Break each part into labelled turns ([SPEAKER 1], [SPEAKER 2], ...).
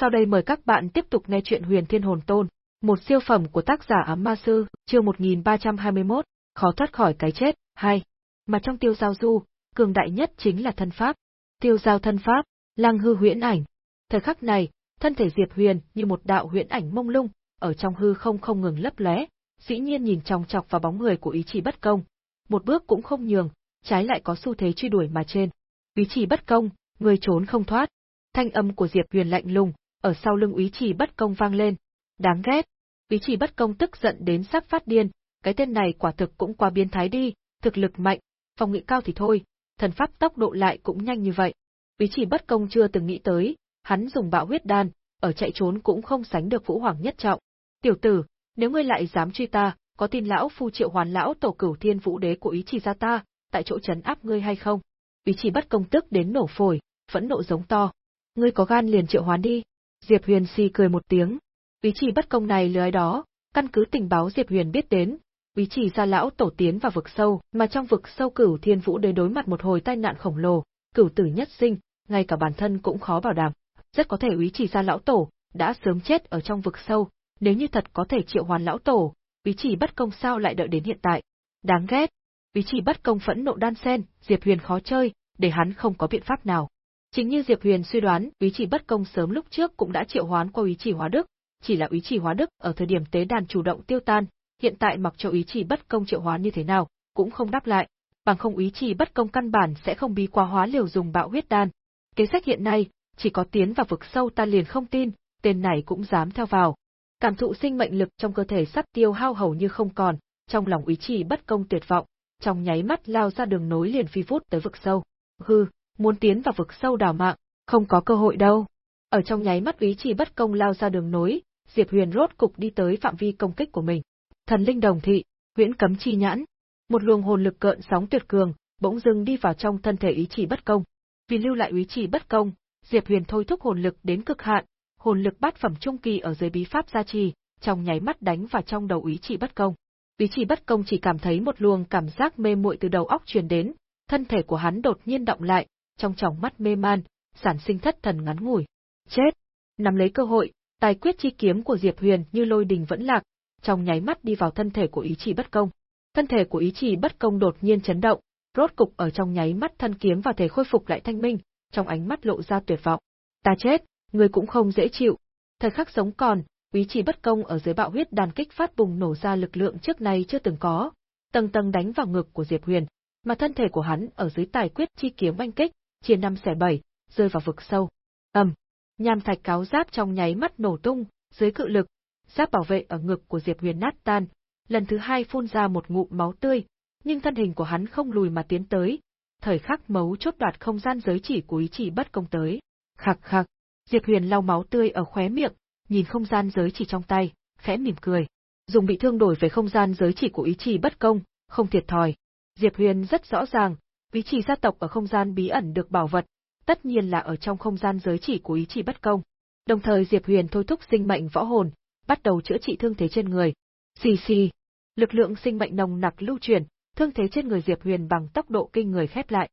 [SPEAKER 1] Sau đây mời các bạn tiếp tục nghe chuyện Huyền Thiên Hồn Tôn, một siêu phẩm của tác giả Ám Ma Sư, chương 1321, khó thoát khỏi cái chết, 2. Mà trong tiêu giao du, cường đại nhất chính là thân pháp. Tiêu giao thân pháp, lăng hư huyễn ảnh. Thời khắc này, thân thể Diệp Huyền như một đạo huyễn ảnh mông lung, ở trong hư không không ngừng lấp lóe, dĩ nhiên nhìn chòng chọc vào bóng người của ý chỉ bất công. Một bước cũng không nhường, trái lại có xu thế truy đuổi mà trên. Ý chỉ bất công, người trốn không thoát. Thanh âm của Diệp Huyền lạnh lùng, ở sau lưng úy chỉ bất công vang lên. Đáng ghét. úy chỉ bất công tức giận đến sắp phát điên, cái tên này quả thực cũng quá biến thái đi, thực lực mạnh, phòng ngự cao thì thôi, thần pháp tốc độ lại cũng nhanh như vậy. úy chỉ bất công chưa từng nghĩ tới, hắn dùng bạo huyết đan, ở chạy trốn cũng không sánh được vũ hoàng nhất trọng. Tiểu tử, nếu ngươi lại dám truy ta, có tin lão phu triệu hoàn lão tổ cửu thiên vũ đế của ý chỉ ra ta, tại chỗ chấn áp ngươi hay không? Ý chỉ bất công tức đến nổ phổi, phẫn nộ giống to. Ngươi có gan liền triệu hoán đi. Diệp Huyền si cười một tiếng. Ý chỉ bất công này lưới đó, căn cứ tình báo Diệp Huyền biết đến, ý chỉ ra lão tổ tiến vào vực sâu, mà trong vực sâu cửu thiên vũ đế đối mặt một hồi tai nạn khổng lồ, cửu tử nhất sinh, ngay cả bản thân cũng khó bảo đảm. Rất có thể ý chỉ ra lão tổ, đã sớm chết ở trong vực sâu, nếu như thật có thể triệu hoàn lão tổ, ý chỉ bất công sao lại đợi đến hiện tại. Đáng ghét. Ý chỉ bất công phẫn nộ đan sen, Diệp Huyền khó chơi, để hắn không có biện pháp nào. Chính như Diệp Huyền suy đoán, Úy chỉ bất công sớm lúc trước cũng đã triệu hoán qua Úy chỉ hóa đức, chỉ là Úy chỉ hóa đức ở thời điểm tế đàn chủ động tiêu tan, hiện tại mặc cho Úy chỉ bất công triệu hoán như thế nào, cũng không đáp lại, bằng không Úy chỉ bất công căn bản sẽ không bí qua hóa liều dùng bạo huyết đan. Kế sách hiện nay, chỉ có tiến vào vực sâu ta liền không tin, tên này cũng dám theo vào. Cảm thụ sinh mệnh lực trong cơ thể sắp tiêu hao hầu như không còn, trong lòng Úy chỉ bất công tuyệt vọng, trong nháy mắt lao ra đường nối liền phi vút tới vực sâu. Hừ, muốn tiến vào vực sâu đào mạng, không có cơ hội đâu. Ở trong nháy mắt ý chỉ bất công lao ra đường nối, Diệp Huyền rốt cục đi tới phạm vi công kích của mình. Thần linh đồng thị, huyễn cấm chi nhãn. Một luồng hồn lực cợn sóng tuyệt cường, bỗng dưng đi vào trong thân thể ý chỉ bất công. Vì lưu lại ý chỉ bất công, Diệp Huyền thôi thúc hồn lực đến cực hạn, hồn lực bát phẩm trung kỳ ở dưới bí pháp gia trì, trong nháy mắt đánh vào trong đầu ý chỉ bất công. Ý chỉ bất công chỉ cảm thấy một luồng cảm giác mê muội từ đầu óc truyền đến, thân thể của hắn đột nhiên động lại, trong tròng mắt mê man, sản sinh thất thần ngắn ngủi. Chết! Nắm lấy cơ hội, tài quyết chi kiếm của Diệp Huyền như lôi đình vẫn lạc, trong nháy mắt đi vào thân thể của ý chỉ bất công. Thân thể của ý chỉ bất công đột nhiên chấn động, rốt cục ở trong nháy mắt thân kiếm và thể khôi phục lại thanh minh, trong ánh mắt lộ ra tuyệt vọng. Ta chết, người cũng không dễ chịu. Thời khắc sống còn, ý chỉ bất công ở dưới bạo huyết đàn kích phát bùng nổ ra lực lượng trước nay chưa từng có, tầng tầng đánh vào ngực của Diệp Huyền, mà thân thể của hắn ở dưới tài quyết chi kiếm oanh kích, chia năm xẻ bảy, rơi vào vực sâu. Ầm, nham thạch cáo giáp trong nháy mắt nổ tung, dưới cự lực, giáp bảo vệ ở ngực của Diệp Huyền nát tan, lần thứ hai phun ra một ngụm máu tươi, nhưng thân hình của hắn không lùi mà tiến tới. Thời khắc mấu chốt đoạt không gian giới chỉ của ý chỉ bất công tới. Khạc khạc, Diệp Huyền lau máu tươi ở khóe miệng, nhìn không gian giới chỉ trong tay, khẽ mỉm cười. Dùng bị thương đổi về không gian giới chỉ của ý chỉ bất công, không thiệt thòi. Diệp Huyền rất rõ ràng, ý chỉ gia tộc ở không gian bí ẩn được bảo vật, tất nhiên là ở trong không gian giới chỉ của ý chỉ bất công. Đồng thời Diệp Huyền thôi thúc sinh mệnh võ hồn, bắt đầu chữa trị thương thế trên người. Xì xì, lực lượng sinh mệnh nồng nặc lưu truyền, thương thế trên người Diệp Huyền bằng tốc độ kinh người khép lại.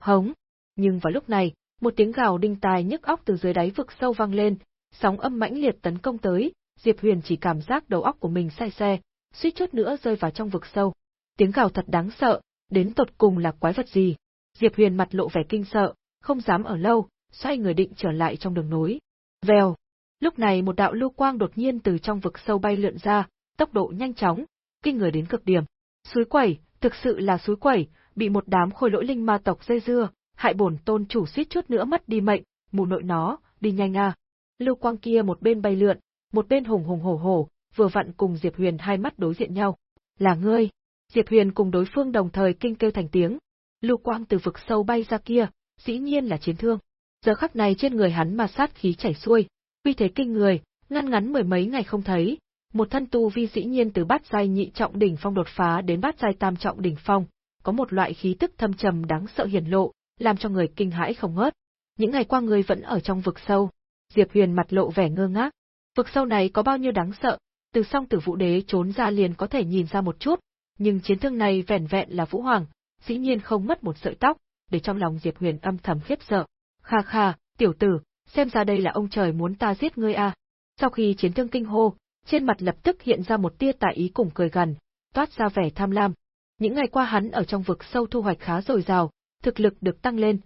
[SPEAKER 1] hống. Nhưng vào lúc này, một tiếng gào đinh tai nhức óc từ dưới đáy vực sâu vang lên, sóng âm mãnh liệt tấn công tới, Diệp Huyền chỉ cảm giác đầu óc của mình say xe, suýt chút nữa rơi vào trong vực sâu. Tiếng gào thật đáng sợ, đến tột cùng là quái vật gì? Diệp Huyền mặt lộ vẻ kinh sợ, không dám ở lâu, xoay người định trở lại trong đường nối. Vèo. Lúc này một đạo lưu quang đột nhiên từ trong vực sâu bay lượn ra, tốc độ nhanh chóng, kinh người đến cực điểm. Suối quẩy, thực sự là suối quẩy, bị một đám khôi lỗi linh ma tộc dây dưa, hại bổn tôn chủ suýt chút nữa mất đi mệnh, mù nội nó, đi nhanh à. Lưu quang kia một bên bay lượn, một bên hùng hùng hổ hổ, vừa vặn cùng Diệp Huyền hai mắt đối diện nhau. Là ngươi. Diệp Huyền cùng đối phương đồng thời kinh kêu thành tiếng. Lưu quang từ vực sâu bay ra kia, dĩ nhiên là chiến thương. Giờ khắc này trên người hắn mà sát khí chảy xuôi, uy thế kinh người, ngăn ngắn mười mấy ngày không thấy, một thân tu vi dĩ nhiên từ bát giai nhị trọng đỉnh phong đột phá đến bát giai tam trọng đỉnh phong, có một loại khí tức thâm trầm đáng sợ hiển lộ, làm cho người kinh hãi không ngớt. Những ngày qua người vẫn ở trong vực sâu. Diệp Huyền mặt lộ vẻ ngơ ngác. Vực sâu này có bao nhiêu đáng sợ, từ song tử vũ đế trốn ra liền có thể nhìn ra một chút, nhưng chiến thương này vẻn vẹn là vũ hoàng, dĩ nhiên không mất một sợi tóc, để trong lòng Diệp Huyền âm thầm khiếp sợ. Kha kha, tiểu tử, xem ra đây là ông trời muốn ta giết ngươi à. Sau khi chiến thương kinh hô, trên mặt lập tức hiện ra một tia tại ý cùng cười gần, toát ra vẻ tham lam. Những ngày qua hắn ở trong vực sâu thu hoạch khá dồi dào, thực lực được tăng lên.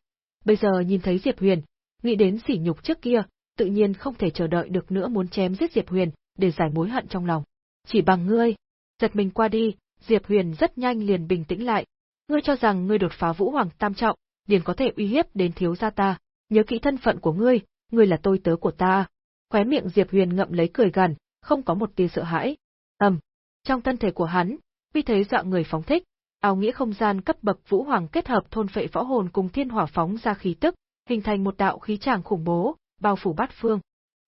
[SPEAKER 1] Bây giờ nhìn thấy Diệp Huyền, nghĩ đến sỉ nhục trước kia, tự nhiên không thể chờ đợi được nữa muốn chém giết Diệp Huyền, để giải mối hận trong lòng. Chỉ bằng ngươi, giật mình qua đi, Diệp Huyền rất nhanh liền bình tĩnh lại. Ngươi cho rằng ngươi đột phá Vũ Hoàng Tam Trọng, liền có thể uy hiếp đến thiếu gia ta, nhớ kỹ thân phận của ngươi, ngươi là tôi tớ của ta. Khóe miệng Diệp Huyền ngậm lấy cười gần, không có một tia sợ hãi. Ầm, trong thân thể của hắn, vì thế dọa người phóng thích, áo nghĩa không gian cấp bậc Vũ Hoàng kết hợp thôn phệ võ hồn cùng thiên hỏa phóng ra khí tức, hình thành một đạo khí tràng khủng bố, bao phủ bát phương.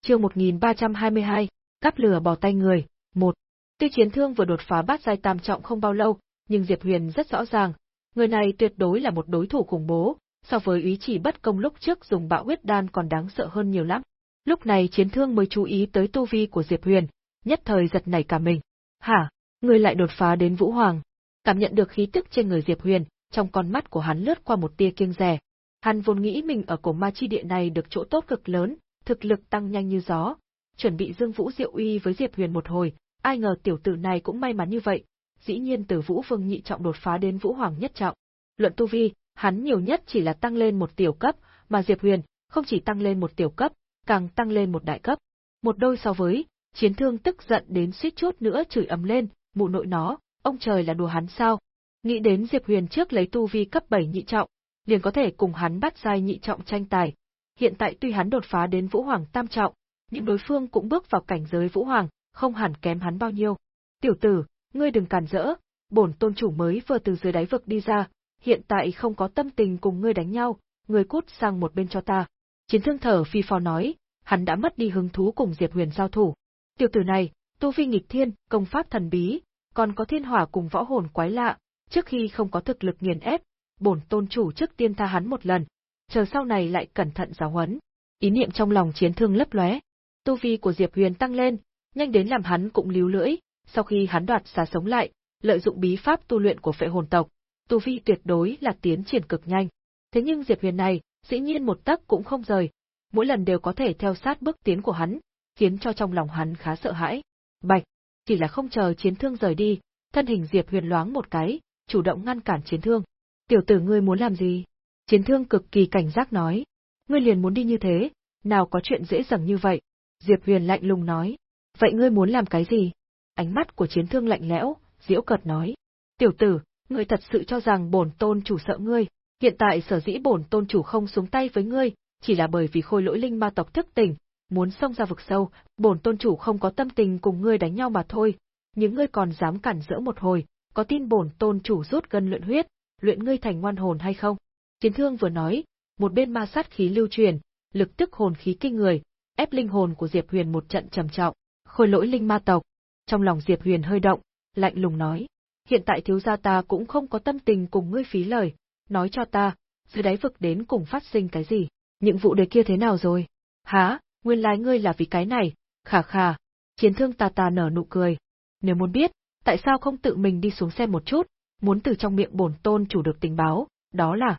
[SPEAKER 1] Chương 1322, cắp lửa bỏ tay người, một. Tuy chiến thương vừa đột phá bát giai tam trọng không bao lâu, nhưng Diệp Huyền rất rõ ràng, người này tuyệt đối là một đối thủ khủng bố, so với ý chỉ bất công lúc trước dùng bạo huyết đan còn đáng sợ hơn nhiều lắm. Lúc này chiến thương mới chú ý tới tu vi của Diệp Huyền, nhất thời giật nảy cả mình. Hả, người lại đột phá đến Vũ Hoàng. Cảm nhận được khí tức trên người Diệp Huyền, trong con mắt của hắn lướt qua một tia kiêng rè. Hắn vốn nghĩ mình ở cổ ma chi địa này được chỗ tốt cực lớn, thực lực tăng nhanh như gió, chuẩn bị dương vũ diệu uy với Diệp Huyền một hồi, ai ngờ tiểu tử này cũng may mắn như vậy, dĩ nhiên từ Vũ Vương nhị trọng đột phá đến Vũ Hoàng nhất trọng. Luận tu vi, hắn nhiều nhất chỉ là tăng lên một tiểu cấp, mà Diệp Huyền không chỉ tăng lên một tiểu cấp, càng tăng lên một đại cấp. Một đôi so với, chiến thương tức giận đến suýt chút nữa chửi ầm lên, mụ nội nó, ông trời là đùa hắn sao? Nghĩ đến Diệp Huyền trước lấy tu vi cấp 7 nhị trọng, liền có thể cùng hắn bắt giai nhị trọng tranh tài. Hiện tại tuy hắn đột phá đến Vũ Hoàng tam trọng, nhưng đối phương cũng bước vào cảnh giới Vũ Hoàng, không hẳn kém hắn bao nhiêu. Tiểu tử, ngươi đừng cản rỡ, bổn tôn chủ mới vừa từ dưới đáy vực đi ra, hiện tại không có tâm tình cùng ngươi đánh nhau, ngươi cút sang một bên cho ta. Chiến thương thở phi phò nói, hắn đã mất đi hứng thú cùng Diệp Huyền giao thủ. Tiểu tử này, tu vi nghịch thiên, công pháp thần bí, còn có thiên hỏa cùng võ hồn quái lạ, trước khi không có thực lực nghiền ép, bổn tôn chủ trước tiên tha hắn một lần, chờ sau này lại cẩn thận giáo huấn. Ý niệm trong lòng chiến thương lấp lóe. Tu vi của Diệp Huyền tăng lên, nhanh đến làm hắn cũng líu lưỡi, sau khi hắn đoạt xá sống lại, lợi dụng bí pháp tu luyện của phệ hồn tộc, tu vi tuyệt đối là tiến triển cực nhanh. Thế nhưng Diệp Huyền này, dĩ nhiên một tấc cũng không rời, mỗi lần đều có thể theo sát bước tiến của hắn, khiến cho trong lòng hắn khá sợ hãi. Bạch, chỉ là không chờ chiến thương rời đi, thân hình Diệp Huyền loáng một cái, chủ động ngăn cản chiến thương. Tiểu tử ngươi muốn làm gì? Chiến thương cực kỳ cảnh giác nói. Ngươi liền muốn đi như thế, nào có chuyện dễ dàng như vậy. Diệp Huyền lạnh lùng nói. Vậy ngươi muốn làm cái gì? Ánh mắt của chiến thương lạnh lẽo, diễu cợt nói. Tiểu tử, ngươi thật sự cho rằng bổn tôn chủ sợ ngươi, hiện tại sở dĩ bổn tôn chủ không xuống tay với ngươi, chỉ là bởi vì khôi lỗi linh ma tộc thức tỉnh, muốn xông ra vực sâu, bổn tôn chủ không có tâm tình cùng ngươi đánh nhau mà thôi, những ngươi còn dám cản rỡ một hồi, có tin bổn tôn chủ rút gần luyện huyết, luyện ngươi thành ngoan hồn hay không? Chiến thương vừa nói, một bên ma sát khí lưu truyền, lực tức hồn khí kinh người, ép linh hồn của Diệp Huyền một trận trầm trọng, khôi lỗi linh ma tộc. Trong lòng Diệp Huyền hơi động, lạnh lùng nói, hiện tại thiếu gia ta cũng không có tâm tình cùng ngươi phí lời, nói cho ta, dưới đáy vực đến cùng phát sinh cái gì, những vụ đề kia thế nào rồi? Hả, nguyên lai ngươi là vì cái này, khả khà. Chiến thương tà tà nở nụ cười. Nếu muốn biết, tại sao không tự mình đi xuống xem một chút, muốn từ trong miệng bổn tôn chủ được tình báo, đó là...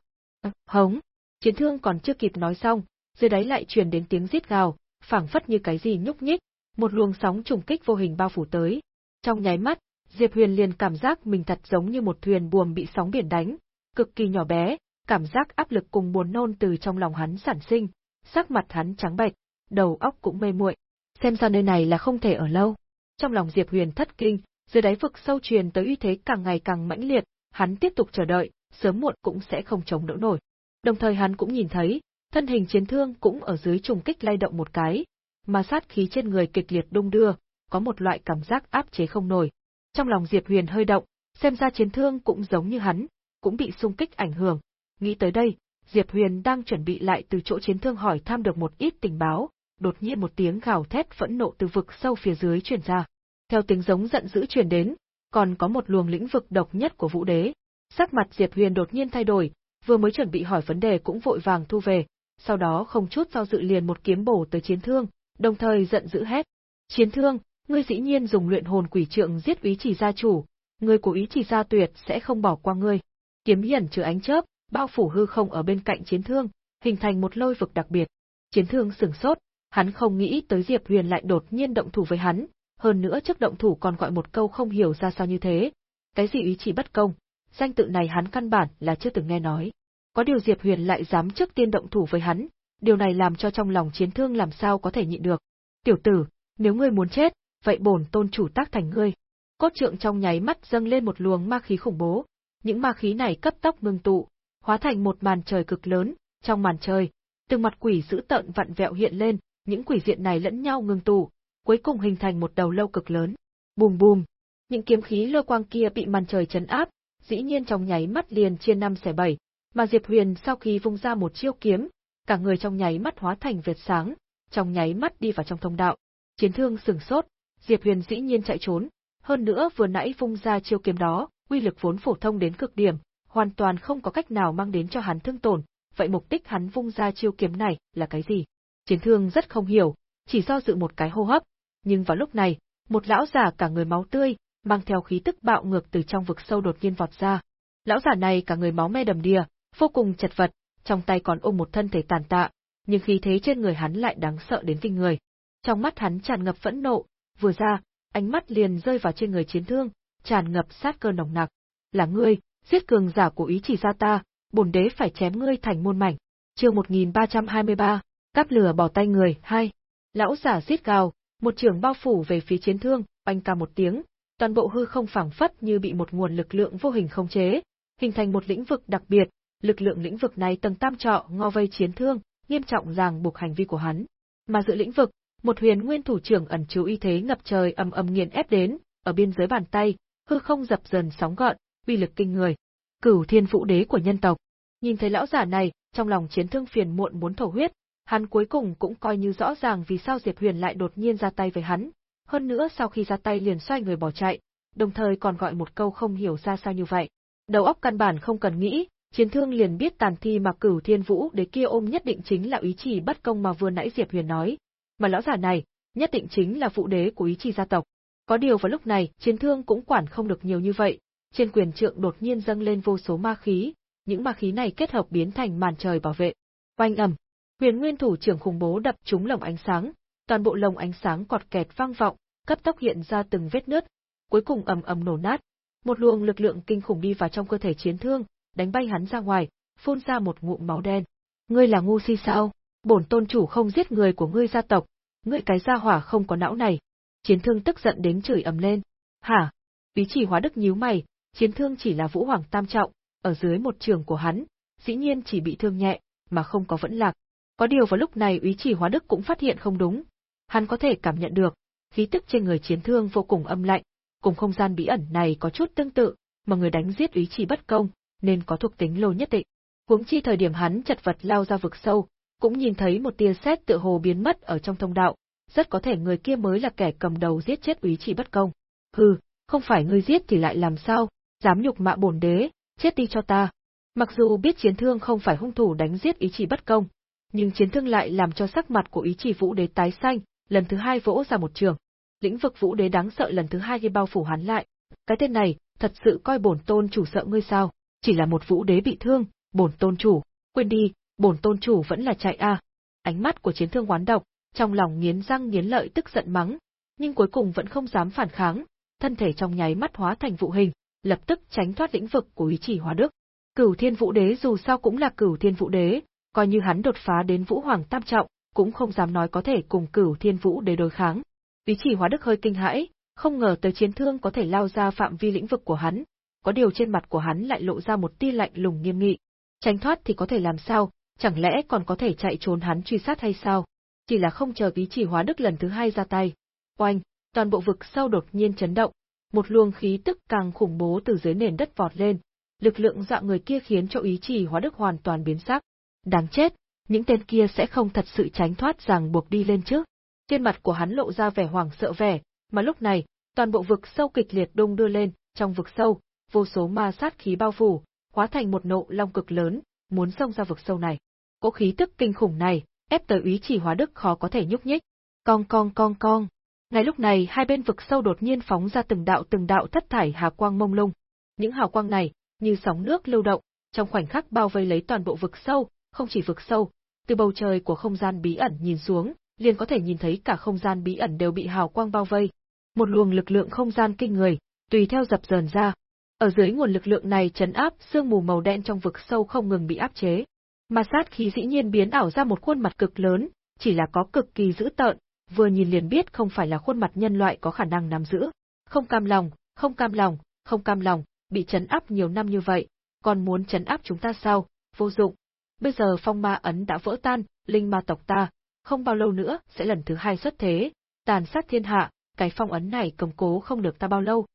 [SPEAKER 1] hống. Chiến thương còn chưa kịp nói xong, dưới đáy lại truyền đến tiếng rít gào, phảng phất như cái gì nhúc nhích, một luồng sóng trùng kích vô hình bao phủ tới. Trong nháy mắt, Diệp Huyền liền cảm giác mình thật giống như một thuyền buồm bị sóng biển đánh, cực kỳ nhỏ bé, cảm giác áp lực cùng buồn nôn từ trong lòng hắn sản sinh, sắc mặt hắn trắng bệch, đầu óc cũng mê muội. Xem ra nơi này là không thể ở lâu. Trong lòng Diệp Huyền thất kinh, dưới đáy vực sâu truyền tới uy thế càng ngày càng mãnh liệt, hắn tiếp tục chờ đợi, sớm muộn cũng sẽ không chống đỡ nổi. Đồng thời hắn cũng nhìn thấy, thân hình chiến thương cũng ở dưới trùng kích lay động một cái, mà sát khí trên người kịch liệt đung đưa, có một loại cảm giác áp chế không nổi. Trong lòng Diệp Huyền hơi động, xem ra chiến thương cũng giống như hắn, cũng bị xung kích ảnh hưởng. Nghĩ tới đây, Diệp Huyền đang chuẩn bị lại từ chỗ chiến thương hỏi thăm được một ít tình báo, đột nhiên một tiếng gào thét phẫn nộ từ vực sâu phía dưới truyền ra. Theo tiếng giống giận dữ truyền đến, còn có một luồng lĩnh vực độc nhất của Vũ Đế. Sắc mặt Diệp Huyền đột nhiên thay đổi, vừa mới chuẩn bị hỏi vấn đề cũng vội vàng thu về, sau đó không chút do dự liền một kiếm bổ tới chiến thương, đồng thời giận dữ hét. Chiến thương, ngươi dĩ nhiên dùng luyện hồn quỷ trượng giết ý chỉ gia chủ, người của ý chỉ gia tuyệt sẽ không bỏ qua ngươi. Kiếm hiển trừ ánh chớp, bao phủ hư không ở bên cạnh chiến thương, hình thành một lôi vực đặc biệt. Chiến thương sửng sốt, hắn không nghĩ tới Diệp Huyền lại đột nhiên động thủ với hắn, hơn nữa trước động thủ còn gọi một câu không hiểu ra sao như thế. Cái gì ý chỉ bất công, danh tự này hắn căn bản là chưa từng nghe nói. Có điều Diệp Huyền lại dám trước tiên động thủ với hắn, điều này làm cho trong lòng chiến thương làm sao có thể nhịn được. Tiểu tử, nếu ngươi muốn chết, vậy bổn tôn chủ tác thành ngươi. Cốt trượng trong nháy mắt dâng lên một luồng ma khí khủng bố, những ma khí này cấp tốc ngưng tụ, hóa thành một màn trời cực lớn, trong màn trời, từng mặt quỷ dữ tợn vặn vẹo hiện lên, những quỷ diện này lẫn nhau ngưng tụ, cuối cùng hình thành một đầu lâu cực lớn. Bùm bùm, những kiếm khí lôi quang kia bị màn trời chấn áp, dĩ nhiên trong nháy mắt liền chia năm xẻ bảy, mà Diệp Huyền sau khi vung ra một chiêu kiếm, cả người trong nháy mắt hóa thành vệt sáng, trong nháy mắt đi vào trong thông đạo. Chiến thương sừng sốt, Diệp Huyền dĩ nhiên chạy trốn, hơn nữa vừa nãy vung ra chiêu kiếm đó, uy lực vốn phổ thông đến cực điểm, hoàn toàn không có cách nào mang đến cho hắn thương tổn, vậy mục đích hắn vung ra chiêu kiếm này là cái gì? Chiến thương rất không hiểu, chỉ do dự một cái hô hấp, nhưng vào lúc này, một lão giả cả người máu tươi, mang theo khí tức bạo ngược từ trong vực sâu đột nhiên vọt ra. Lão giả này cả người máu me đầm đìa, vô cùng chật vật, trong tay còn ôm một thân thể tàn tạ, nhưng khí thế trên người hắn lại đáng sợ đến kinh người. Trong mắt hắn tràn ngập phẫn nộ, vừa ra, ánh mắt liền rơi vào trên người chiến thương, tràn ngập sát cơ nồng nặc. Là ngươi, giết cường giả của ý chỉ ra ta, bổn đế phải chém ngươi thành muôn mảnh. Chương 1323, cắp lửa bỏ tay người, hai. Lão giả giết gào, một trường bao phủ về phía chiến thương, oanh ca một tiếng, toàn bộ hư không phảng phất như bị một nguồn lực lượng vô hình khống chế, hình thành một lĩnh vực đặc biệt, lực lượng lĩnh vực này tầng tam trọ ngo vây chiến thương, nghiêm trọng ràng buộc hành vi của hắn. Mà giữa lĩnh vực, một huyền nguyên thủ trưởng ẩn chứa y thế ngập trời ầm ầm nghiền ép đến, ở biên giới bàn tay, hư không dập dần sóng gợn, uy lực kinh người. Cửu Thiên Vũ Đế của nhân tộc. Nhìn thấy lão giả này, trong lòng chiến thương phiền muộn muốn thổ huyết, hắn cuối cùng cũng coi như rõ ràng vì sao Diệp Huyền lại đột nhiên ra tay với hắn, hơn nữa sau khi ra tay liền xoay người bỏ chạy, đồng thời còn gọi một câu không hiểu ra sao như vậy. Đầu óc căn bản không cần nghĩ, chiến thương liền biết tàn thi mà cửu thiên vũ đế kia ôm nhất định chính là ý chỉ bất công mà vừa nãy Diệp Huyền nói, mà lão giả này, nhất định chính là phụ đế của ý chỉ gia tộc. Có điều vào lúc này, chiến thương cũng quản không được nhiều như vậy, trên quyền trượng đột nhiên dâng lên vô số ma khí, những ma khí này kết hợp biến thành màn trời bảo vệ. Oanh ầm, huyền nguyên thủ trưởng khủng bố đập trúng lồng ánh sáng, toàn bộ lồng ánh sáng quạt kẹt vang vọng, cấp tốc hiện ra từng vết nứt, cuối cùng ầm ầm nổ nát. Một luồng lực lượng kinh khủng đi vào trong cơ thể chiến thương, đánh bay hắn ra ngoài, phun ra một ngụm máu đen. Ngươi là ngu si sao? Bổn tôn chủ không giết người của ngươi gia tộc, ngươi cái gia hỏa không có não này. Chiến thương tức giận đến chửi ầm lên. Hả? Ý chỉ hóa đức nhíu mày, chiến thương chỉ là vũ hoàng tam trọng, ở dưới một trường của hắn, dĩ nhiên chỉ bị thương nhẹ, mà không có vẫn lạc. Có điều vào lúc này ý chỉ hóa đức cũng phát hiện không đúng. Hắn có thể cảm nhận được, khí tức trên người chiến thương vô cùng âm lạnh, cùng không gian bí ẩn này có chút tương tự, mà người đánh giết ý chỉ bất công, nên có thuộc tính lô nhất định. Huống chi thời điểm hắn chật vật lao ra vực sâu, cũng nhìn thấy một tia sét tựa hồ biến mất ở trong thông đạo, rất có thể người kia mới là kẻ cầm đầu giết chết úy chỉ bất công. Hừ, không phải ngươi giết thì lại làm sao, dám nhục mạ bổn đế, chết đi cho ta. Mặc dù biết chiến thương không phải hung thủ đánh giết ý chỉ bất công, nhưng chiến thương lại làm cho sắc mặt của ý chỉ vũ đế tái xanh, lần thứ hai vỗ ra một trường. Lĩnh vực vũ đế đáng sợ lần thứ hai gây bao phủ hắn lại. Cái tên này, thật sự coi bổn tôn chủ sợ ngươi sao? Chỉ là một vũ đế bị thương, bổn tôn chủ, quên đi, bổn tôn chủ vẫn là chạy a. Ánh mắt của chiến thương oán độc, trong lòng nghiến răng nghiến lợi tức giận mắng, nhưng cuối cùng vẫn không dám phản kháng, thân thể trong nháy mắt hóa thành vụ hình, lập tức tránh thoát lĩnh vực của ý chỉ hóa đức. Cửu Thiên Vũ Đế dù sao cũng là Cửu Thiên Vũ Đế, coi như hắn đột phá đến Vũ Hoàng tam trọng, cũng không dám nói có thể cùng Cửu Thiên Vũ Đế đối kháng. Ý chỉ hóa đức hơi kinh hãi, không ngờ tới chiến thương có thể lao ra phạm vi lĩnh vực của hắn, có điều trên mặt của hắn lại lộ ra một tia lạnh lùng nghiêm nghị. Tránh thoát thì có thể làm sao, chẳng lẽ còn có thể chạy trốn hắn truy sát hay sao? Chỉ là không chờ ý chỉ hóa đức lần thứ hai ra tay. Oanh, toàn bộ vực sâu đột nhiên chấn động, một luồng khí tức càng khủng bố từ dưới nền đất vọt lên, lực lượng dọa người kia khiến cho ý chỉ hóa đức hoàn toàn biến sắc. Đáng chết, những tên kia sẽ không thật sự tránh thoát ràng buộc đi lên chứ? Trên mặt của hắn lộ ra vẻ hoảng sợ vẻ, mà lúc này, toàn bộ vực sâu kịch liệt đung đưa lên, trong vực sâu, vô số ma sát khí bao phủ, hóa thành một nộ long cực lớn, muốn xông ra vực sâu này. Cỗ khí tức kinh khủng này, ép tới ý chỉ hóa đức khó có thể nhúc nhích. Cong cong cong cong. Ngay lúc này hai bên vực sâu đột nhiên phóng ra từng đạo từng đạo thất thải hà quang mông lung. Những hào quang này, như sóng nước lưu động, trong khoảnh khắc bao vây lấy toàn bộ vực sâu, không chỉ vực sâu, từ bầu trời của không gian bí ẩn nhìn xuống, liền có thể nhìn thấy cả không gian bí ẩn đều bị hào quang bao vây. Một luồng lực lượng không gian kinh người, tùy theo dập dờn ra. Ở dưới nguồn lực lượng này chấn áp, sương mù màu đen trong vực sâu không ngừng bị áp chế. Mà sát khí dĩ nhiên biến ảo ra một khuôn mặt cực lớn, chỉ là có cực kỳ dữ tợn, vừa nhìn liền biết không phải là khuôn mặt nhân loại có khả năng nắm giữ. Không cam lòng, không cam lòng, không cam lòng, bị chấn áp nhiều năm như vậy, còn muốn chấn áp chúng ta sao? Vô dụng. Bây giờ phong ma ấn đã vỡ tan, linh ma tộc ta, không bao lâu nữa sẽ lần thứ hai xuất thế, tàn sát thiên hạ, cái phong ấn này cầm cố không được ta bao lâu.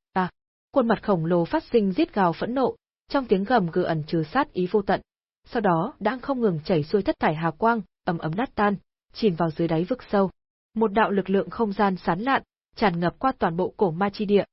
[SPEAKER 1] Khuôn mặt khổng lồ phát sinh giết gào phẫn nộ, trong tiếng gầm gừ ẩn chứa sát ý vô tận. Sau đó, đang không ngừng chảy xuôi thất thải hà quang, ầm ầm nát tan, chìm vào dưới đáy vực sâu. Một đạo lực lượng không gian sán lạn, tràn ngập qua toàn bộ cổ ma chi địa.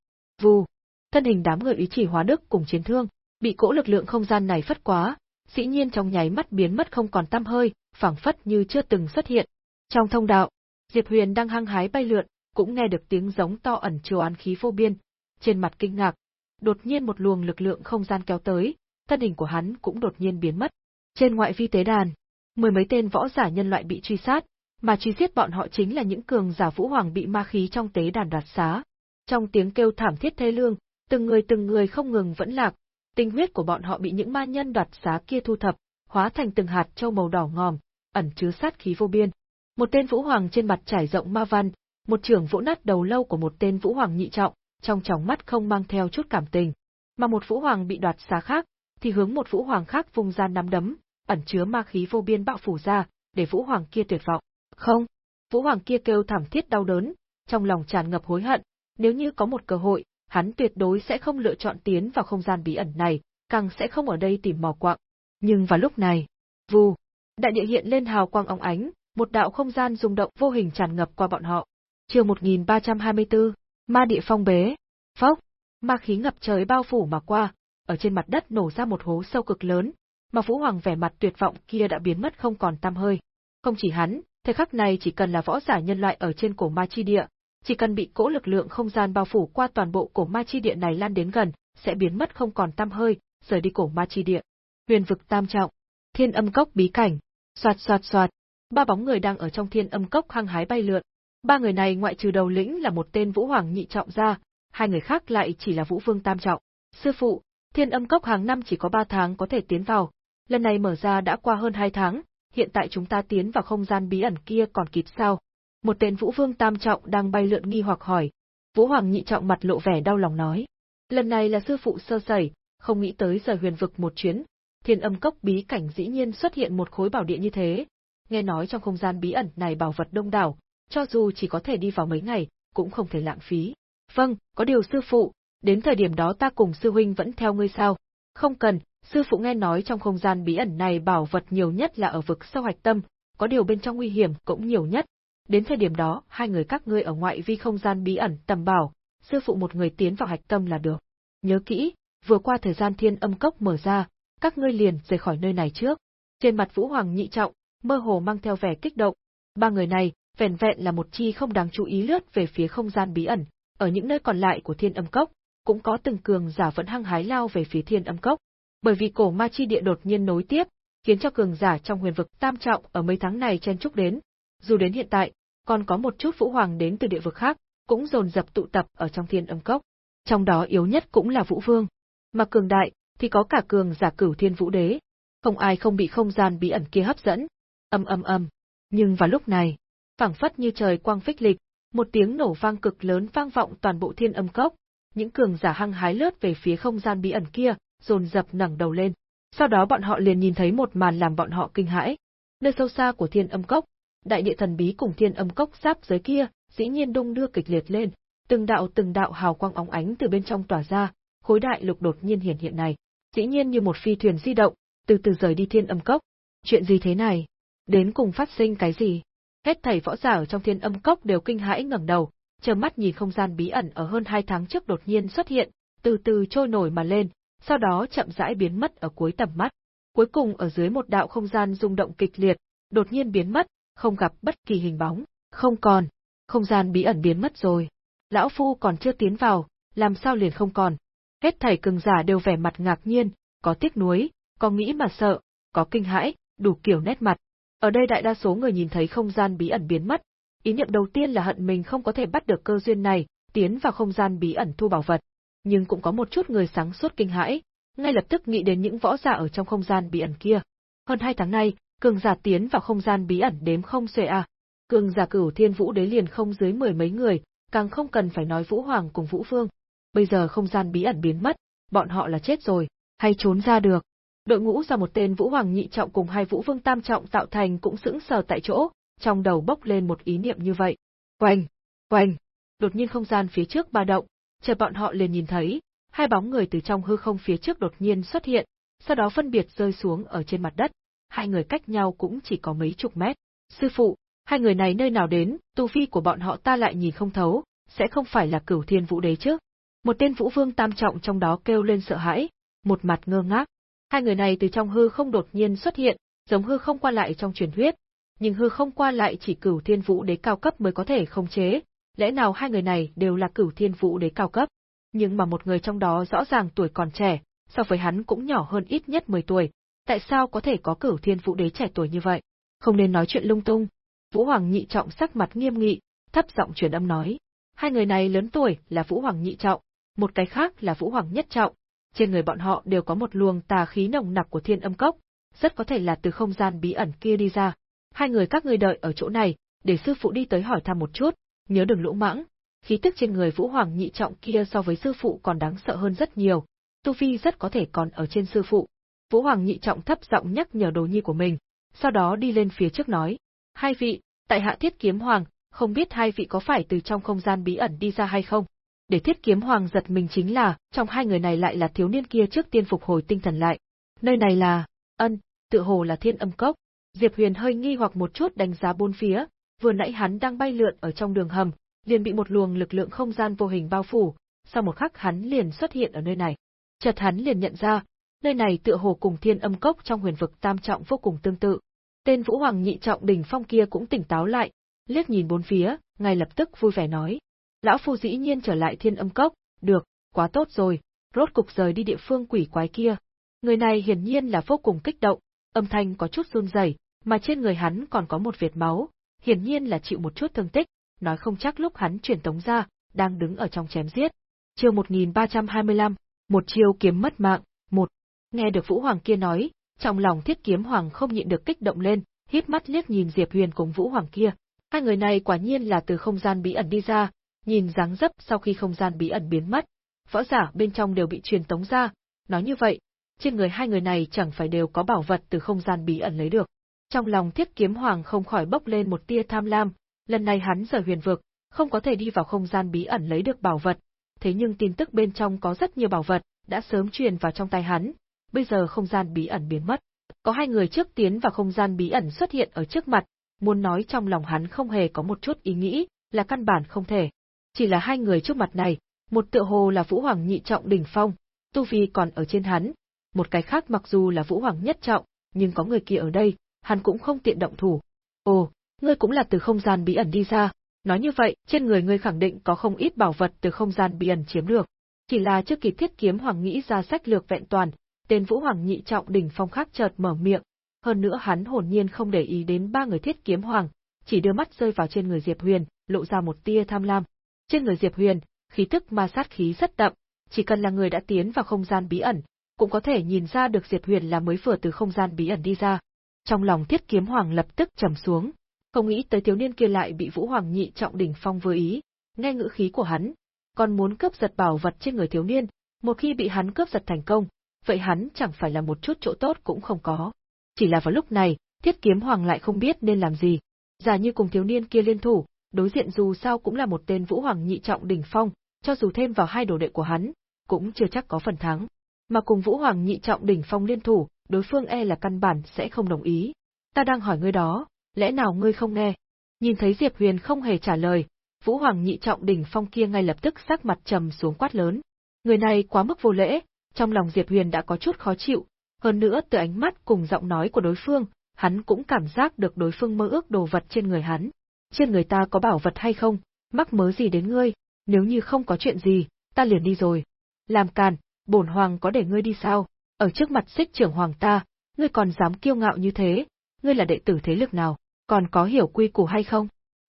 [SPEAKER 1] Vù, thân hình đám người ý chỉ hóa đức cùng chiến thương, bị cỗ lực lượng không gian này phất quá, dĩ nhiên trong nháy mắt biến mất không còn tăm hơi, phảng phất như chưa từng xuất hiện. Trong thông đạo, Diệp Huyền đang hăng hái bay lượn, cũng nghe được tiếng giống to ẩn chứa oán khí vô biên, trên mặt kinh ngạc, đột nhiên một luồng lực lượng không gian kéo tới, thân hình của hắn cũng đột nhiên biến mất. Trên ngoại vi tế đàn, mười mấy tên võ giả nhân loại bị truy sát, mà truy giết bọn họ chính là những cường giả vũ hoàng bị ma khí trong tế đàn đoạt xá. Trong tiếng kêu thảm thiết thê lương, từng người từng người không ngừng vẫn lạc, tinh huyết của bọn họ bị những ma nhân đoạt xá kia thu thập, hóa thành từng hạt châu màu đỏ ngòm, ẩn chứa sát khí vô biên. Một tên vũ hoàng trên mặt trải rộng ma văn, một trưởng vỗ nát đầu lâu của một tên vũ hoàng nhị trọng, trong tròng mắt không mang theo chút cảm tình. Mà một vũ hoàng bị đoạt xá khác, thì hướng một vũ hoàng khác vung ra nắm đấm, ẩn chứa ma khí vô biên bạo phủ ra, để vũ hoàng kia tuyệt vọng. Không, vũ hoàng kia kêu thảm thiết đau đớn, trong lòng tràn ngập hối hận, nếu như có một cơ hội, hắn tuyệt đối sẽ không lựa chọn tiến vào không gian bí ẩn này, càng sẽ không ở đây tìm mò quạng. Nhưng vào lúc này, vù, đại địa hiện lên hào quang óng ánh, một đạo không gian rung động vô hình tràn ngập qua bọn họ. Chương 1324, Ma địa phong bế. Phốc, ma khí ngập trời bao phủ mà qua, ở trên mặt đất nổ ra một hố sâu cực lớn, mà Vũ Hoàng vẻ mặt tuyệt vọng kia đã biến mất không còn tăm hơi. Không chỉ hắn, thời khắc này chỉ cần là võ giả nhân loại ở trên cổ ma chi địa, chỉ cần bị cỗ lực lượng không gian bao phủ qua toàn bộ cổ ma chi địa này lan đến gần, sẽ biến mất không còn tăm hơi, rời đi cổ ma chi địa. Huyền vực tam trọng, thiên âm cốc bí cảnh, xoạt xoạt xoạt, ba bóng người đang ở trong thiên âm cốc hăng hái bay lượn. Ba người này ngoại trừ đầu lĩnh là một tên vũ hoàng nhị trọng ra, hai người khác lại chỉ là vũ vương tam trọng. Sư phụ, thiên âm cốc hàng năm chỉ có ba tháng có thể tiến vào, lần này mở ra đã qua hơn hai tháng, hiện tại chúng ta tiến vào không gian bí ẩn kia còn kịp sao? Một tên vũ vương tam trọng đang bay lượn nghi hoặc hỏi. Vũ hoàng nhị trọng mặt lộ vẻ đau lòng nói. Lần này là sư phụ sơ sẩy, không nghĩ tới rời huyền vực một chuyến, thiên âm cốc bí cảnh dĩ nhiên xuất hiện một khối bảo địa như thế. Nghe nói trong không gian bí ẩn này bảo vật đông đảo, cho dù chỉ có thể đi vào mấy ngày, cũng không thể lãng phí. Vâng, có điều sư phụ, đến thời điểm đó ta cùng sư huynh vẫn theo ngươi sao? Không cần, sư phụ nghe nói trong không gian bí ẩn này bảo vật nhiều nhất là ở vực sâu hạch tâm, có điều bên trong nguy hiểm cũng nhiều nhất. Đến thời điểm đó, hai người các ngươi ở ngoại vi không gian bí ẩn tầm bảo, sư phụ một người tiến vào hạch tâm là được. Nhớ kỹ, vừa qua thời gian thiên âm cốc mở ra, các ngươi liền rời khỏi nơi này trước. Trên mặt Vũ Hoàng nhị trọng, mơ hồ mang theo vẻ kích động. Ba người này, vẻn vẹn là một chi không đáng chú ý lướt về phía không gian bí ẩn, ở những nơi còn lại của thiên âm cốc, cũng có từng cường giả vẫn hăng hái lao về phía thiên âm cốc. Bởi vì cổ ma chi địa đột nhiên nối tiếp, khiến cho cường giả trong huyền vực tam trọng ở mấy tháng này chen chúc đến. Dù đến hiện tại, còn có một chút vũ hoàng đến từ địa vực khác, cũng dồn dập tụ tập ở trong thiên âm cốc. Trong đó yếu nhất cũng là vũ vương. Mà cường đại, thì có cả cường giả cửu thiên vũ đế. Không ai không bị không gian bí ẩn kia hấp dẫn. Âm âm âm. Nhưng vào lúc này, phảng phất như trời quang phích lịch, một tiếng nổ vang cực lớn vang vọng toàn bộ thiên âm cốc. Những cường giả hăng hái lướt về phía không gian bí ẩn kia, dồn dập ngẩng đầu lên. Sau đó bọn họ liền nhìn thấy một màn làm bọn họ kinh hãi. Nơi sâu xa của thiên âm cốc, đại địa thần bí cùng thiên âm cốc giáp giới kia, dĩ nhiên đung đưa kịch liệt lên, từng đạo từng đạo hào quang óng ánh từ bên trong tỏa ra, khối đại lục đột nhiên hiển hiện này, dĩ nhiên như một phi thuyền di động, từ từ rời đi thiên âm cốc. Chuyện gì thế này? Đến cùng phát sinh cái gì? Hết thầy võ giả ở trong thiên âm cốc đều kinh hãi ngẩng đầu, chờ mắt nhìn không gian bí ẩn ở hơn hai tháng trước đột nhiên xuất hiện, từ từ trôi nổi mà lên, sau đó chậm rãi biến mất ở cuối tầm mắt. Cuối cùng ở dưới một đạo không gian rung động kịch liệt, đột nhiên biến mất, không gặp bất kỳ hình bóng, không còn, không gian bí ẩn biến mất rồi. Lão Phu còn chưa tiến vào, làm sao liền không còn. Hết thảy cường giả đều vẻ mặt ngạc nhiên, có tiếc nuối, có nghĩ mà sợ, có kinh hãi, đủ kiểu nét mặt. Ở đây đại đa số người nhìn thấy không gian bí ẩn biến mất, ý niệm đầu tiên là hận mình không có thể bắt được cơ duyên này, tiến vào không gian bí ẩn thu bảo vật. Nhưng cũng có một chút người sáng suốt kinh hãi, ngay lập tức nghĩ đến những võ giả ở trong không gian bí ẩn kia. Hơn hai tháng nay, cường giả tiến vào không gian bí ẩn đếm không xuể à. Cường giả cửu thiên vũ đế liền không dưới mười mấy người, càng không cần phải nói Vũ Hoàng cùng Vũ Vương. Bây giờ không gian bí ẩn biến mất, bọn họ là chết rồi, hay trốn ra được. Đội ngũ do một tên Vũ Hoàng nhị trọng cùng hai Vũ Vương tam trọng tạo thành cũng sững sờ tại chỗ, trong đầu bốc lên một ý niệm như vậy. quanh quanh Đột nhiên không gian phía trước ba động, chờ bọn họ liền nhìn thấy, hai bóng người từ trong hư không phía trước đột nhiên xuất hiện, sau đó phân biệt rơi xuống ở trên mặt đất, hai người cách nhau cũng chỉ có mấy chục mét. Sư phụ, hai người này nơi nào đến, tu vi của bọn họ ta lại nhìn không thấu, sẽ không phải là cửu thiên vũ đế chứ. Một tên vũ vương tam trọng trong đó kêu lên sợ hãi, một mặt ngơ ngác. Hai người này từ trong hư không đột nhiên xuất hiện, giống hư không qua lại trong truyền thuyết, nhưng hư không qua lại chỉ cửu thiên vũ đế cao cấp mới có thể khống chế, lẽ nào hai người này đều là cửu thiên vũ đế cao cấp? Nhưng mà một người trong đó rõ ràng tuổi còn trẻ, so với hắn cũng nhỏ hơn ít nhất 10 tuổi, tại sao có thể có cửu thiên vũ đế trẻ tuổi như vậy? Không nên nói chuyện lung tung. Vũ Hoàng nhị trọng sắc mặt nghiêm nghị, thấp giọng truyền âm nói. Hai người này lớn tuổi là Vũ Hoàng nhị trọng, một cái khác là Vũ Hoàng nhất trọng. Trên người bọn họ đều có một luồng tà khí nồng nặc của thiên âm cốc, rất có thể là từ không gian bí ẩn kia đi ra. Hai người các ngươi đợi ở chỗ này, để sư phụ đi tới hỏi thăm một chút, nhớ đừng lỗ mãng. Khí tức trên người Vũ Hoàng nhị trọng kia so với sư phụ còn đáng sợ hơn rất nhiều, tu vi rất có thể còn ở trên sư phụ. Vũ Hoàng nhị trọng thấp giọng nhắc nhở đồ nhi của mình, sau đó đi lên phía trước nói: "Hai vị, tại hạ Thiết Kiếm Hoàng, không biết hai vị có phải từ trong không gian bí ẩn đi ra hay không?" Để Thiết Kiếm Hoàng giật mình chính là, trong hai người này lại là thiếu niên kia trước tiên phục hồi tinh thần lại. Nơi này là, ân, tự hồ là Thiên Âm Cốc. Diệp Huyền hơi nghi hoặc một chút đánh giá bốn phía, vừa nãy hắn đang bay lượn ở trong đường hầm, liền bị một luồng lực lượng không gian vô hình bao phủ, sau một khắc hắn liền xuất hiện ở nơi này. Chợt hắn liền nhận ra, nơi này tựa hồ cùng Thiên Âm Cốc trong huyền vực tam trọng vô cùng tương tự. Tên Vũ Hoàng nhị trọng đỉnh phong kia cũng tỉnh táo lại, liếc nhìn bốn phía, ngay lập tức vui vẻ nói: "Lão phu dĩ nhiên trở lại Thiên Âm Cốc, được, quá tốt rồi, rốt cục rời đi địa phương quỷ quái kia." Người này hiển nhiên là vô cùng kích động, âm thanh có chút run rẩy, mà trên người hắn còn có một vệt máu, hiển nhiên là chịu một chút thương tích, nói không chắc lúc hắn chuyển tống ra, đang đứng ở trong chém giết. Chương 1325, một chiêu kiếm mất mạng, một. Nghe được Vũ Hoàng kia nói, trong lòng Thiết Kiếm Hoàng không nhịn được kích động lên, híp mắt liếc nhìn Diệp Huyền cùng Vũ Hoàng kia. Hai người này quả nhiên là từ không gian bí ẩn đi ra, nhìn dáng dấp sau khi không gian bí ẩn biến mất, võ giả bên trong đều bị truyền tống ra, nói như vậy, trên người hai người này chẳng phải đều có bảo vật từ không gian bí ẩn lấy được. Trong lòng Thiết Kiếm Hoàng không khỏi bốc lên một tia tham lam, lần này hắn rời huyền vực, không có thể đi vào không gian bí ẩn lấy được bảo vật, thế nhưng tin tức bên trong có rất nhiều bảo vật, đã sớm truyền vào trong tay hắn, bây giờ không gian bí ẩn biến mất. Có hai người trước tiến vào không gian bí ẩn xuất hiện ở trước mặt, muốn nói trong lòng hắn không hề có một chút ý nghĩ, là căn bản không thể. Chỉ là hai người trước mặt này, một tựa hồ là Vũ Hoàng nhị trọng đỉnh phong, tu vi còn ở trên hắn, một cái khác mặc dù là Vũ Hoàng nhất trọng, nhưng có người kia ở đây, hắn cũng không tiện động thủ. Ồ, ngươi cũng là từ không gian bí ẩn đi ra, nói như vậy, trên người ngươi khẳng định có không ít bảo vật từ không gian bí ẩn chiếm được. Chỉ là trước kỳ thiết kiếm hoàng nghĩ ra sách lược vẹn toàn, tên Vũ Hoàng nhị trọng đỉnh phong khác chợt mở miệng, hơn nữa hắn hồn nhiên không để ý đến ba người thiết kiếm hoàng, chỉ đưa mắt rơi vào trên người Diệp Huyền, lộ ra một tia tham lam. Trên người Diệp Huyền, khí tức ma sát khí rất đậm, chỉ cần là người đã tiến vào không gian bí ẩn, cũng có thể nhìn ra được Diệp Huyền là mới vừa từ không gian bí ẩn đi ra. Trong lòng Thiết Kiếm Hoàng lập tức trầm xuống, không nghĩ tới thiếu niên kia lại bị Vũ Hoàng nhị trọng đỉnh phong vừa ý, nghe ngữ khí của hắn, còn muốn cướp giật bảo vật trên người thiếu niên, một khi bị hắn cướp giật thành công, vậy hắn chẳng phải là một chút chỗ tốt cũng không có. Chỉ là vào lúc này, Thiết Kiếm Hoàng lại không biết nên làm gì. Giả như cùng thiếu niên kia liên thủ, đối diện dù sao cũng là một tên Vũ Hoàng nhị trọng đỉnh phong, cho dù thêm vào hai đồ đệ của hắn, cũng chưa chắc có phần thắng. Mà cùng Vũ Hoàng nhị trọng đỉnh phong liên thủ, đối phương e là căn bản sẽ không đồng ý. Ta đang hỏi ngươi đó, lẽ nào ngươi không nghe? Nhìn thấy Diệp Huyền không hề trả lời, Vũ Hoàng nhị trọng đỉnh phong kia ngay lập tức sắc mặt trầm xuống quát lớn. Người này quá mức vô lễ, trong lòng Diệp Huyền đã có chút khó chịu, hơn nữa từ ánh mắt cùng giọng nói của đối phương, hắn cũng cảm giác được đối phương mơ ước đồ vật trên người hắn. Trên người ta có bảo vật hay không, mắc mớ gì đến ngươi, nếu như không có chuyện gì, ta liền đi rồi. Làm càn, bổn hoàng có để ngươi đi sao? Ở trước mặt xích trưởng hoàng ta, ngươi còn dám kiêu ngạo như thế, ngươi là đệ tử thế lực nào, còn có hiểu quy củ hay không?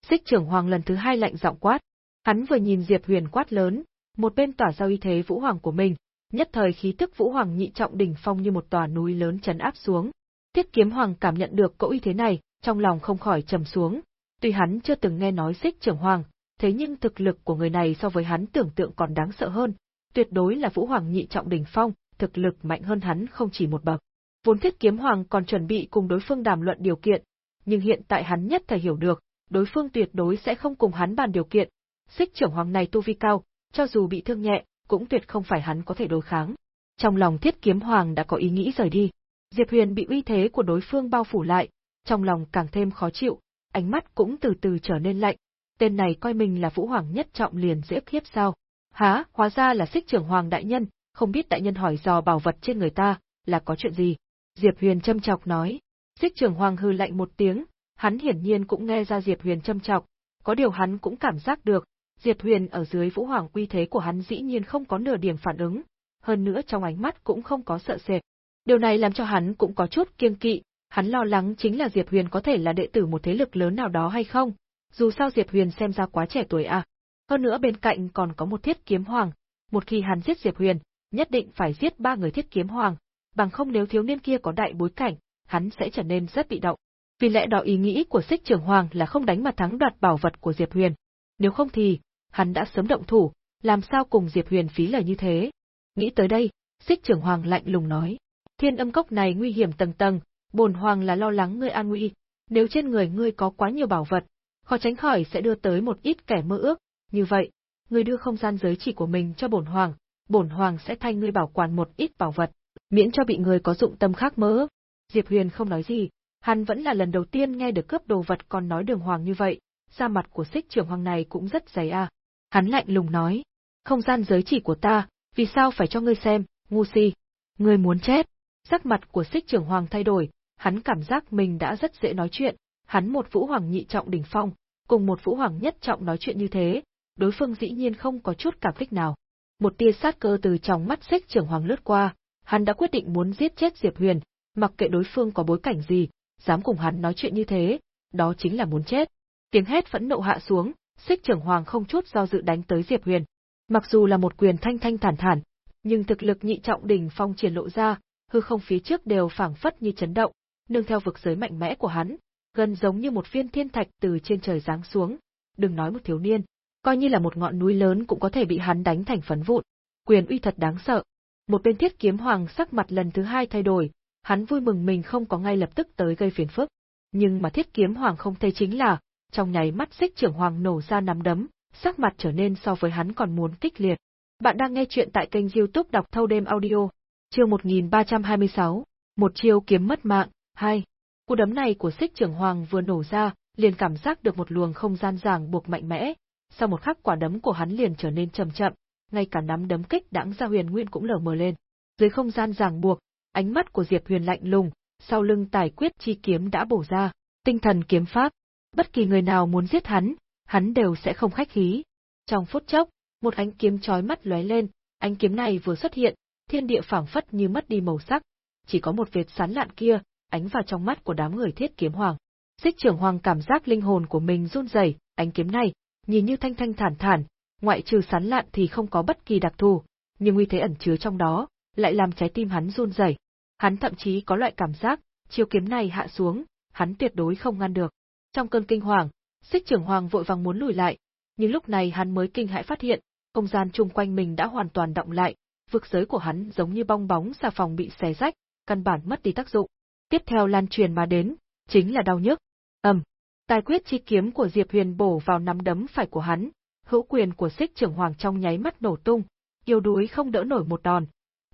[SPEAKER 1] Xích trưởng hoàng lần thứ hai lạnh giọng quát. Hắn vừa nhìn Diệp Huyền quát lớn, một bên tỏa ra uy thế vũ hoàng của mình, nhất thời khí tức vũ hoàng nhị trọng đỉnh phong như một tòa núi lớn chấn áp xuống. Tiết kiếm hoàng cảm nhận được cỗ uy thế này, trong lòng không khỏi trầm xuống. Tuy hắn chưa từng nghe nói xích trưởng hoàng, thế nhưng thực lực của người này so với hắn tưởng tượng còn đáng sợ hơn, tuyệt đối là vũ hoàng nhị trọng đỉnh phong, thực lực mạnh hơn hắn không chỉ một bậc. Vốn thiết kiếm hoàng còn chuẩn bị cùng đối phương đàm luận điều kiện, nhưng hiện tại hắn nhất thời hiểu được, đối phương tuyệt đối sẽ không cùng hắn bàn điều kiện. Xích trưởng hoàng này tu vi cao, cho dù bị thương nhẹ, cũng tuyệt không phải hắn có thể đối kháng. Trong lòng thiết kiếm hoàng đã có ý nghĩ rời đi. Diệp Huyền bị uy thế của đối phương bao phủ lại, trong lòng càng thêm khó chịu, ánh mắt cũng từ từ trở nên lạnh. Tên này coi mình là vũ hoàng nhất trọng liền dễ khiếp sao? Há, hóa ra là xích trưởng hoàng đại nhân, không biết đại nhân hỏi dò bảo vật trên người ta, là có chuyện gì? Diệp Huyền châm chọc nói. Xích trưởng hoàng hư lạnh một tiếng, hắn hiển nhiên cũng nghe ra Diệp Huyền châm chọc, có điều hắn cũng cảm giác được, Diệp Huyền ở dưới vũ hoàng uy thế của hắn dĩ nhiên không có nửa điểm phản ứng, hơn nữa trong ánh mắt cũng không có sợ sệt. Điều này làm cho hắn cũng có chút kiêng kỵ, hắn lo lắng chính là Diệp Huyền có thể là đệ tử một thế lực lớn nào đó hay không, dù sao Diệp Huyền xem ra quá trẻ tuổi à. Hơn nữa bên cạnh còn có một thiết kiếm hoàng, một khi hắn giết Diệp Huyền, nhất định phải giết ba người thiết kiếm hoàng, bằng không nếu thiếu niên kia có đại bối cảnh, hắn sẽ trở nên rất bị động. Vì lẽ đó ý nghĩ của Sích trưởng hoàng là không đánh mà thắng đoạt bảo vật của Diệp Huyền. Nếu không thì, hắn đã sớm động thủ, làm sao cùng Diệp Huyền phí lời như thế. Nghĩ tới đây, Sích trưởng hoàng lạnh lùng nói. Thiên âm cốc này nguy hiểm tầng tầng, Bổn hoàng là lo lắng ngươi an nguy, nếu trên người ngươi có quá nhiều bảo vật, khó tránh khỏi sẽ đưa tới một ít kẻ mơ ước, như vậy, ngươi đưa không gian giới chỉ của mình cho bổn hoàng, bổn hoàng sẽ thay ngươi bảo quản một ít bảo vật, miễn cho bị người có dụng tâm khác mơ ước. Diệp Huyền không nói gì, hắn vẫn là lần đầu tiên nghe được cướp đồ vật còn nói đường hoàng như vậy, da mặt của xích trưởng hoàng này cũng rất dày a. Hắn lạnh lùng nói, không gian giới chỉ của ta, vì sao phải cho ngươi xem, ngu si. Ngươi muốn chết. Sắc mặt của xích trưởng hoàng thay đổi, hắn cảm giác mình đã rất dễ nói chuyện, hắn một vũ hoàng nhị trọng đỉnh phong, cùng một vũ hoàng nhất trọng nói chuyện như thế, đối phương dĩ nhiên không có chút cảm kích nào. Một tia sát cơ từ trong mắt xích trưởng hoàng lướt qua, hắn đã quyết định muốn giết chết Diệp Huyền, mặc kệ đối phương có bối cảnh gì, dám cùng hắn nói chuyện như thế, đó chính là muốn chết. Tiếng hét phẫn nộ hạ xuống, xích trưởng hoàng không chút do dự đánh tới Diệp Huyền. Mặc dù là một quyền thanh thanh thản thản, nhưng thực lực nhị trọng đỉnh phong triển lộ ra, hư không phía trước đều phảng phất như chấn động, nương theo vực giới mạnh mẽ của hắn, gần giống như một viên thiên thạch từ trên trời giáng xuống, đừng nói một thiếu niên, coi như là một ngọn núi lớn cũng có thể bị hắn đánh thành phấn vụn. Quyền uy thật đáng sợ. Một bên thiết kiếm hoàng sắc mặt lần thứ hai thay đổi, hắn vui mừng mình không có ngay lập tức tới gây phiền phức. Nhưng mà thiết kiếm hoàng không thấy chính là, trong nháy mắt xích trưởng hoàng nổ ra nắm đấm, sắc mặt trở nên so với hắn còn muốn kích liệt. Bạn đang nghe chuyện tại kênh youtube đọc thâu đêm audio, chương 1326, một chiêu kiếm mất mạng, hai Cú đấm này của xích trưởng hoàng vừa nổ ra, liền cảm giác được một luồng không gian ràng buộc mạnh mẽ, sau một khắc quả đấm của hắn liền trở nên chậm chậm, ngay cả nắm đấm kích đãng ra huyền nguyên cũng lờ mờ lên. Dưới không gian ràng buộc, ánh mắt của Diệp Huyền lạnh lùng, sau lưng tài quyết chi kiếm đã bổ ra, tinh thần kiếm pháp. Bất kỳ người nào muốn giết hắn, hắn đều sẽ không khách khí. Trong phút chốc, một ánh kiếm chói mắt lóe lên, ánh kiếm này vừa xuất hiện, thiên địa phảng phất như mất đi màu sắc, chỉ có một vệt sán lạn kia, ánh vào trong mắt của đám người thiết kiếm hoàng. Xích trưởng hoàng cảm giác linh hồn của mình run rẩy, ánh kiếm này, nhìn như thanh thanh thản thản, ngoại trừ sán lạn thì không có bất kỳ đặc thù, nhưng uy thế ẩn chứa trong đó, lại làm trái tim hắn run rẩy. Hắn thậm chí có loại cảm giác, chiêu kiếm này hạ xuống, hắn tuyệt đối không ngăn được. Trong cơn kinh hoàng, Xích trưởng hoàng vội vàng muốn lùi lại, nhưng lúc này hắn mới kinh hãi phát hiện, không gian chung quanh mình đã hoàn toàn động lại, vực giới của hắn giống như bong bóng xà phòng bị xé rách, căn bản mất đi tác dụng. Tiếp theo lan truyền mà đến, chính là đau nhức. Ầm. Tài quyết chi kiếm của Diệp Huyền bổ vào nắm đấm phải của hắn, hữu quyền của Sích Trưởng Hoàng trong nháy mắt nổ tung, yêu đuối không đỡ nổi một đòn.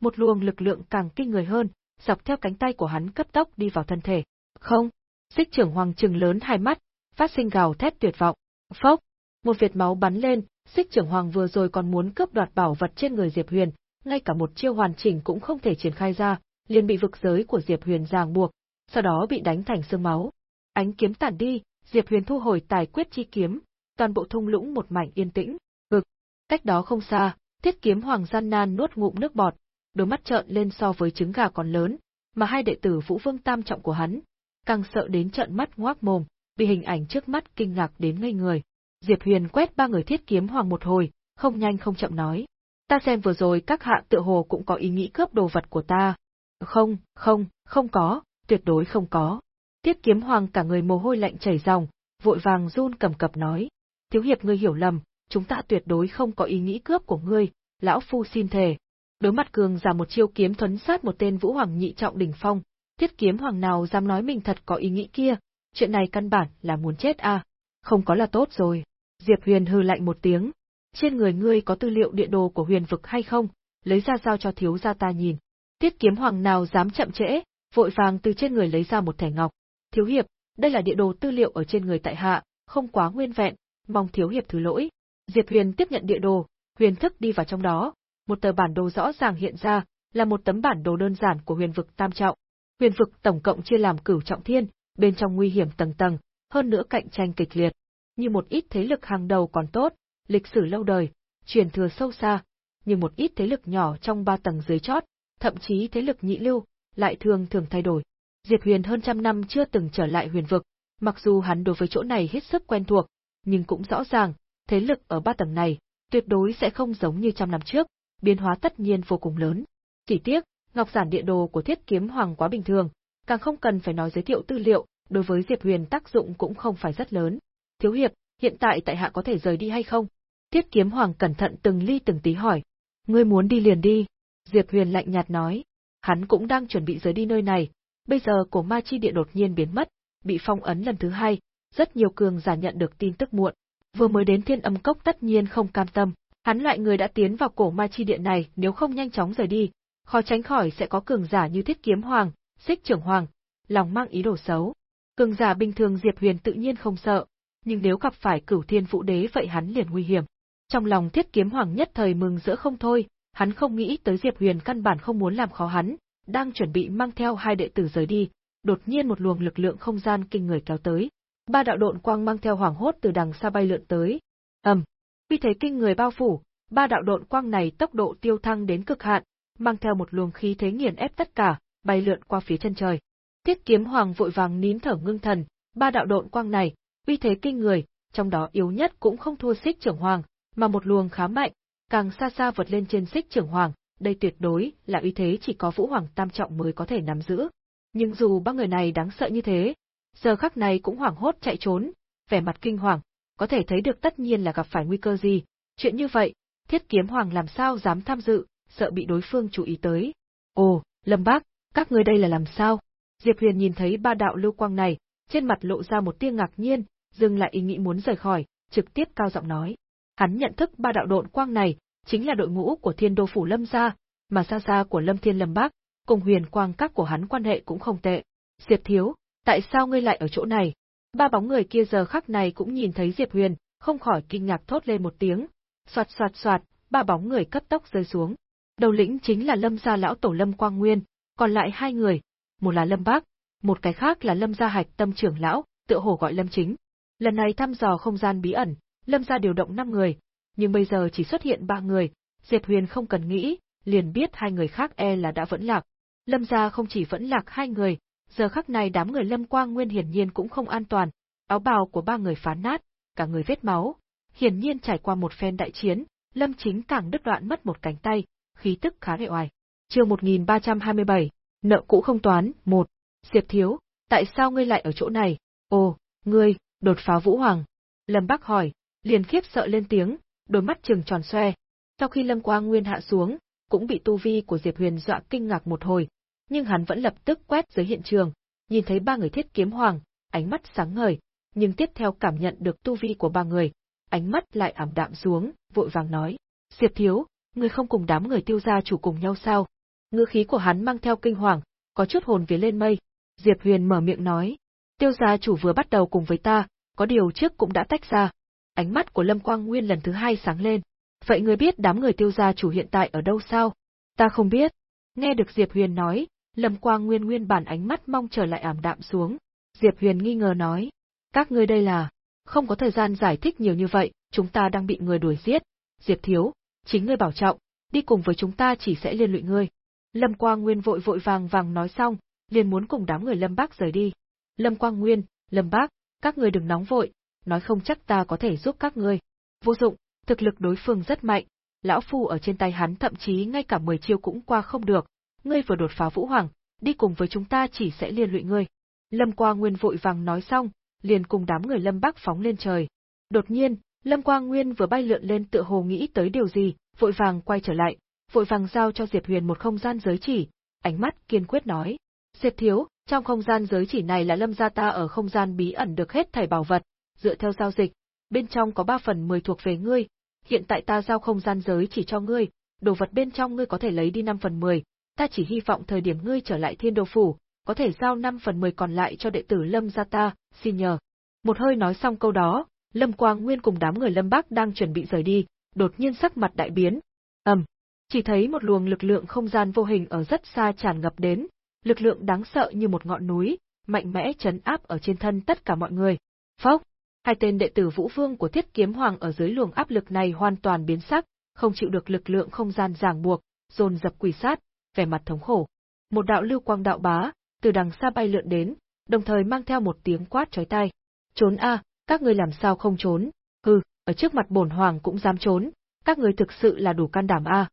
[SPEAKER 1] Một luồng lực lượng càng kinh người hơn, dọc theo cánh tay của hắn cấp tốc đi vào thân thể. Không, Sích Trưởng Hoàng trừng lớn hai mắt, phát sinh gào thét tuyệt vọng. Phốc, một việt máu bắn lên, Sích Trưởng Hoàng vừa rồi còn muốn cướp đoạt bảo vật trên người Diệp Huyền, ngay cả một chiêu hoàn chỉnh cũng không thể triển khai ra, liền bị vực giới của Diệp Huyền ràng buộc, sau đó bị đánh thành xương máu. Ánh kiếm tản đi, Diệp Huyền thu hồi tài quyết chi kiếm, toàn bộ thung lũng một mảnh yên tĩnh. Cực, cách đó không xa, Thiết Kiếm Hoàng gian nan nuốt ngụm nước bọt, đôi mắt trợn lên so với trứng gà còn lớn, mà hai đệ tử Vũ Vương tam trọng của hắn, càng sợ đến trợn mắt ngoác mồm, bị hình ảnh trước mắt kinh ngạc đến ngây người. Diệp Huyền quét ba người thiết kiếm hoàng một hồi, không nhanh không chậm nói. Ta xem vừa rồi các hạ tựa hồ cũng có ý nghĩ cướp đồ vật của ta. Không, không, không có, tuyệt đối không có. Tiết kiếm hoàng cả người mồ hôi lạnh chảy ròng, vội vàng run cầm cập nói. Thiếu hiệp ngươi hiểu lầm, chúng ta tuyệt đối không có ý nghĩ cướp của ngươi, lão phu xin thề. Đối mặt cường giả một chiêu kiếm thuấn sát một tên vũ hoàng nhị trọng đỉnh phong, thiết kiếm hoàng nào dám nói mình thật có ý nghĩ kia, chuyện này căn bản là muốn chết à, không có là tốt rồi. Diệp Huyền hư lạnh một tiếng, trên người ngươi có tư liệu địa đồ của huyền vực hay không, lấy ra giao cho thiếu gia ta nhìn. Tiết kiếm hoàng nào dám chậm trễ, vội vàng từ trên người lấy ra một thẻ ngọc. Thiếu hiệp, đây là địa đồ tư liệu ở trên người tại hạ, không quá nguyên vẹn, mong thiếu hiệp thứ lỗi. Diệp Huyền tiếp nhận địa đồ, huyền thức đi vào trong đó, một tờ bản đồ rõ ràng hiện ra, là một tấm bản đồ đơn giản của huyền vực tam trọng. Huyền vực tổng cộng chia làm cửu trọng thiên, bên trong nguy hiểm tầng tầng, hơn nữa cạnh tranh kịch liệt. Như một ít thế lực hàng đầu còn tốt, lịch sử lâu đời, truyền thừa sâu xa, nhưng một ít thế lực nhỏ trong ba tầng dưới chót, thậm chí thế lực nhị lưu, lại thường thường thay đổi. Diệp Huyền hơn trăm năm chưa từng trở lại huyền vực, mặc dù hắn đối với chỗ này hết sức quen thuộc, nhưng cũng rõ ràng, thế lực ở ba tầng này, tuyệt đối sẽ không giống như trăm năm trước, biến hóa tất nhiên vô cùng lớn. Chỉ tiếc, ngọc giản địa đồ của thiết kiếm hoàng quá bình thường, càng không cần phải nói giới thiệu tư liệu, đối với Diệp Huyền tác dụng cũng không phải rất lớn. Thiếu hiệp, hiện tại tại hạ có thể rời đi hay không? Thiết kiếm hoàng cẩn thận từng ly từng tí hỏi. Ngươi muốn đi liền đi. Diệp Huyền lạnh nhạt nói. Hắn cũng đang chuẩn bị rời đi nơi này. Bây giờ cổ ma chi địa đột nhiên biến mất, bị phong ấn lần thứ hai, rất nhiều cường giả nhận được tin tức muộn. Vừa mới đến thiên âm cốc tất nhiên không cam tâm, hắn loại người đã tiến vào cổ ma chi điện này nếu không nhanh chóng rời đi, khó tránh khỏi sẽ có cường giả như thiết kiếm hoàng, xích trưởng hoàng, lòng mang ý đồ xấu. Cường giả bình thường Diệp Huyền tự nhiên không sợ, nhưng nếu gặp phải cửu thiên vũ đế vậy hắn liền nguy hiểm. Trong lòng thiết kiếm hoàng nhất thời mừng rỡ không thôi, hắn không nghĩ tới Diệp Huyền căn bản không muốn làm khó hắn, đang chuẩn bị mang theo hai đệ tử rời đi, đột nhiên một luồng lực lượng không gian kinh người kéo tới. Ba đạo độn quang mang theo hoàng hốt từ đằng xa bay lượn tới. Ầm, uy thế kinh người bao phủ, ba đạo độn quang này tốc độ tiêu thăng đến cực hạn, mang theo một luồng khí thế nghiền ép tất cả, bay lượn qua phía chân trời. Tiết kiếm hoàng vội vàng nín thở ngưng thần, ba đạo độn quang này, uy thế kinh người, trong đó yếu nhất cũng không thua xích trưởng hoàng, mà một luồng khá mạnh, càng xa xa vượt lên trên xích trưởng hoàng, đây tuyệt đối là uy thế chỉ có vũ hoàng tam trọng mới có thể nắm giữ. Nhưng dù ba người này đáng sợ như thế, giờ khắc này cũng hoảng hốt chạy trốn, vẻ mặt kinh hoàng, có thể thấy được tất nhiên là gặp phải nguy cơ gì, chuyện như vậy, thiết kiếm hoàng làm sao dám tham dự, sợ bị đối phương chú ý tới. Ồ, Lâm Bác, các ngươi đây là làm sao? Diệp Huyền nhìn thấy ba đạo lưu quang này, trên mặt lộ ra một tia ngạc nhiên, dừng lại ý nghĩ muốn rời khỏi, trực tiếp cao giọng nói. Hắn nhận thức ba đạo độn quang này, chính là đội ngũ của thiên đô phủ lâm gia, mà xa xa của lâm thiên lâm bác, cùng huyền quang các của hắn quan hệ cũng không tệ. Diệp thiếu, tại sao ngươi lại ở chỗ này? Ba bóng người kia giờ khắc này cũng nhìn thấy Diệp Huyền, không khỏi kinh ngạc thốt lên một tiếng. Soạt soạt soạt, ba bóng người cấp tốc rơi xuống. Đầu lĩnh chính là lâm gia lão tổ lâm quang nguyên, còn lại hai người, một là lâm bác, một cái khác là lâm gia hạch tâm trưởng lão, tựa hồ gọi lâm chính. Lần này thăm dò không gian bí ẩn, Lâm gia điều động 5 người, nhưng bây giờ chỉ xuất hiện 3 người, Diệp Huyền không cần nghĩ, liền biết hai người khác e là đã vẫn lạc. Lâm gia không chỉ vẫn lạc hai người, giờ khắc này đám người Lâm Quang Nguyên hiển nhiên cũng không an toàn, áo bào của ba người phá nát, cả người vết máu. Hiển nhiên trải qua một phen đại chiến, Lâm Chính càng đứt đoạn mất một cánh tay, khí tức khá hệ oai. Chương 1327, nợ cũ không toán, một. Diệp thiếu, tại sao ngươi lại ở chỗ này? Ồ, ngươi, đột phá Vũ Hoàng. Lâm Bắc hỏi, liền khiếp sợ lên tiếng, đôi mắt trừng tròn xoe. Sau khi Lâm Quang Nguyên hạ xuống, cũng bị tu vi của Diệp Huyền dọa kinh ngạc một hồi, nhưng hắn vẫn lập tức quét dưới hiện trường, nhìn thấy ba người thiết kiếm hoàng, ánh mắt sáng ngời, nhưng tiếp theo cảm nhận được tu vi của ba người, ánh mắt lại ảm đạm xuống, vội vàng nói: "Diệp thiếu, người không cùng đám người tiêu gia chủ cùng nhau sao?" Ngữ khí của hắn mang theo kinh hoàng, có chút hồn vía lên mây. Diệp Huyền mở miệng nói: "Tiêu gia chủ vừa bắt đầu cùng với ta, có điều trước cũng đã tách ra, ánh mắt của Lâm Quang Nguyên lần thứ hai sáng lên. Vậy người biết đám người tiêu gia chủ hiện tại ở đâu sao? Ta không biết. Nghe được Diệp Huyền nói, Lâm Quang Nguyên nguyên bản ánh mắt mong trở lại ảm đạm xuống. Diệp Huyền nghi ngờ nói, các ngươi đây là, không có thời gian giải thích nhiều như vậy, chúng ta đang bị người đuổi giết. Diệp Thiếu, chính ngươi bảo trọng, đi cùng với chúng ta chỉ sẽ liên lụy ngươi. Lâm Quang Nguyên vội vội vàng vàng nói xong, liền muốn cùng đám người Lâm Bác rời đi. Lâm Quang Nguyên, Lâm Bác, các ngươi đừng nóng vội, nói không chắc ta có thể giúp các ngươi. Vô dụng, thực lực đối phương rất mạnh, lão phu ở trên tay hắn thậm chí ngay cả 10 chiêu cũng qua không được, ngươi vừa đột phá Vũ Hoàng, đi cùng với chúng ta chỉ sẽ liên lụy ngươi. Lâm Quang Nguyên vội vàng nói xong, liền cùng đám người Lâm Bắc phóng lên trời. Đột nhiên, Lâm Quang Nguyên vừa bay lượn lên tựa hồ nghĩ tới điều gì, vội vàng quay trở lại, vội vàng giao cho Diệp Huyền một không gian giới chỉ, ánh mắt kiên quyết nói: "Diệp thiếu, trong không gian giới chỉ này là Lâm gia ta ở không gian bí ẩn được hết thảy bảo vật, dựa theo giao dịch, bên trong có 3 phần 10 thuộc về ngươi, hiện tại ta giao không gian giới chỉ cho ngươi, đồ vật bên trong ngươi có thể lấy đi 5 phần 10, ta chỉ hy vọng thời điểm ngươi trở lại Thiên Đô phủ, có thể giao 5 phần 10 còn lại cho đệ tử Lâm gia ta, xin nhờ." Một hơi nói xong câu đó, Lâm Quang Nguyên cùng đám người Lâm Bắc đang chuẩn bị rời đi, đột nhiên sắc mặt đại biến. Ầm, chỉ thấy một luồng lực lượng không gian vô hình ở rất xa tràn ngập đến, lực lượng đáng sợ như một ngọn núi, mạnh mẽ chấn áp ở trên thân tất cả mọi người. Phốc, hai tên đệ tử Vũ Vương của Thiết Kiếm Hoàng ở dưới luồng áp lực này hoàn toàn biến sắc, không chịu được lực lượng không gian ràng buộc, dồn dập quỳ sát, vẻ mặt thống khổ. Một đạo lưu quang đạo bá, từ đằng xa bay lượn đến, đồng thời mang theo một tiếng quát chói tai. Trốn a, các ngươi làm sao không trốn? Hừ, ở trước mặt bổn hoàng cũng dám trốn, các ngươi thực sự là đủ can đảm a.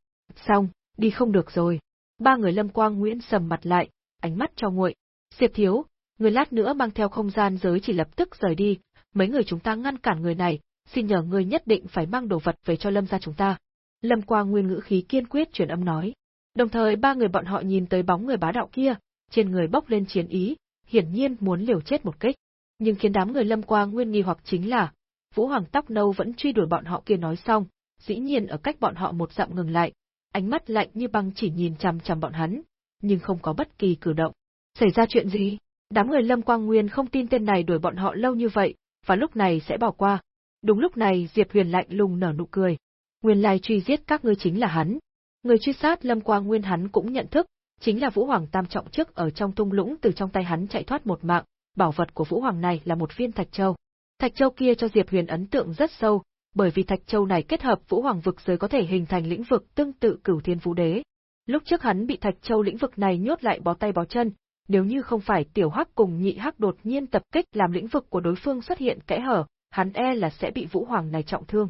[SPEAKER 1] Xong, đi không được rồi. Ba người Lâm Quang Nguyễn sầm mặt lại, ánh mắt cho nguội. Diệp thiếu, người lát nữa mang theo không gian giới chỉ lập tức rời đi, mấy người chúng ta ngăn cản người này, xin nhờ ngươi nhất định phải mang đồ vật về cho Lâm gia chúng ta. Lâm Quang Nguyên ngữ khí kiên quyết truyền âm nói. Đồng thời ba người bọn họ nhìn tới bóng người bá đạo kia, trên người bốc lên chiến ý, hiển nhiên muốn liều chết một kích. Nhưng khiến đám người Lâm Quang Nguyên nghi hoặc chính là, Vũ Hoàng tóc nâu vẫn truy đuổi bọn họ kia nói xong, dĩ nhiên ở cách bọn họ một dặm ngừng lại, ánh mắt lạnh như băng chỉ nhìn chằm chằm bọn hắn, nhưng không có bất kỳ cử động. Xảy ra chuyện gì? Đám người Lâm Quang Nguyên không tin tên này đuổi bọn họ lâu như vậy, và lúc này sẽ bỏ qua. Đúng lúc này Diệp Huyền lạnh lùng nở nụ cười. Nguyên lai truy giết các ngươi chính là hắn. Người truy sát Lâm Quang Nguyên hắn cũng nhận thức, chính là Vũ Hoàng Tam trọng trước ở trong thung lũng từ trong tay hắn chạy thoát một mạng, bảo vật của Vũ Hoàng này là một viên thạch châu. Thạch châu kia cho Diệp Huyền ấn tượng rất sâu, bởi vì thạch châu này kết hợp Vũ Hoàng vực giới có thể hình thành lĩnh vực tương tự Cửu Thiên Vũ Đế. Lúc trước hắn bị thạch châu lĩnh vực này nhốt lại bó tay bó chân, nếu như không phải tiểu hắc cùng nhị hắc đột nhiên tập kích làm lĩnh vực của đối phương xuất hiện kẽ hở, hắn e là sẽ bị Vũ Hoàng này trọng thương.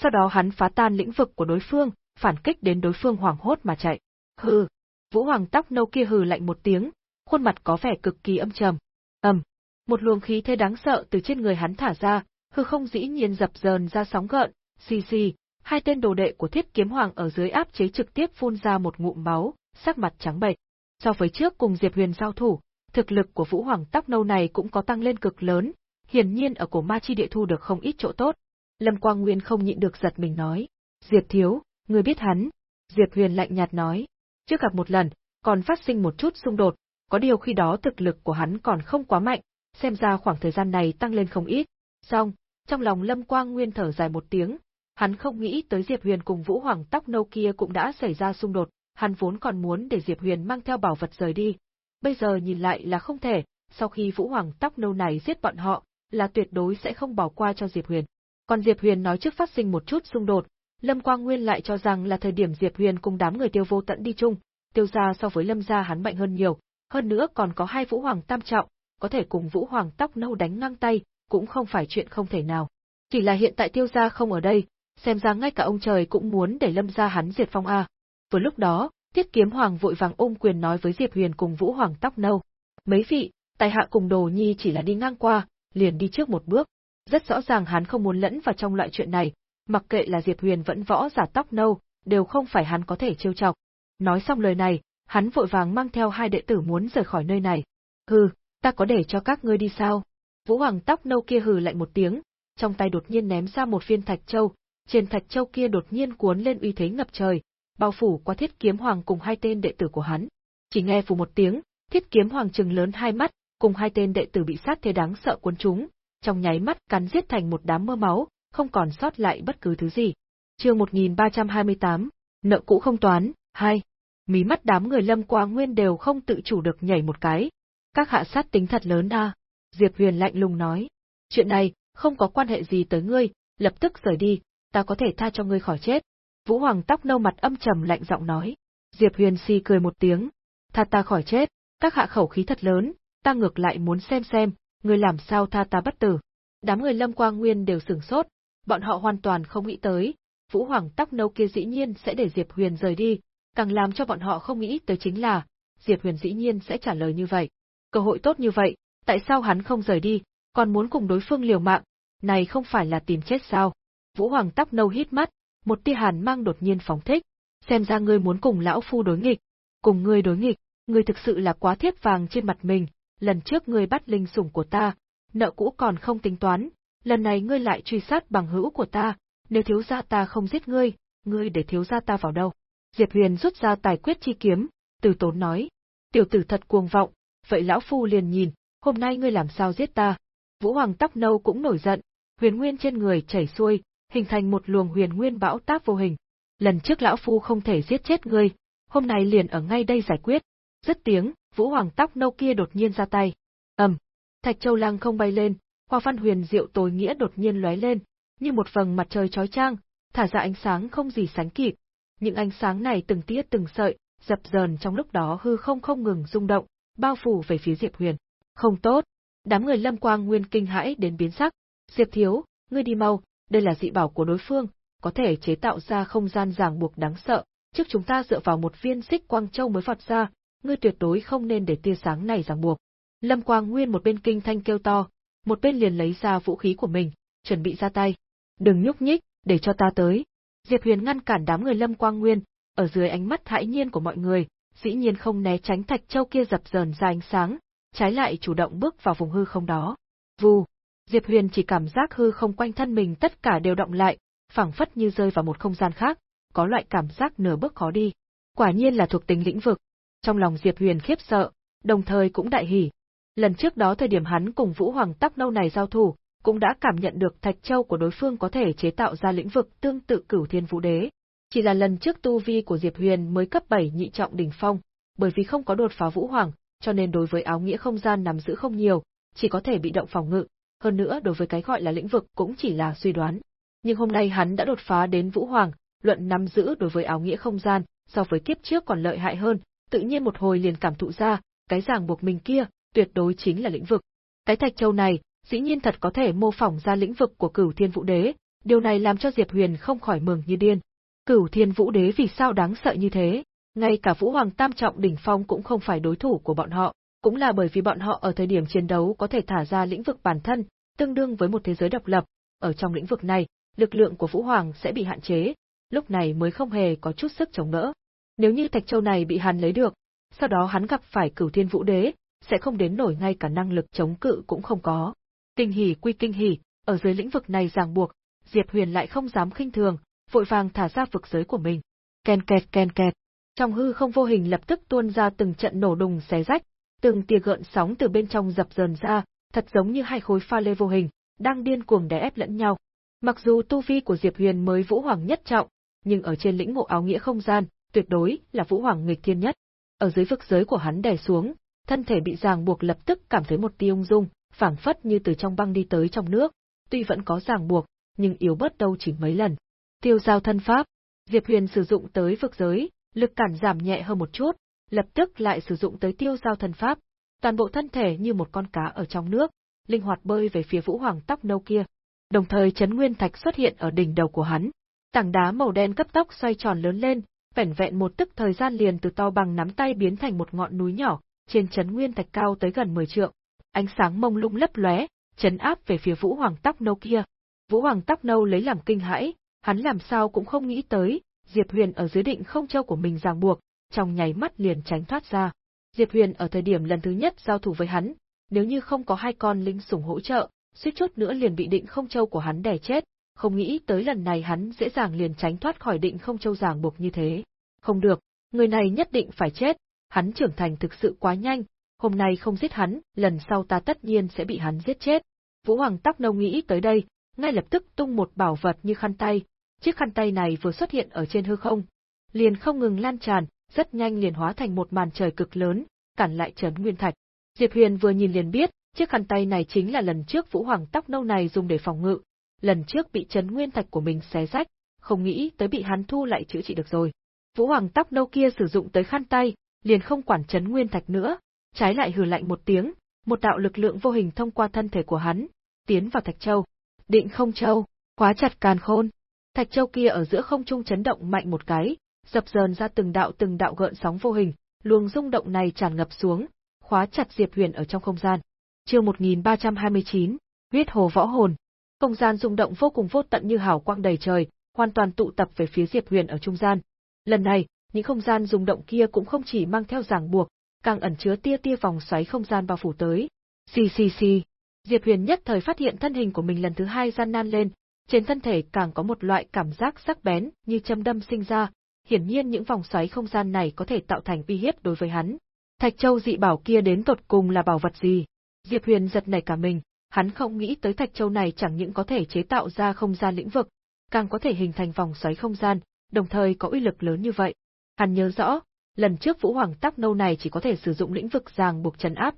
[SPEAKER 1] Sau đó hắn phá tan lĩnh vực của đối phương, phản kích đến đối phương hoảng hốt mà chạy. Hừ, Vũ Hoàng tóc nâu kia hừ lạnh một tiếng, khuôn mặt có vẻ cực kỳ âm trầm. Ầm, một luồng khí thế đáng sợ từ trên người hắn thả ra, hư không dĩ nhiên dập dờn ra sóng gợn, xì xì, hai tên đồ đệ của Thiết Kiếm Hoàng ở dưới áp chế trực tiếp phun ra một ngụm máu, sắc mặt trắng bệch. So với trước cùng Diệp Huyền giao thủ, thực lực của Vũ Hoàng tóc nâu này cũng có tăng lên cực lớn, hiển nhiên ở cổ ma chi địa thu được không ít chỗ tốt. Lâm Quang Nguyên không nhịn được giật mình nói, Diệp thiếu, ngươi biết hắn. Diệp Huyền lạnh nhạt nói, trước gặp một lần, còn phát sinh một chút xung đột, có điều khi đó thực lực của hắn còn không quá mạnh, xem ra khoảng thời gian này tăng lên không ít. Xong, trong lòng Lâm Quang Nguyên thở dài một tiếng, hắn không nghĩ tới Diệp Huyền cùng Vũ Hoàng tóc nâu kia cũng đã xảy ra xung đột, hắn vốn còn muốn để Diệp Huyền mang theo bảo vật rời đi. Bây giờ nhìn lại là không thể, sau khi Vũ Hoàng tóc nâu này giết bọn họ, là tuyệt đối sẽ không bỏ qua cho Diệp Huyền. Còn Diệp Huyền nói trước phát sinh một chút xung đột, Lâm Quang Nguyên lại cho rằng là thời điểm Diệp Huyền cùng đám người tiêu vô tận đi chung, tiêu gia so với Lâm gia hắn mạnh hơn nhiều, hơn nữa còn có hai Vũ Hoàng tam trọng, có thể cùng Vũ Hoàng tóc nâu đánh ngang tay, cũng không phải chuyện không thể nào. Chỉ là hiện tại tiêu gia không ở đây, xem ra ngay cả ông trời cũng muốn để lâm gia hắn diệt phong A. Vừa lúc đó, Tiết Kiếm Hoàng vội vàng ôm quyền nói với Diệp Huyền cùng Vũ Hoàng tóc nâu. Mấy vị, tài hạ cùng đồ nhi chỉ là đi ngang qua, liền đi trước một bước. Rất rõ ràng hắn không muốn lẫn vào trong loại chuyện này, mặc kệ là Diệp Huyền vẫn võ giả tóc nâu, đều không phải hắn có thể trêu chọc. Nói xong lời này, hắn vội vàng mang theo hai đệ tử muốn rời khỏi nơi này. Hừ, ta có để cho các ngươi đi sao? Vũ Hoàng tóc nâu kia hừ lạnh một tiếng, trong tay đột nhiên ném ra một viên thạch châu, trên thạch châu kia đột nhiên cuốn lên uy thế ngập trời, bao phủ qua Thiết Kiếm Hoàng cùng hai tên đệ tử của hắn. Chỉ nghe phù một tiếng, Thiết Kiếm Hoàng trừng lớn hai mắt, cùng hai tên đệ tử bị sát thế đáng sợ cuốn chúng, trong nháy mắt cắn giết thành một đám mưa máu, không còn sót lại bất cứ thứ gì. Chương 1328, nợ cũ không toán, hai. Mí mắt đám người Lâm Quá Nguyên đều không tự chủ được nhảy một cái. Các hạ sát tính thật lớn a. Diệp Huyền lạnh lùng nói. Chuyện này, không có quan hệ gì tới ngươi, lập tức rời đi, ta có thể tha cho ngươi khỏi chết. Vũ Hoàng tóc nâu mặt âm trầm lạnh giọng nói. Diệp Huyền si cười một tiếng. Tha ta khỏi chết, các hạ khẩu khí thật lớn, ta ngược lại muốn xem xem, ngươi làm sao tha ta bất tử. Đám người Lâm Quang Nguyên đều sửng sốt, bọn họ hoàn toàn không nghĩ tới, Vũ Hoàng tóc nâu kia dĩ nhiên sẽ để Diệp Huyền rời đi, càng làm cho bọn họ không nghĩ tới chính là, Diệp Huyền dĩ nhiên sẽ trả lời như vậy. Cơ hội tốt như vậy, tại sao hắn không rời đi, còn muốn cùng đối phương liều mạng, này không phải là tìm chết sao? Vũ Hoàng tóc nâu hít mắt, một tia hàn mang đột nhiên phóng thích, xem ra ngươi muốn cùng lão phu đối nghịch, cùng ngươi đối nghịch, ngươi thực sự là quá thiếp vàng trên mặt mình, lần trước ngươi bắt linh sủng của ta, nợ cũ còn không tính toán, lần này ngươi lại truy sát bằng hữu của ta, nếu thiếu gia ta không giết ngươi, ngươi để thiếu gia ta vào đâu? Diệp Huyền rút ra tài quyết chi kiếm, từ tốn nói, tiểu tử thật cuồng vọng, vậy lão phu liền nhìn, hôm nay ngươi làm sao giết ta? Vũ Hoàng tóc nâu cũng nổi giận, huyền nguyên trên người chảy xuôi, hình thành một luồng huyền nguyên bão táp vô hình. Lần trước lão phu không thể giết chết ngươi, hôm nay liền ở ngay đây giải quyết. Dứt tiếng, Vũ Hoàng tóc nâu kia đột nhiên ra tay. ầm, Thạch Châu Lăng không bay lên, hoa văn huyền diệu tối nghĩa đột nhiên lóe lên, như một vầng mặt trời chói chang, thả ra ánh sáng không gì sánh kịp. Những ánh sáng này từng tia từng sợi, dập dờn trong lúc đó hư không không ngừng rung động, bao phủ về phía Diệp Huyền. Không tốt, đám người Lâm Quang Nguyên kinh hãi đến biến sắc. Diệp Thiếu, ngươi đi mau, đây là dị bảo của đối phương, có thể chế tạo ra không gian ràng buộc đáng sợ. Trước chúng ta dựa vào một viên xích quang châu mới phạt ra, ngươi tuyệt đối không nên để tia sáng này ràng buộc. Lâm Quang Nguyên một bên kinh thanh kêu to, một bên liền lấy ra vũ khí của mình, chuẩn bị ra tay. Đừng nhúc nhích, để cho ta tới. Diệp Huyền ngăn cản đám người Lâm Quang Nguyên, ở dưới ánh mắt hãi nhiên của mọi người, dĩ nhiên không né tránh thạch châu kia dập dờn ra ánh sáng, trái lại chủ động bước vào vùng hư không đó. Vù, Diệp Huyền chỉ cảm giác hư không quanh thân mình tất cả đều động lại, phảng phất như rơi vào một không gian khác, có loại cảm giác nửa bước khó đi. Quả nhiên là thuộc tính lĩnh vực. Trong lòng Diệp Huyền khiếp sợ, đồng thời cũng đại hỉ. Lần trước đó thời điểm hắn cùng Vũ Hoàng tóc nâu này giao thủ, cũng đã cảm nhận được thạch châu của đối phương có thể chế tạo ra lĩnh vực tương tự cửu thiên vũ đế. Chỉ là lần trước tu vi của Diệp Huyền mới cấp 7 nhị trọng đỉnh phong, bởi vì không có đột phá Vũ Hoàng, cho nên đối với áo nghĩa không gian nắm giữ không nhiều, chỉ có thể bị động phòng ngự, hơn nữa đối với cái gọi là lĩnh vực cũng chỉ là suy đoán. Nhưng hôm nay hắn đã đột phá đến Vũ Hoàng, luận nắm giữ đối với áo nghĩa không gian, so với kiếp trước còn lợi hại hơn, tự nhiên một hồi liền cảm thụ ra, cái ràng buộc mình kia, tuyệt đối chính là lĩnh vực. Cái thạch châu này, dĩ nhiên thật có thể mô phỏng ra lĩnh vực của Cửu Thiên Vũ Đế, điều này làm cho Diệp Huyền không khỏi mừng như điên. Cửu Thiên Vũ Đế vì sao đáng sợ như thế? Ngay cả Vũ Hoàng Tam trọng đỉnh phong cũng không phải đối thủ của bọn họ, cũng là bởi vì bọn họ ở thời điểm chiến đấu có thể thả ra lĩnh vực bản thân, tương đương với một thế giới độc lập, ở trong lĩnh vực này, lực lượng của Vũ Hoàng sẽ bị hạn chế, lúc này mới không hề có chút sức chống đỡ. Nếu như Thạch Châu này bị hắn lấy được, sau đó hắn gặp phải Cửu Thiên Vũ Đế, sẽ không đến nổi ngay cả năng lực chống cự cũng không có. Kinh hỉ quy kinh hỉ, ở dưới lĩnh vực này ràng buộc, Diệp Huyền lại không dám khinh thường, vội vàng thả ra vực giới của mình. Ken kẹt ken kẹt. Trong hư không vô hình lập tức tuôn ra từng trận nổ đùng xé rách, từng tia gợn sóng từ bên trong dập dờn ra, thật giống như hai khối pha lê vô hình, đang điên cuồng đè ép lẫn nhau. Mặc dù tu vi của Diệp Huyền mới vũ hoàng nhất trọng, nhưng ở trên lĩnh ngộ áo nghĩa không gian, tuyệt đối là vũ hoàng nghịch thiên nhất. Ở dưới vực giới của hắn đè xuống, thân thể bị ràng buộc lập tức cảm thấy một tia ung dung, phảng phất như từ trong băng đi tới trong nước, tuy vẫn có ràng buộc, nhưng yếu bớt đâu chỉ mấy lần. Tiêu giao thân pháp, Diệp Huyền sử dụng tới vực giới, lực cản giảm nhẹ hơn một chút, lập tức lại sử dụng tới tiêu giao thần pháp, toàn bộ thân thể như một con cá ở trong nước, linh hoạt bơi về phía Vũ Hoàng tóc nâu kia. Đồng thời chấn nguyên thạch xuất hiện ở đỉnh đầu của hắn. Tảng đá màu đen cấp tốc xoay tròn lớn lên, vẻn vẹn một tức thời gian liền từ to bằng nắm tay biến thành một ngọn núi nhỏ, trên chấn nguyên thạch cao tới gần 10 trượng. Ánh sáng mông lung lấp lóe, chấn áp về phía Vũ Hoàng tóc nâu kia. Vũ Hoàng tóc nâu lấy làm kinh hãi, hắn làm sao cũng không nghĩ tới, Diệp Huyền ở dưới định không châu của mình ràng buộc, trong nháy mắt liền tránh thoát ra. Diệp Huyền ở thời điểm lần thứ nhất giao thủ với hắn, nếu như không có hai con linh sủng hỗ trợ, suýt chút nữa liền bị định không châu của hắn đè chết, không nghĩ tới lần này hắn dễ dàng liền tránh thoát khỏi định không châu ràng buộc như thế. Không được, người này nhất định phải chết, hắn trưởng thành thực sự quá nhanh, hôm nay không giết hắn, lần sau ta tất nhiên sẽ bị hắn giết chết. Vũ Hoàng tóc nâu nghĩ tới đây, ngay lập tức tung một bảo vật như khăn tay, chiếc khăn tay này vừa xuất hiện ở trên hư không, liền không ngừng lan tràn, rất nhanh liền hóa thành một màn trời cực lớn, cản lại trấn nguyên thạch. Diệp Huyền vừa nhìn liền biết, chiếc khăn tay này chính là lần trước Vũ Hoàng tóc nâu này dùng để phòng ngự, lần trước bị trấn nguyên thạch của mình xé rách, không nghĩ tới bị hắn thu lại chữa trị được rồi. Vũ Hoàng tóc nâu kia sử dụng tới khăn tay, liền không quản trấn nguyên thạch nữa, trái lại hừ lạnh một tiếng, một đạo lực lượng vô hình thông qua thân thể của hắn, tiến vào Thạch Châu. Định không châu, khóa chặt càn khôn. Thạch Châu kia ở giữa không trung chấn động mạnh một cái, dập dờn ra từng đạo từng đạo gợn sóng vô hình, luồng rung động này tràn ngập xuống, khóa chặt Diệp Huyền ở trong không gian. Chương 1329, Huyết Hồ Võ Hồn. Không gian rung động vô cùng vô tận như hào quang đầy trời, hoàn toàn tụ tập về phía Diệp Huyền ở trung gian. Lần này, những không gian rung động kia cũng không chỉ mang theo ràng buộc, càng ẩn chứa tia tia vòng xoáy không gian bao phủ tới. Xì xì xì. Diệp Huyền nhất thời phát hiện thân hình của mình lần thứ hai gian nan lên, trên thân thể càng có một loại cảm giác sắc bén như châm đâm sinh ra, hiển nhiên những vòng xoáy không gian này có thể tạo thành uy hiếp đối với hắn. Thạch Châu dị bảo kia đến tột cùng là bảo vật gì? Diệp Huyền giật nảy cả mình, hắn không nghĩ tới Thạch Châu này chẳng những có thể chế tạo ra không gian lĩnh vực, càng có thể hình thành vòng xoáy không gian, đồng thời có uy lực lớn như vậy. Hắn nhớ rõ, lần trước Vũ Hoàng Tắc Nâu này chỉ có thể sử dụng lĩnh vực ràng buộc trấn áp.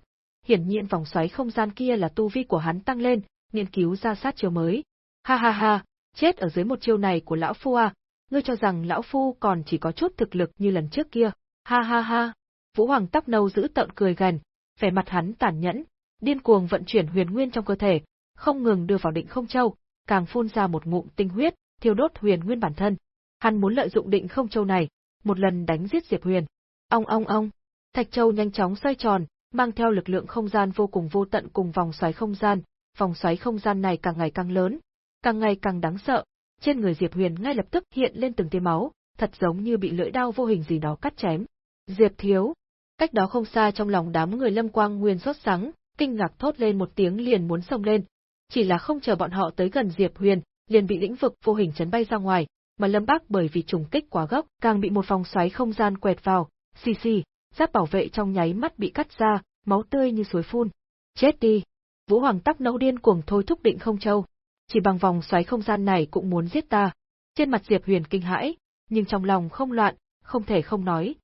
[SPEAKER 1] Hiển nhiên vòng xoáy không gian kia là tu vi của hắn tăng lên, nghiên cứu ra sát chiêu mới. Ha ha ha, chết ở dưới một chiêu này của lão phu à, ngươi cho rằng lão phu còn chỉ có chút thực lực như lần trước kia. Ha ha ha. Vũ Hoàng Tắc Nâu giữ tợn cười gần, vẻ mặt hắn tàn nhẫn, điên cuồng vận chuyển huyền nguyên trong cơ thể, không ngừng đưa vào định không châu, càng phun ra một ngụm tinh huyết, thiêu đốt huyền nguyên bản thân. Hắn muốn lợi dụng định không châu này, một lần đánh giết Diệp Huyền. Ong ong ong, Thạch Châu nhanh chóng xoay tròn, mang theo lực lượng không gian vô cùng vô tận cùng vòng xoáy không gian, vòng xoáy không gian này càng ngày càng lớn, càng ngày càng đáng sợ. Trên người Diệp Huyền ngay lập tức hiện lên từng tia máu, thật giống như bị lưỡi đao vô hình gì đó cắt chém. Diệp Thiếu, cách đó không xa trong lòng đám người Lâm Quang Nguyên sốt sắng, kinh ngạc thốt lên một tiếng liền muốn xông lên, chỉ là không chờ bọn họ tới gần Diệp Huyền, liền bị lĩnh vực vô hình chấn bay ra ngoài, mà Lâm Bác bởi vì trùng kích quá gốc, càng bị một vòng xoáy không gian quẹt vào, xì xì, giáp bảo vệ trong nháy mắt bị cắt ra, máu tươi như suối phun. Chết đi! Vũ Hoàng tóc nấu điên cuồng thôi thúc định không châu. Chỉ bằng vòng xoáy không gian này cũng muốn giết ta. Trên mặt Diệp Huyền kinh hãi, nhưng trong lòng không loạn, không thể không nói.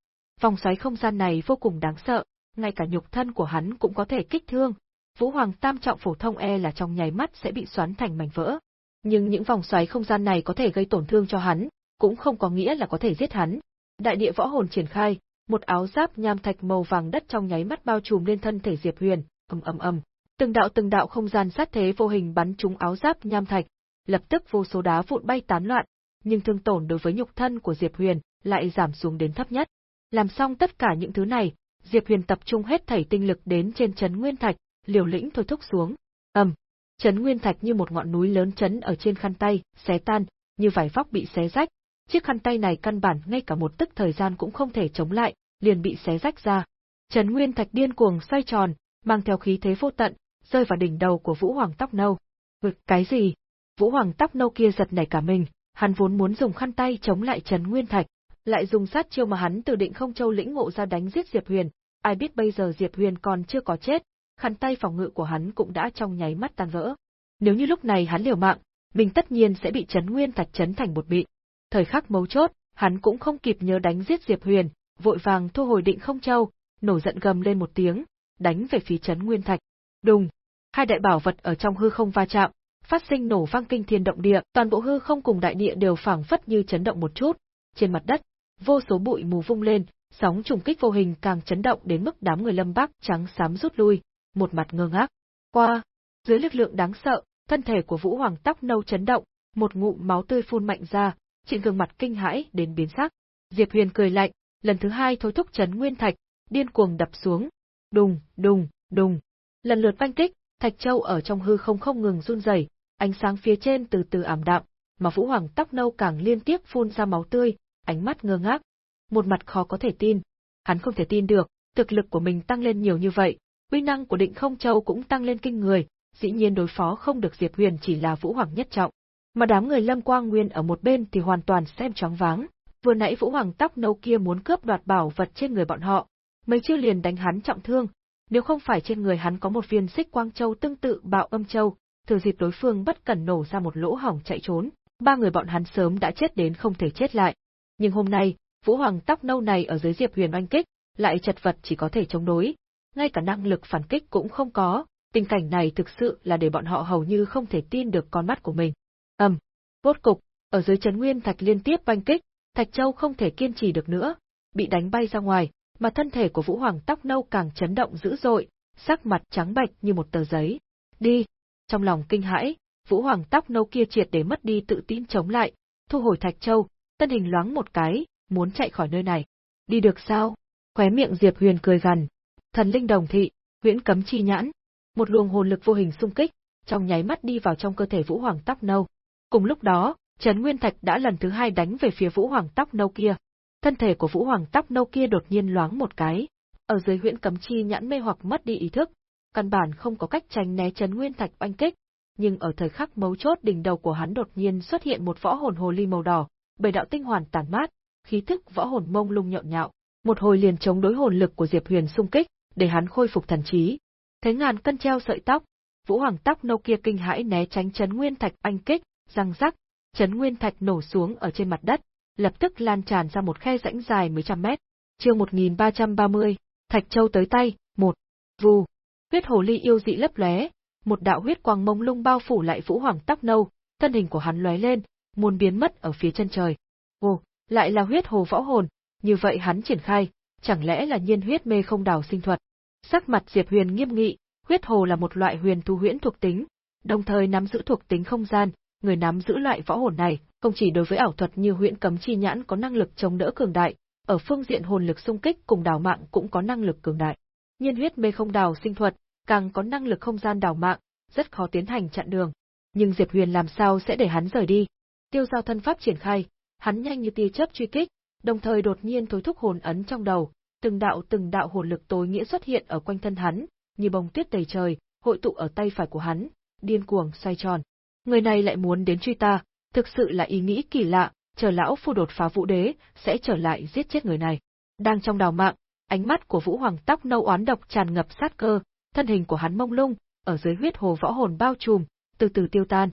[SPEAKER 1] Vòng xoáy không gian này vô cùng đáng sợ, ngay cả nhục thân của hắn cũng có thể kích thương. Vũ Hoàng tam trọng phổ thông e là trong nháy mắt sẽ bị xoắn thành mảnh vỡ. Nhưng những vòng xoáy không gian này có thể gây tổn thương cho hắn, cũng không có nghĩa là có thể giết hắn. Đại địa võ hồn triển khai, một áo giáp nham thạch màu vàng đất trong nháy mắt bao trùm lên thân thể Diệp Huyền, ầm ầm ầm. Từng đạo từng đạo không gian sát thế vô hình bắn trúng áo giáp nham thạch, lập tức vô số đá vụn bay tán loạn, nhưng thương tổn đối với nhục thân của Diệp Huyền lại giảm xuống đến thấp nhất. Làm xong tất cả những thứ này, Diệp Huyền tập trung hết thảy tinh lực đến trên chấn nguyên thạch, liều lĩnh thôi thúc xuống. Ầm, chấn nguyên thạch như một ngọn núi lớn chấn ở trên khăn tay, xé tan, như vải vóc bị xé rách. Chiếc khăn tay này căn bản ngay cả một tức thời gian cũng không thể chống lại, liền bị xé rách ra. Chấn nguyên thạch điên cuồng xoay tròn, mang theo khí thế vô tận, rơi vào đỉnh đầu của Vũ Hoàng tóc nâu. Ngực cái gì? Vũ Hoàng tóc nâu kia giật nảy cả mình, hắn vốn muốn dùng khăn tay chống lại Trần nguyên thạch, lại dùng sát chiêu mà hắn từ định không châu lĩnh ngộ ra đánh giết Diệp Huyền, ai biết bây giờ Diệp Huyền còn chưa có chết, khăn tay phòng ngự của hắn cũng đã trong nháy mắt tan vỡ. Nếu như lúc này hắn liều mạng, mình tất nhiên sẽ bị Trấn nguyên thạch chấn thành một bị. Thời khắc mấu chốt, hắn cũng không kịp nhớ đánh giết Diệp Huyền, vội vàng thu hồi định không châu, nổi giận gầm lên một tiếng, đánh về phía Trấn nguyên thạch. Đùng, hai đại bảo vật ở trong hư không va chạm, phát sinh nổ vang kinh thiên động địa, toàn bộ hư không cùng đại địa đều phảng phất như chấn động một chút. Trên mặt đất, vô số bụi mù vung lên, sóng trùng kích vô hình càng chấn động đến mức đám người Lâm Bắc trắng xám rút lui, một mặt ngơ ngác. Qua, dưới lực lượng đáng sợ, thân thể của Vũ Hoàng tóc nâu chấn động, một ngụm máu tươi phun mạnh ra, trên gương mặt kinh hãi đến biến sắc. Diệp Huyền cười lạnh, lần thứ hai thôi thúc chấn nguyên thạch, điên cuồng đập xuống. Đùng, đùng, đùng. Lần lượt vang kích, thạch châu ở trong hư không không ngừng run rẩy, ánh sáng phía trên từ từ ảm đạm, mà Vũ Hoàng tóc nâu càng liên tiếp phun ra máu tươi, ánh mắt ngơ ngác. Một mặt khó có thể tin, hắn không thể tin được, thực lực của mình tăng lên nhiều như vậy, uy năng của định không châu cũng tăng lên kinh người, dĩ nhiên đối phó không được Diệp Huyền chỉ là Vũ Hoàng nhất trọng. Mà đám người Lâm Quang Nguyên ở một bên thì hoàn toàn xem choáng váng, vừa nãy Vũ Hoàng tóc nâu kia muốn cướp đoạt bảo vật trên người bọn họ, mấy chiêu liền đánh hắn trọng thương, nếu không phải trên người hắn có một viên xích quang châu tương tự bạo âm châu, thừa dịp đối phương bất cẩn nổ ra một lỗ hỏng chạy trốn, ba người bọn hắn sớm đã chết đến không thể chết lại. Nhưng hôm nay, Vũ Hoàng tóc nâu này ở dưới Diệp Huyền oanh kích, lại chật vật chỉ có thể chống đối, ngay cả năng lực phản kích cũng không có, tình cảnh này thực sự là để bọn họ hầu như không thể tin được con mắt của mình. Ầm, um, vốt cục, ở dưới chấn nguyên thạch liên tiếp oanh kích, Thạch Châu không thể kiên trì được nữa, bị đánh bay ra ngoài, mà thân thể của Vũ Hoàng tóc nâu càng chấn động dữ dội, sắc mặt trắng bệch như một tờ giấy. Đi! Trong lòng kinh hãi, Vũ Hoàng tóc nâu kia triệt để mất đi tự tin chống lại, thu hồi Thạch Châu, tân hình loáng một cái, muốn chạy khỏi nơi này. Đi được sao? Khóe miệng Diệp Huyền cười gằn. Thần linh đồng thị, huyễn cấm chi nhãn. Một luồng hồn lực vô hình xung kích, trong nháy mắt đi vào trong cơ thể Vũ Hoàng tóc nâu. Cùng lúc đó, Trấn Nguyên Thạch đã lần thứ hai đánh về phía Vũ Hoàng tóc nâu kia. Thân thể của Vũ Hoàng tóc nâu kia đột nhiên loáng một cái, ở dưới huyễn cấm chi nhãn mê hoặc mất đi ý thức, căn bản không có cách tránh né chấn Nguyên Thạch oanh kích, nhưng ở thời khắc mấu chốt đỉnh đầu của hắn đột nhiên xuất hiện một võ hồn hồ ly màu đỏ, bảy đạo tinh hoàn tản mát, khí thức võ hồn mông lung nhộn nhạo, một hồi liền chống đối hồn lực của Diệp Huyền xung kích, để hắn khôi phục thần trí. Thấy ngàn cân treo sợi tóc, Vũ Hoàng tóc nâu kia kinh hãi né tránh chấn nguyên thạch anh kích, răng rắc, chấn nguyên thạch nổ xuống ở trên mặt đất, lập tức lan tràn ra một khe rãnh dài mấy trăm mét. Chương 1330, Thạch Châu tới tay, một. Vù. Huyết hồ ly yêu dị lấp lóe, một đạo huyết quang mông lung bao phủ lại Vũ Hoàng tóc nâu, thân hình của hắn lóe lên, muốn biến mất ở phía chân trời. Ồ, lại là huyết hồ võ hồn, như vậy hắn triển khai, chẳng lẽ là nhiên huyết mê không đào sinh thuật. Sắc mặt Diệp Huyền nghiêm nghị, huyết hồ là một loại huyền thu huyễn thuộc tính, đồng thời nắm giữ thuộc tính không gian, người nắm giữ loại võ hồn này, không chỉ đối với ảo thuật như huyễn cấm chi nhãn có năng lực chống đỡ cường đại, ở phương diện hồn lực xung kích cùng đào mạng cũng có năng lực cường đại. Nhiên huyết mê không đào sinh thuật, càng có năng lực không gian đào mạng, rất khó tiến hành chặn đường. Nhưng Diệp Huyền làm sao sẽ để hắn rời đi? Tiêu giao thân pháp triển khai, hắn nhanh như tia chớp truy kích, đồng thời đột nhiên thối thúc hồn ấn trong đầu, từng đạo từng đạo hồn lực tối nghĩa xuất hiện ở quanh thân hắn, như bông tuyết đầy trời, hội tụ ở tay phải của hắn, điên cuồng xoay tròn. Người này lại muốn đến truy ta, thực sự là ý nghĩ kỳ lạ, chờ lão phu đột phá vũ đế, sẽ trở lại giết chết người này. Đang trong đào mạng, ánh mắt của Vũ Hoàng tóc nâu oán độc tràn ngập sát cơ, thân hình của hắn mông lung, ở dưới huyết hồ võ hồn bao trùm, từ từ tiêu tan.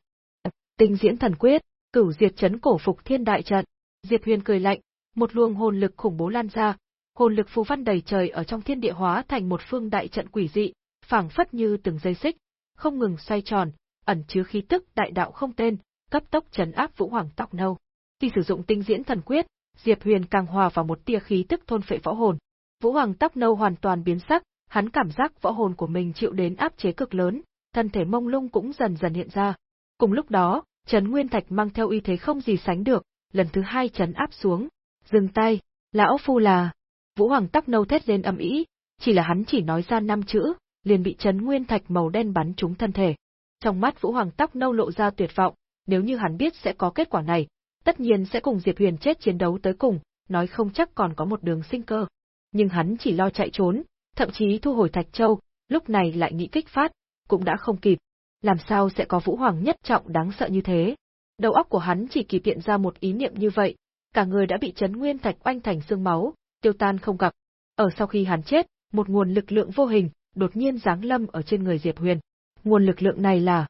[SPEAKER 1] Tinh diễn thần quyết, cửu diệt chấn cổ phục thiên đại trận. Diệp Huyền cười lạnh, một luồng hồn lực khủng bố lan ra, hồn lực phù văn đầy trời ở trong thiên địa hóa thành một phương đại trận quỷ dị, phảng phất như từng dây xích, không ngừng xoay tròn, ẩn chứa khí tức đại đạo không tên, cấp tốc chấn áp Vũ Hoàng tóc nâu. Khi sử dụng tinh diễn thần quyết, Diệp Huyền càng hòa vào một tia khí tức thôn phệ võ hồn. Vũ Hoàng tóc nâu hoàn toàn biến sắc, hắn cảm giác võ hồn của mình chịu đến áp chế cực lớn, thân thể mông lung cũng dần dần hiện ra. Cùng lúc đó, Trấn Nguyên Thạch mang theo uy thế không gì sánh được, lần thứ hai chấn áp xuống. Dừng tay, lão phu là... Vũ Hoàng tóc nâu thét lên âm ý, chỉ là hắn chỉ nói ra năm chữ, liền bị Trấn Nguyên Thạch màu đen bắn trúng thân thể. Trong mắt Vũ Hoàng tóc nâu lộ ra tuyệt vọng, nếu như hắn biết sẽ có kết quả này, tất nhiên sẽ cùng Diệp Huyền chết chiến đấu tới cùng, nói không chắc còn có một đường sinh cơ. Nhưng hắn chỉ lo chạy trốn, thậm chí thu hồi Thạch Châu, lúc này lại nghĩ kích phát, cũng đã không kịp. Làm sao sẽ có Vũ Hoàng nhất trọng đáng sợ như thế? Đầu óc của hắn chỉ kịp hiện ra một ý niệm như vậy, cả người đã bị chấn nguyên thạch oanh thành xương máu, tiêu tan không gặp. Ở sau khi hắn chết, một nguồn lực lượng vô hình đột nhiên giáng lâm ở trên người Diệp Huyền. Nguồn lực lượng này là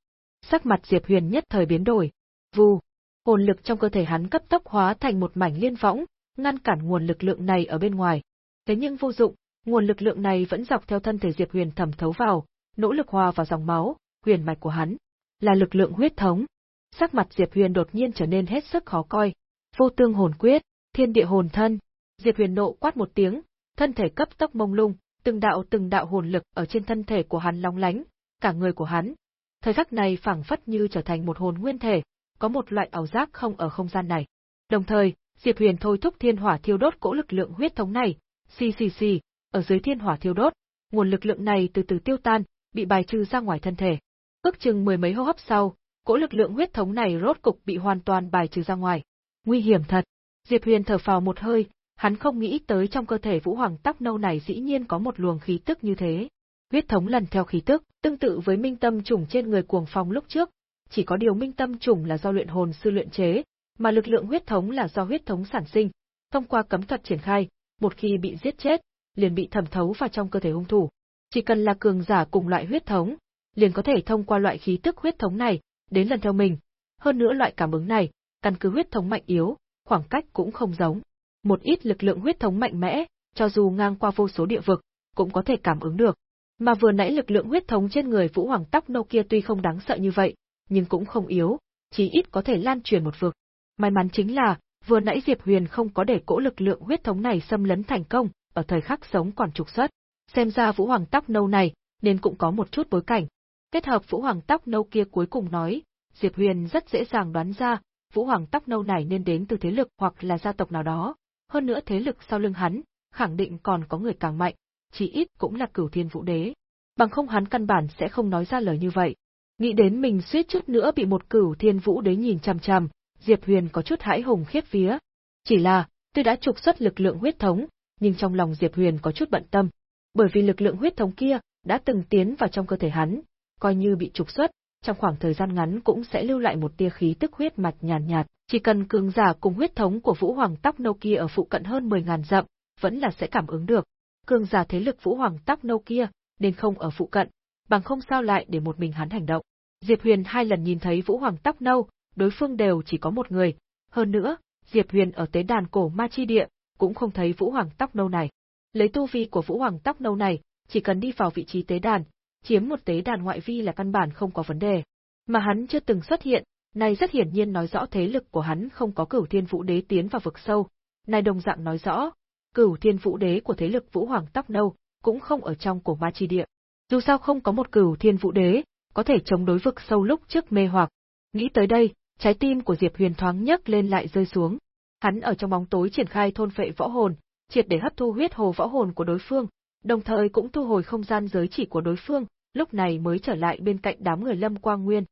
[SPEAKER 1] sắc mặt Diệp Huyền nhất thời biến đổi. Vù, hồn lực trong cơ thể hắn cấp tốc hóa thành một mảnh liên võng, ngăn cản nguồn lực lượng này ở bên ngoài. Thế nhưng vô dụng, nguồn lực lượng này vẫn dọc theo thân thể Diệp Huyền thẩm thấu vào, nỗ lực hòa vào dòng máu, huyền mạch của hắn, là lực lượng huyết thống. Sắc mặt Diệp Huyền đột nhiên trở nên hết sức khó coi. Vô tương hồn quyết, thiên địa hồn thân. Diệp Huyền nộ quát một tiếng, thân thể cấp tốc mông lung, từng đạo từng đạo hồn lực ở trên thân thể của hắn long lánh, cả người của hắn. Thời khắc này phảng phất như trở thành một hồn nguyên thể, có một loại ảo giác không ở không gian này. Đồng thời, Diệp Huyền thôi thúc thiên hỏa thiêu đốt cỗ lực lượng huyết thống này, xì xì xì, ở dưới thiên hỏa thiêu đốt, nguồn lực lượng này từ từ tiêu tan, bị bài trừ ra ngoài thân thể. Ước chừng mười mấy hô hấp sau, cỗ lực lượng huyết thống này rốt cục bị hoàn toàn bài trừ ra ngoài. Nguy hiểm thật. Diệp Huyền thở phào một hơi, hắn không nghĩ tới trong cơ thể Vũ Hoàng tóc nâu này dĩ nhiên có một luồng khí tức như thế. Huyết thống lần theo khí tức, tương tự với minh tâm trùng trên người cuồng phong lúc trước, chỉ có điều minh tâm trùng là do luyện hồn sư luyện chế, mà lực lượng huyết thống là do huyết thống sản sinh. Thông qua cấm thuật triển khai, một khi bị giết chết, liền bị thẩm thấu vào trong cơ thể hung thủ. Chỉ cần là cường giả cùng loại huyết thống, liền có thể thông qua loại khí tức huyết thống này, đến lần theo mình. Hơn nữa loại cảm ứng này, căn cứ huyết thống mạnh yếu, khoảng cách cũng không giống. Một ít lực lượng huyết thống mạnh mẽ, cho dù ngang qua vô số địa vực, cũng có thể cảm ứng được. Mà vừa nãy lực lượng huyết thống trên người Vũ Hoàng tóc nâu kia tuy không đáng sợ như vậy, nhưng cũng không yếu, chí ít có thể lan truyền một vực. May mắn chính là, vừa nãy Diệp Huyền không có để cỗ lực lượng huyết thống này xâm lấn thành công, ở thời khắc sống còn trục xuất. Xem ra Vũ Hoàng tóc nâu này, nên cũng có một chút bối cảnh. Kết hợp Vũ Hoàng tóc nâu kia cuối cùng nói, Diệp Huyền rất dễ dàng đoán ra, Vũ Hoàng tóc nâu này nên đến từ thế lực hoặc là gia tộc nào đó, hơn nữa thế lực sau lưng hắn, khẳng định còn có người càng mạnh, chỉ ít cũng là cửu thiên vũ đế. Bằng không hắn căn bản sẽ không nói ra lời như vậy. Nghĩ đến mình suýt chút nữa bị một cửu thiên vũ đế nhìn chằm chằm, Diệp Huyền có chút hãi hùng khiếp vía. Chỉ là, tôi đã trục xuất lực lượng huyết thống, nhưng trong lòng Diệp Huyền có chút bận tâm. Bởi vì lực lượng huyết thống kia đã từng tiến vào trong cơ thể hắn, coi như bị trục xuất, trong khoảng thời gian ngắn cũng sẽ lưu lại một tia khí tức huyết mạch nhàn nhạt, nhạt, chỉ cần cường giả cùng huyết thống của Vũ Hoàng tóc nâu kia ở phụ cận hơn 10.000 dặm, vẫn là sẽ cảm ứng được. Cường giả thế lực Vũ Hoàng tóc nâu kia, nên không ở phụ cận, bằng không sao lại để một mình hắn hành động. Diệp Huyền hai lần nhìn thấy Vũ Hoàng tóc nâu, đối phương đều chỉ có một người, hơn nữa, Diệp Huyền ở tế đàn cổ ma chi địa, cũng không thấy Vũ Hoàng tóc nâu này. Lấy tu vi của Vũ Hoàng tóc nâu này, chỉ cần đi vào vị trí tế đàn, chiếm một tế đàn ngoại vi là căn bản không có vấn đề. Mà hắn chưa từng xuất hiện, này rất hiển nhiên nói rõ thế lực của hắn không có cửu thiên vũ đế tiến vào vực sâu. Này đồng dạng nói rõ, cửu thiên vũ đế của thế lực vũ hoàng tóc nâu, cũng không ở trong cổ ma chi địa. Dù sao không có một cửu thiên vũ đế, có thể chống đối vực sâu lúc trước mê hoặc. Nghĩ tới đây, trái tim của Diệp Huyền thoáng nhấc lên lại rơi xuống. Hắn ở trong bóng tối triển khai thôn phệ võ hồn, triệt để hấp thu huyết hồ võ hồn của đối phương, đồng thời cũng thu hồi không gian giới chỉ của đối phương, lúc này mới trở lại bên cạnh đám người Lâm Quang Nguyên.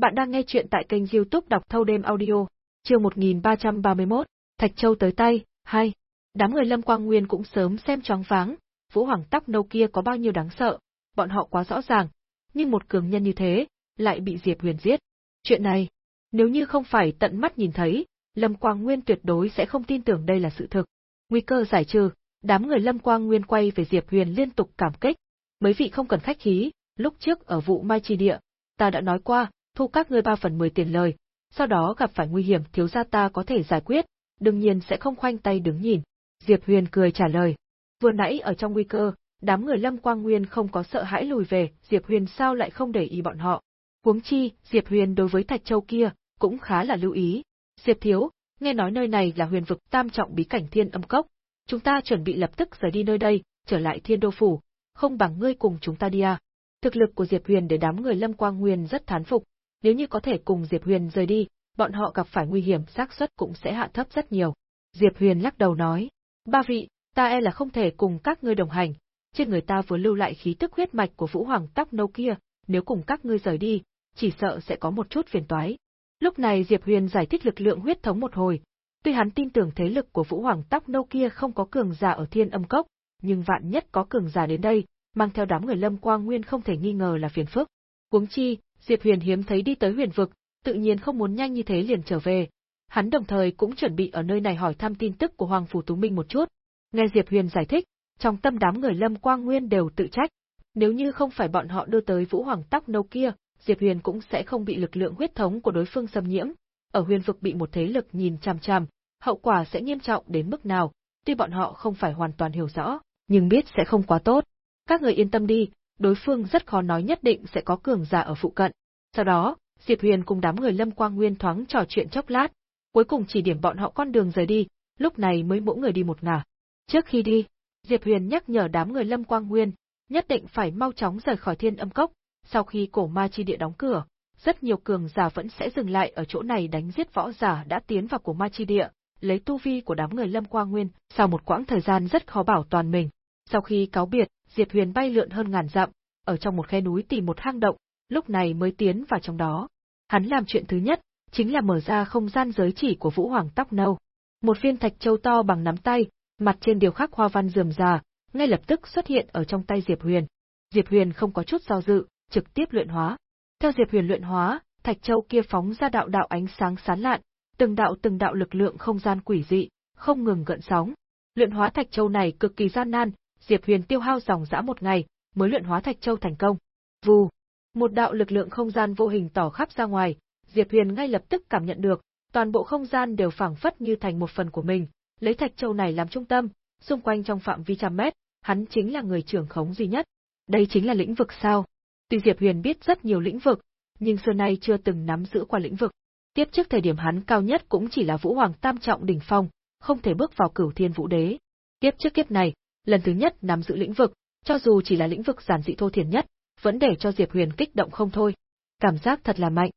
[SPEAKER 1] Bạn đang nghe chuyện tại kênh youtube đọc thâu đêm audio, chương 1331, Thạch Châu tới tay, hai. Đám người Lâm Quang Nguyên cũng sớm xem choáng váng, Vũ Hoàng tóc nâu kia có bao nhiêu đáng sợ, bọn họ quá rõ ràng, nhưng một cường nhân như thế, lại bị Diệp Huyền giết. Chuyện này, nếu như không phải tận mắt nhìn thấy, Lâm Quang Nguyên tuyệt đối sẽ không tin tưởng đây là sự thực. Nguy cơ giải trừ, đám người Lâm Quang Nguyên quay về Diệp Huyền liên tục cảm kích. Mấy vị không cần khách khí, lúc trước ở vụ Mai Chi Địa, ta đã nói qua, thu các ngươi ba phần mười tiền lời, sau đó gặp phải nguy hiểm thiếu gia ta có thể giải quyết, đương nhiên sẽ không khoanh tay đứng nhìn. Diệp Huyền cười trả lời. Vừa nãy ở trong nguy cơ, đám người Lâm Quang Nguyên không có sợ hãi lùi về, Diệp Huyền sao lại không để ý bọn họ. Huống chi, Diệp Huyền đối với Thạch Châu kia, cũng khá là lưu ý. Diệp Thiếu, nghe nói nơi này là huyền vực tam trọng bí cảnh thiên âm cốc, chúng ta chuẩn bị lập tức rời đi nơi đây, trở lại thiên đô phủ, không bằng ngươi cùng chúng ta đi à. Thực lực của Diệp Huyền để đám người Lâm Quang Nguyên rất thán phục, nếu như có thể cùng Diệp Huyền rời đi, bọn họ gặp phải nguy hiểm xác suất cũng sẽ hạ thấp rất nhiều. Diệp Huyền lắc đầu nói, ba vị, ta e là không thể cùng các ngươi đồng hành, trên người ta vừa lưu lại khí tức huyết mạch của Vũ Hoàng tóc nâu kia, nếu cùng các ngươi rời đi, chỉ sợ sẽ có một chút phiền toái. Lúc này Diệp Huyền giải thích lực lượng huyết thống một hồi, tuy hắn tin tưởng thế lực của Vũ Hoàng tóc nâu kia không có cường giả ở Thiên Âm Cốc, nhưng vạn nhất có cường giả đến đây, mang theo đám người Lâm Quang Nguyên không thể nghi ngờ là phiền phức. Huống chi, Diệp Huyền hiếm thấy đi tới huyền vực, tự nhiên không muốn nhanh như thế liền trở về. Hắn đồng thời cũng chuẩn bị ở nơi này hỏi thăm tin tức của Hoàng Phủ Tú Minh một chút. Nghe Diệp Huyền giải thích, trong tâm đám người Lâm Quang Nguyên đều tự trách. Nếu như không phải bọn họ đưa tới Vũ Hoàng tóc nâu kia, Diệp Huyền cũng sẽ không bị lực lượng huyết thống của đối phương xâm nhiễm. Ở huyền vực bị một thế lực nhìn chằm chằm, hậu quả sẽ nghiêm trọng đến mức nào, tuy bọn họ không phải hoàn toàn hiểu rõ, nhưng biết sẽ không quá tốt. Các người yên tâm đi, đối phương rất khó nói nhất định sẽ có cường giả ở phụ cận. Sau đó, Diệp Huyền cùng đám người Lâm Quang Nguyên thoáng trò chuyện chốc lát, cuối cùng chỉ điểm bọn họ con đường rời đi, lúc này mới mỗi người đi một ngả. Trước khi đi, Diệp Huyền nhắc nhở đám người Lâm Quang Nguyên, nhất định phải mau chóng rời khỏi Thiên Âm Cốc, sau khi cổ ma chi địa đóng cửa, rất nhiều cường giả vẫn sẽ dừng lại ở chỗ này đánh giết võ giả đã tiến vào cổ ma chi địa, lấy tu vi của đám người Lâm Quang Nguyên, sau một quãng thời gian rất khó bảo toàn mình. Sau khi cáo biệt, Diệp Huyền bay lượn hơn ngàn dặm, ở trong một khe núi tìm một hang động, lúc này mới tiến vào trong đó. Hắn làm chuyện thứ nhất, chính là mở ra không gian giới chỉ của Vũ Hoàng tóc nâu. Một viên thạch châu to bằng nắm tay, mặt trên điều khắc hoa văn rườm rà, ngay lập tức xuất hiện ở trong tay Diệp Huyền. Diệp Huyền không có chút do dự, trực tiếp luyện hóa. Theo Diệp Huyền luyện hóa, thạch châu kia phóng ra đạo đạo ánh sáng sáng lạn, từng đạo từng đạo lực lượng không gian quỷ dị, không ngừng gợn sóng. Luyện hóa thạch châu này cực kỳ gian nan, Diệp Huyền tiêu hao dòng dã một ngày, mới luyện hóa thạch châu thành công. Vù, một đạo lực lượng không gian vô hình tỏ khắp ra ngoài, Diệp Huyền ngay lập tức cảm nhận được, toàn bộ không gian đều phảng phất như thành một phần của mình, lấy thạch châu này làm trung tâm, xung quanh trong phạm vi trăm mét, hắn chính là người trưởng khống duy nhất. Đây chính là lĩnh vực sao? Tuy Diệp Huyền biết rất nhiều lĩnh vực, nhưng xưa nay chưa từng nắm giữ qua lĩnh vực. Tiếp trước thời điểm hắn cao nhất cũng chỉ là Vũ Hoàng Tam trọng đỉnh phong, không thể bước vào Cửu Thiên Vũ Đế. Tiếp trước kiếp này, lần thứ nhất nắm giữ lĩnh vực, cho dù chỉ là lĩnh vực giản dị thô thiển nhất, vẫn để cho Diệp Huyền kích động không thôi. Cảm giác thật là mạnh.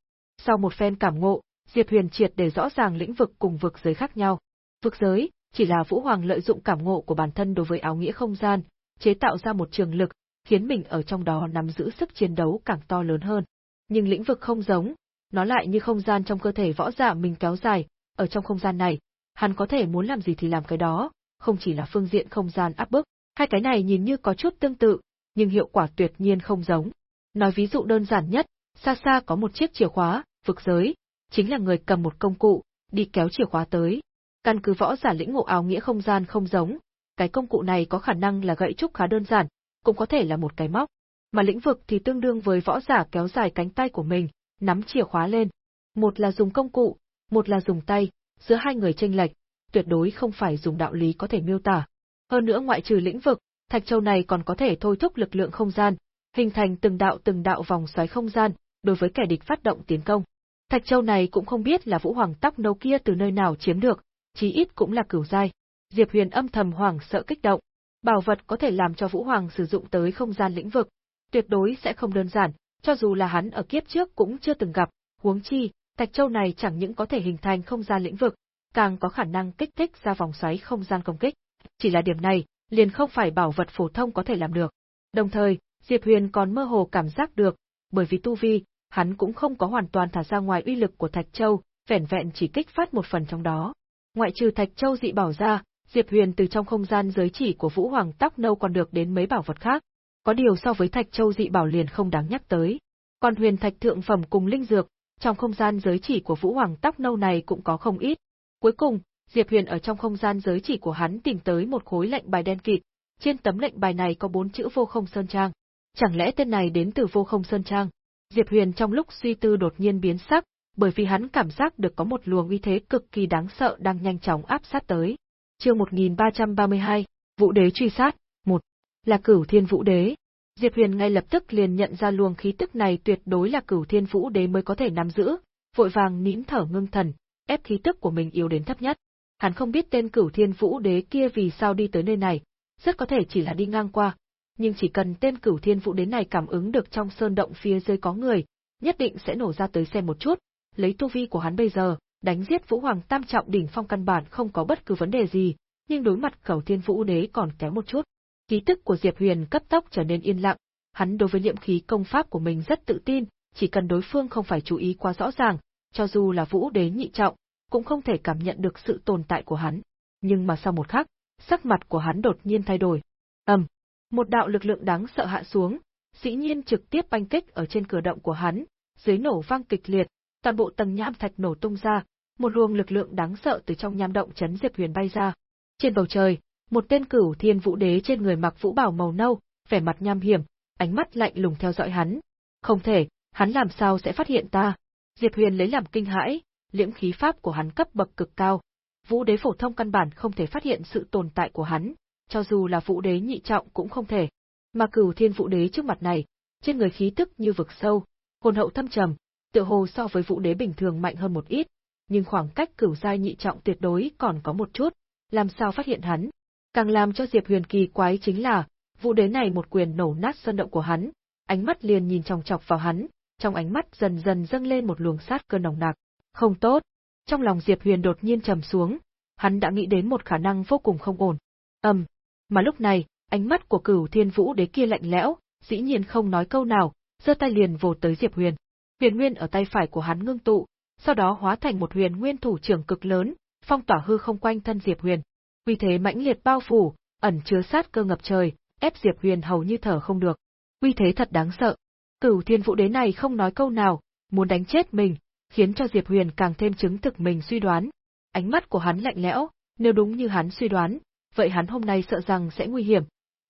[SPEAKER 1] Sau một phen cảm ngộ, Diệp Huyền triệt để rõ ràng lĩnh vực cùng vực giới khác nhau. Vực giới chỉ là Vũ Hoàng lợi dụng cảm ngộ của bản thân đối với áo nghĩa không gian, chế tạo ra một trường lực, khiến mình ở trong đó nắm giữ sức chiến đấu càng to lớn hơn. Nhưng lĩnh vực không giống, nó lại như không gian trong cơ thể võ giả mình kéo dài, ở trong không gian này, hắn có thể muốn làm gì thì làm cái đó, không chỉ là phương diện không gian áp bức, hai cái này nhìn như có chút tương tự, nhưng hiệu quả tuyệt nhiên không giống. Nói ví dụ đơn giản nhất, xa xa có một chiếc chìa khóa, vực giới, chính là người cầm một công cụ, đi kéo chìa khóa tới. Căn cứ võ giả lĩnh ngộ áo nghĩa không gian không giống, cái công cụ này có khả năng là gậy trúc khá đơn giản, cũng có thể là một cái móc. Mà lĩnh vực thì tương đương với võ giả kéo dài cánh tay của mình, nắm chìa khóa lên. Một là dùng công cụ, một là dùng tay, giữa hai người tranh lệch, tuyệt đối không phải dùng đạo lý có thể miêu tả. Hơn nữa ngoại trừ lĩnh vực, thạch châu này còn có thể thôi thúc lực lượng không gian, hình thành từng đạo từng đạo vòng xoáy không gian, đối với kẻ địch phát động tiến công. Thạch châu này cũng không biết là Vũ Hoàng tóc nâu kia từ nơi nào chiếm được, chí ít cũng là cửu giai. Diệp Huyền âm thầm hoảng sợ kích động. Bảo vật có thể làm cho Vũ Hoàng sử dụng tới không gian lĩnh vực, tuyệt đối sẽ không đơn giản, cho dù là hắn ở kiếp trước cũng chưa từng gặp, huống chi, Thạch Châu này chẳng những có thể hình thành không gian lĩnh vực, càng có khả năng kích thích ra vòng xoáy không gian công kích. Chỉ là điểm này, liền không phải bảo vật phổ thông có thể làm được. Đồng thời, Diệp Huyền còn mơ hồ cảm giác được, bởi vì tu vi, hắn cũng không có hoàn toàn thả ra ngoài uy lực của Thạch Châu, vẻn vẹn chỉ kích phát một phần trong đó. Ngoại trừ Thạch Châu dị bảo ra, Diệp Huyền từ trong không gian giới chỉ của Vũ Hoàng tóc nâu còn được đến mấy bảo vật khác. Có điều so với Thạch Châu dị bảo liền không đáng nhắc tới. Còn huyền thạch thượng phẩm cùng linh dược, trong không gian giới chỉ của Vũ Hoàng tóc nâu này cũng có không ít. Cuối cùng, Diệp Huyền ở trong không gian giới chỉ của hắn tìm tới một khối lệnh bài đen kịt, trên tấm lệnh bài này có bốn chữ Vô Không Sơn Trang. Chẳng lẽ tên này đến từ Vô Không Sơn Trang? Diệp Huyền trong lúc suy tư đột nhiên biến sắc, bởi vì hắn cảm giác được có một luồng uy thế cực kỳ đáng sợ đang nhanh chóng áp sát tới. Chương 1332, Vũ Đế truy sát, một Là Cửu Thiên Vũ Đế. Diệp Huyền ngay lập tức liền nhận ra luồng khí tức này tuyệt đối là Cửu Thiên Vũ Đế mới có thể nắm giữ, vội vàng nín thở ngưng thần, ép khí tức của mình yếu đến thấp nhất. Hắn không biết tên Cửu Thiên Vũ Đế kia vì sao đi tới nơi này, rất có thể chỉ là đi ngang qua, nhưng chỉ cần tên Cửu Thiên Vũ đến này cảm ứng được trong sơn động phía dưới có người, nhất định sẽ nổ ra tới xem một chút, lấy tu vi của hắn bây giờ, đánh giết Vũ Hoàng Tam trọng đỉnh phong căn bản không có bất cứ vấn đề gì, nhưng đối mặt Cửu Thiên Vũ Đế còn kém một chút. Khí tức của Diệp Huyền cấp tốc trở nên yên lặng, hắn đối với niệm khí công pháp của mình rất tự tin, chỉ cần đối phương không phải chú ý quá rõ ràng, cho dù là Vũ Đế nhị trọng, cũng không thể cảm nhận được sự tồn tại của hắn. Nhưng mà sau một khắc, sắc mặt của hắn đột nhiên thay đổi. Ầm, một đạo lực lượng đáng sợ hạ xuống, dĩ nhiên trực tiếp banh kích ở trên cửa động của hắn, dưới nổ vang kịch liệt, toàn bộ tầng nham thạch nổ tung ra, một luồng lực lượng đáng sợ từ trong nham động chấn Diệp Huyền bay ra. Trên bầu trời, một tên cửu thiên vũ đế trên người mặc vũ bảo màu nâu, vẻ mặt nham hiểm, ánh mắt lạnh lùng theo dõi hắn. Không thể, hắn làm sao sẽ phát hiện ta? Diệp Huyền lấy làm kinh hãi, liễm khí pháp của hắn cấp bậc cực cao. Vũ đế phổ thông căn bản không thể phát hiện sự tồn tại của hắn, cho dù là vũ đế nhị trọng cũng không thể. Mà cửu thiên vũ đế trước mặt này, trên người khí tức như vực sâu, hồn hậu thâm trầm, tựa hồ so với vũ đế bình thường mạnh hơn một ít, nhưng khoảng cách cửu giai nhị trọng tuyệt đối còn có một chút, làm sao phát hiện hắn. Càng làm cho Diệp Huyền kỳ quái chính là, vũ đế này một quyền nổ nát sân động của hắn, ánh mắt liền nhìn chòng chọc vào hắn, trong ánh mắt dần dần dâng lên một luồng sát cơ nồng nặc. Không tốt. Trong lòng Diệp Huyền đột nhiên trầm xuống, hắn đã nghĩ đến một khả năng vô cùng không ổn. Ầm, mà lúc này, ánh mắt của Cửu Thiên Vũ Đế kia lạnh lẽo, dĩ nhiên không nói câu nào, giơ tay liền vồ tới Diệp Huyền. Huyền Nguyên ở tay phải của hắn ngưng tụ, sau đó hóa thành một huyền nguyên thủ trưởng cực lớn, phong tỏa hư không quanh thân Diệp Huyền. Uy thế mãnh liệt bao phủ, ẩn chứa sát cơ ngập trời, ép Diệp Huyền hầu như thở không được. Uy thế thật đáng sợ. Cửu Thiên Vũ Đế này không nói câu nào, muốn đánh chết mình, khiến cho Diệp Huyền càng thêm chứng thực mình suy đoán. Ánh mắt của hắn lạnh lẽo, nếu đúng như hắn suy đoán, vậy hắn hôm nay sợ rằng sẽ nguy hiểm.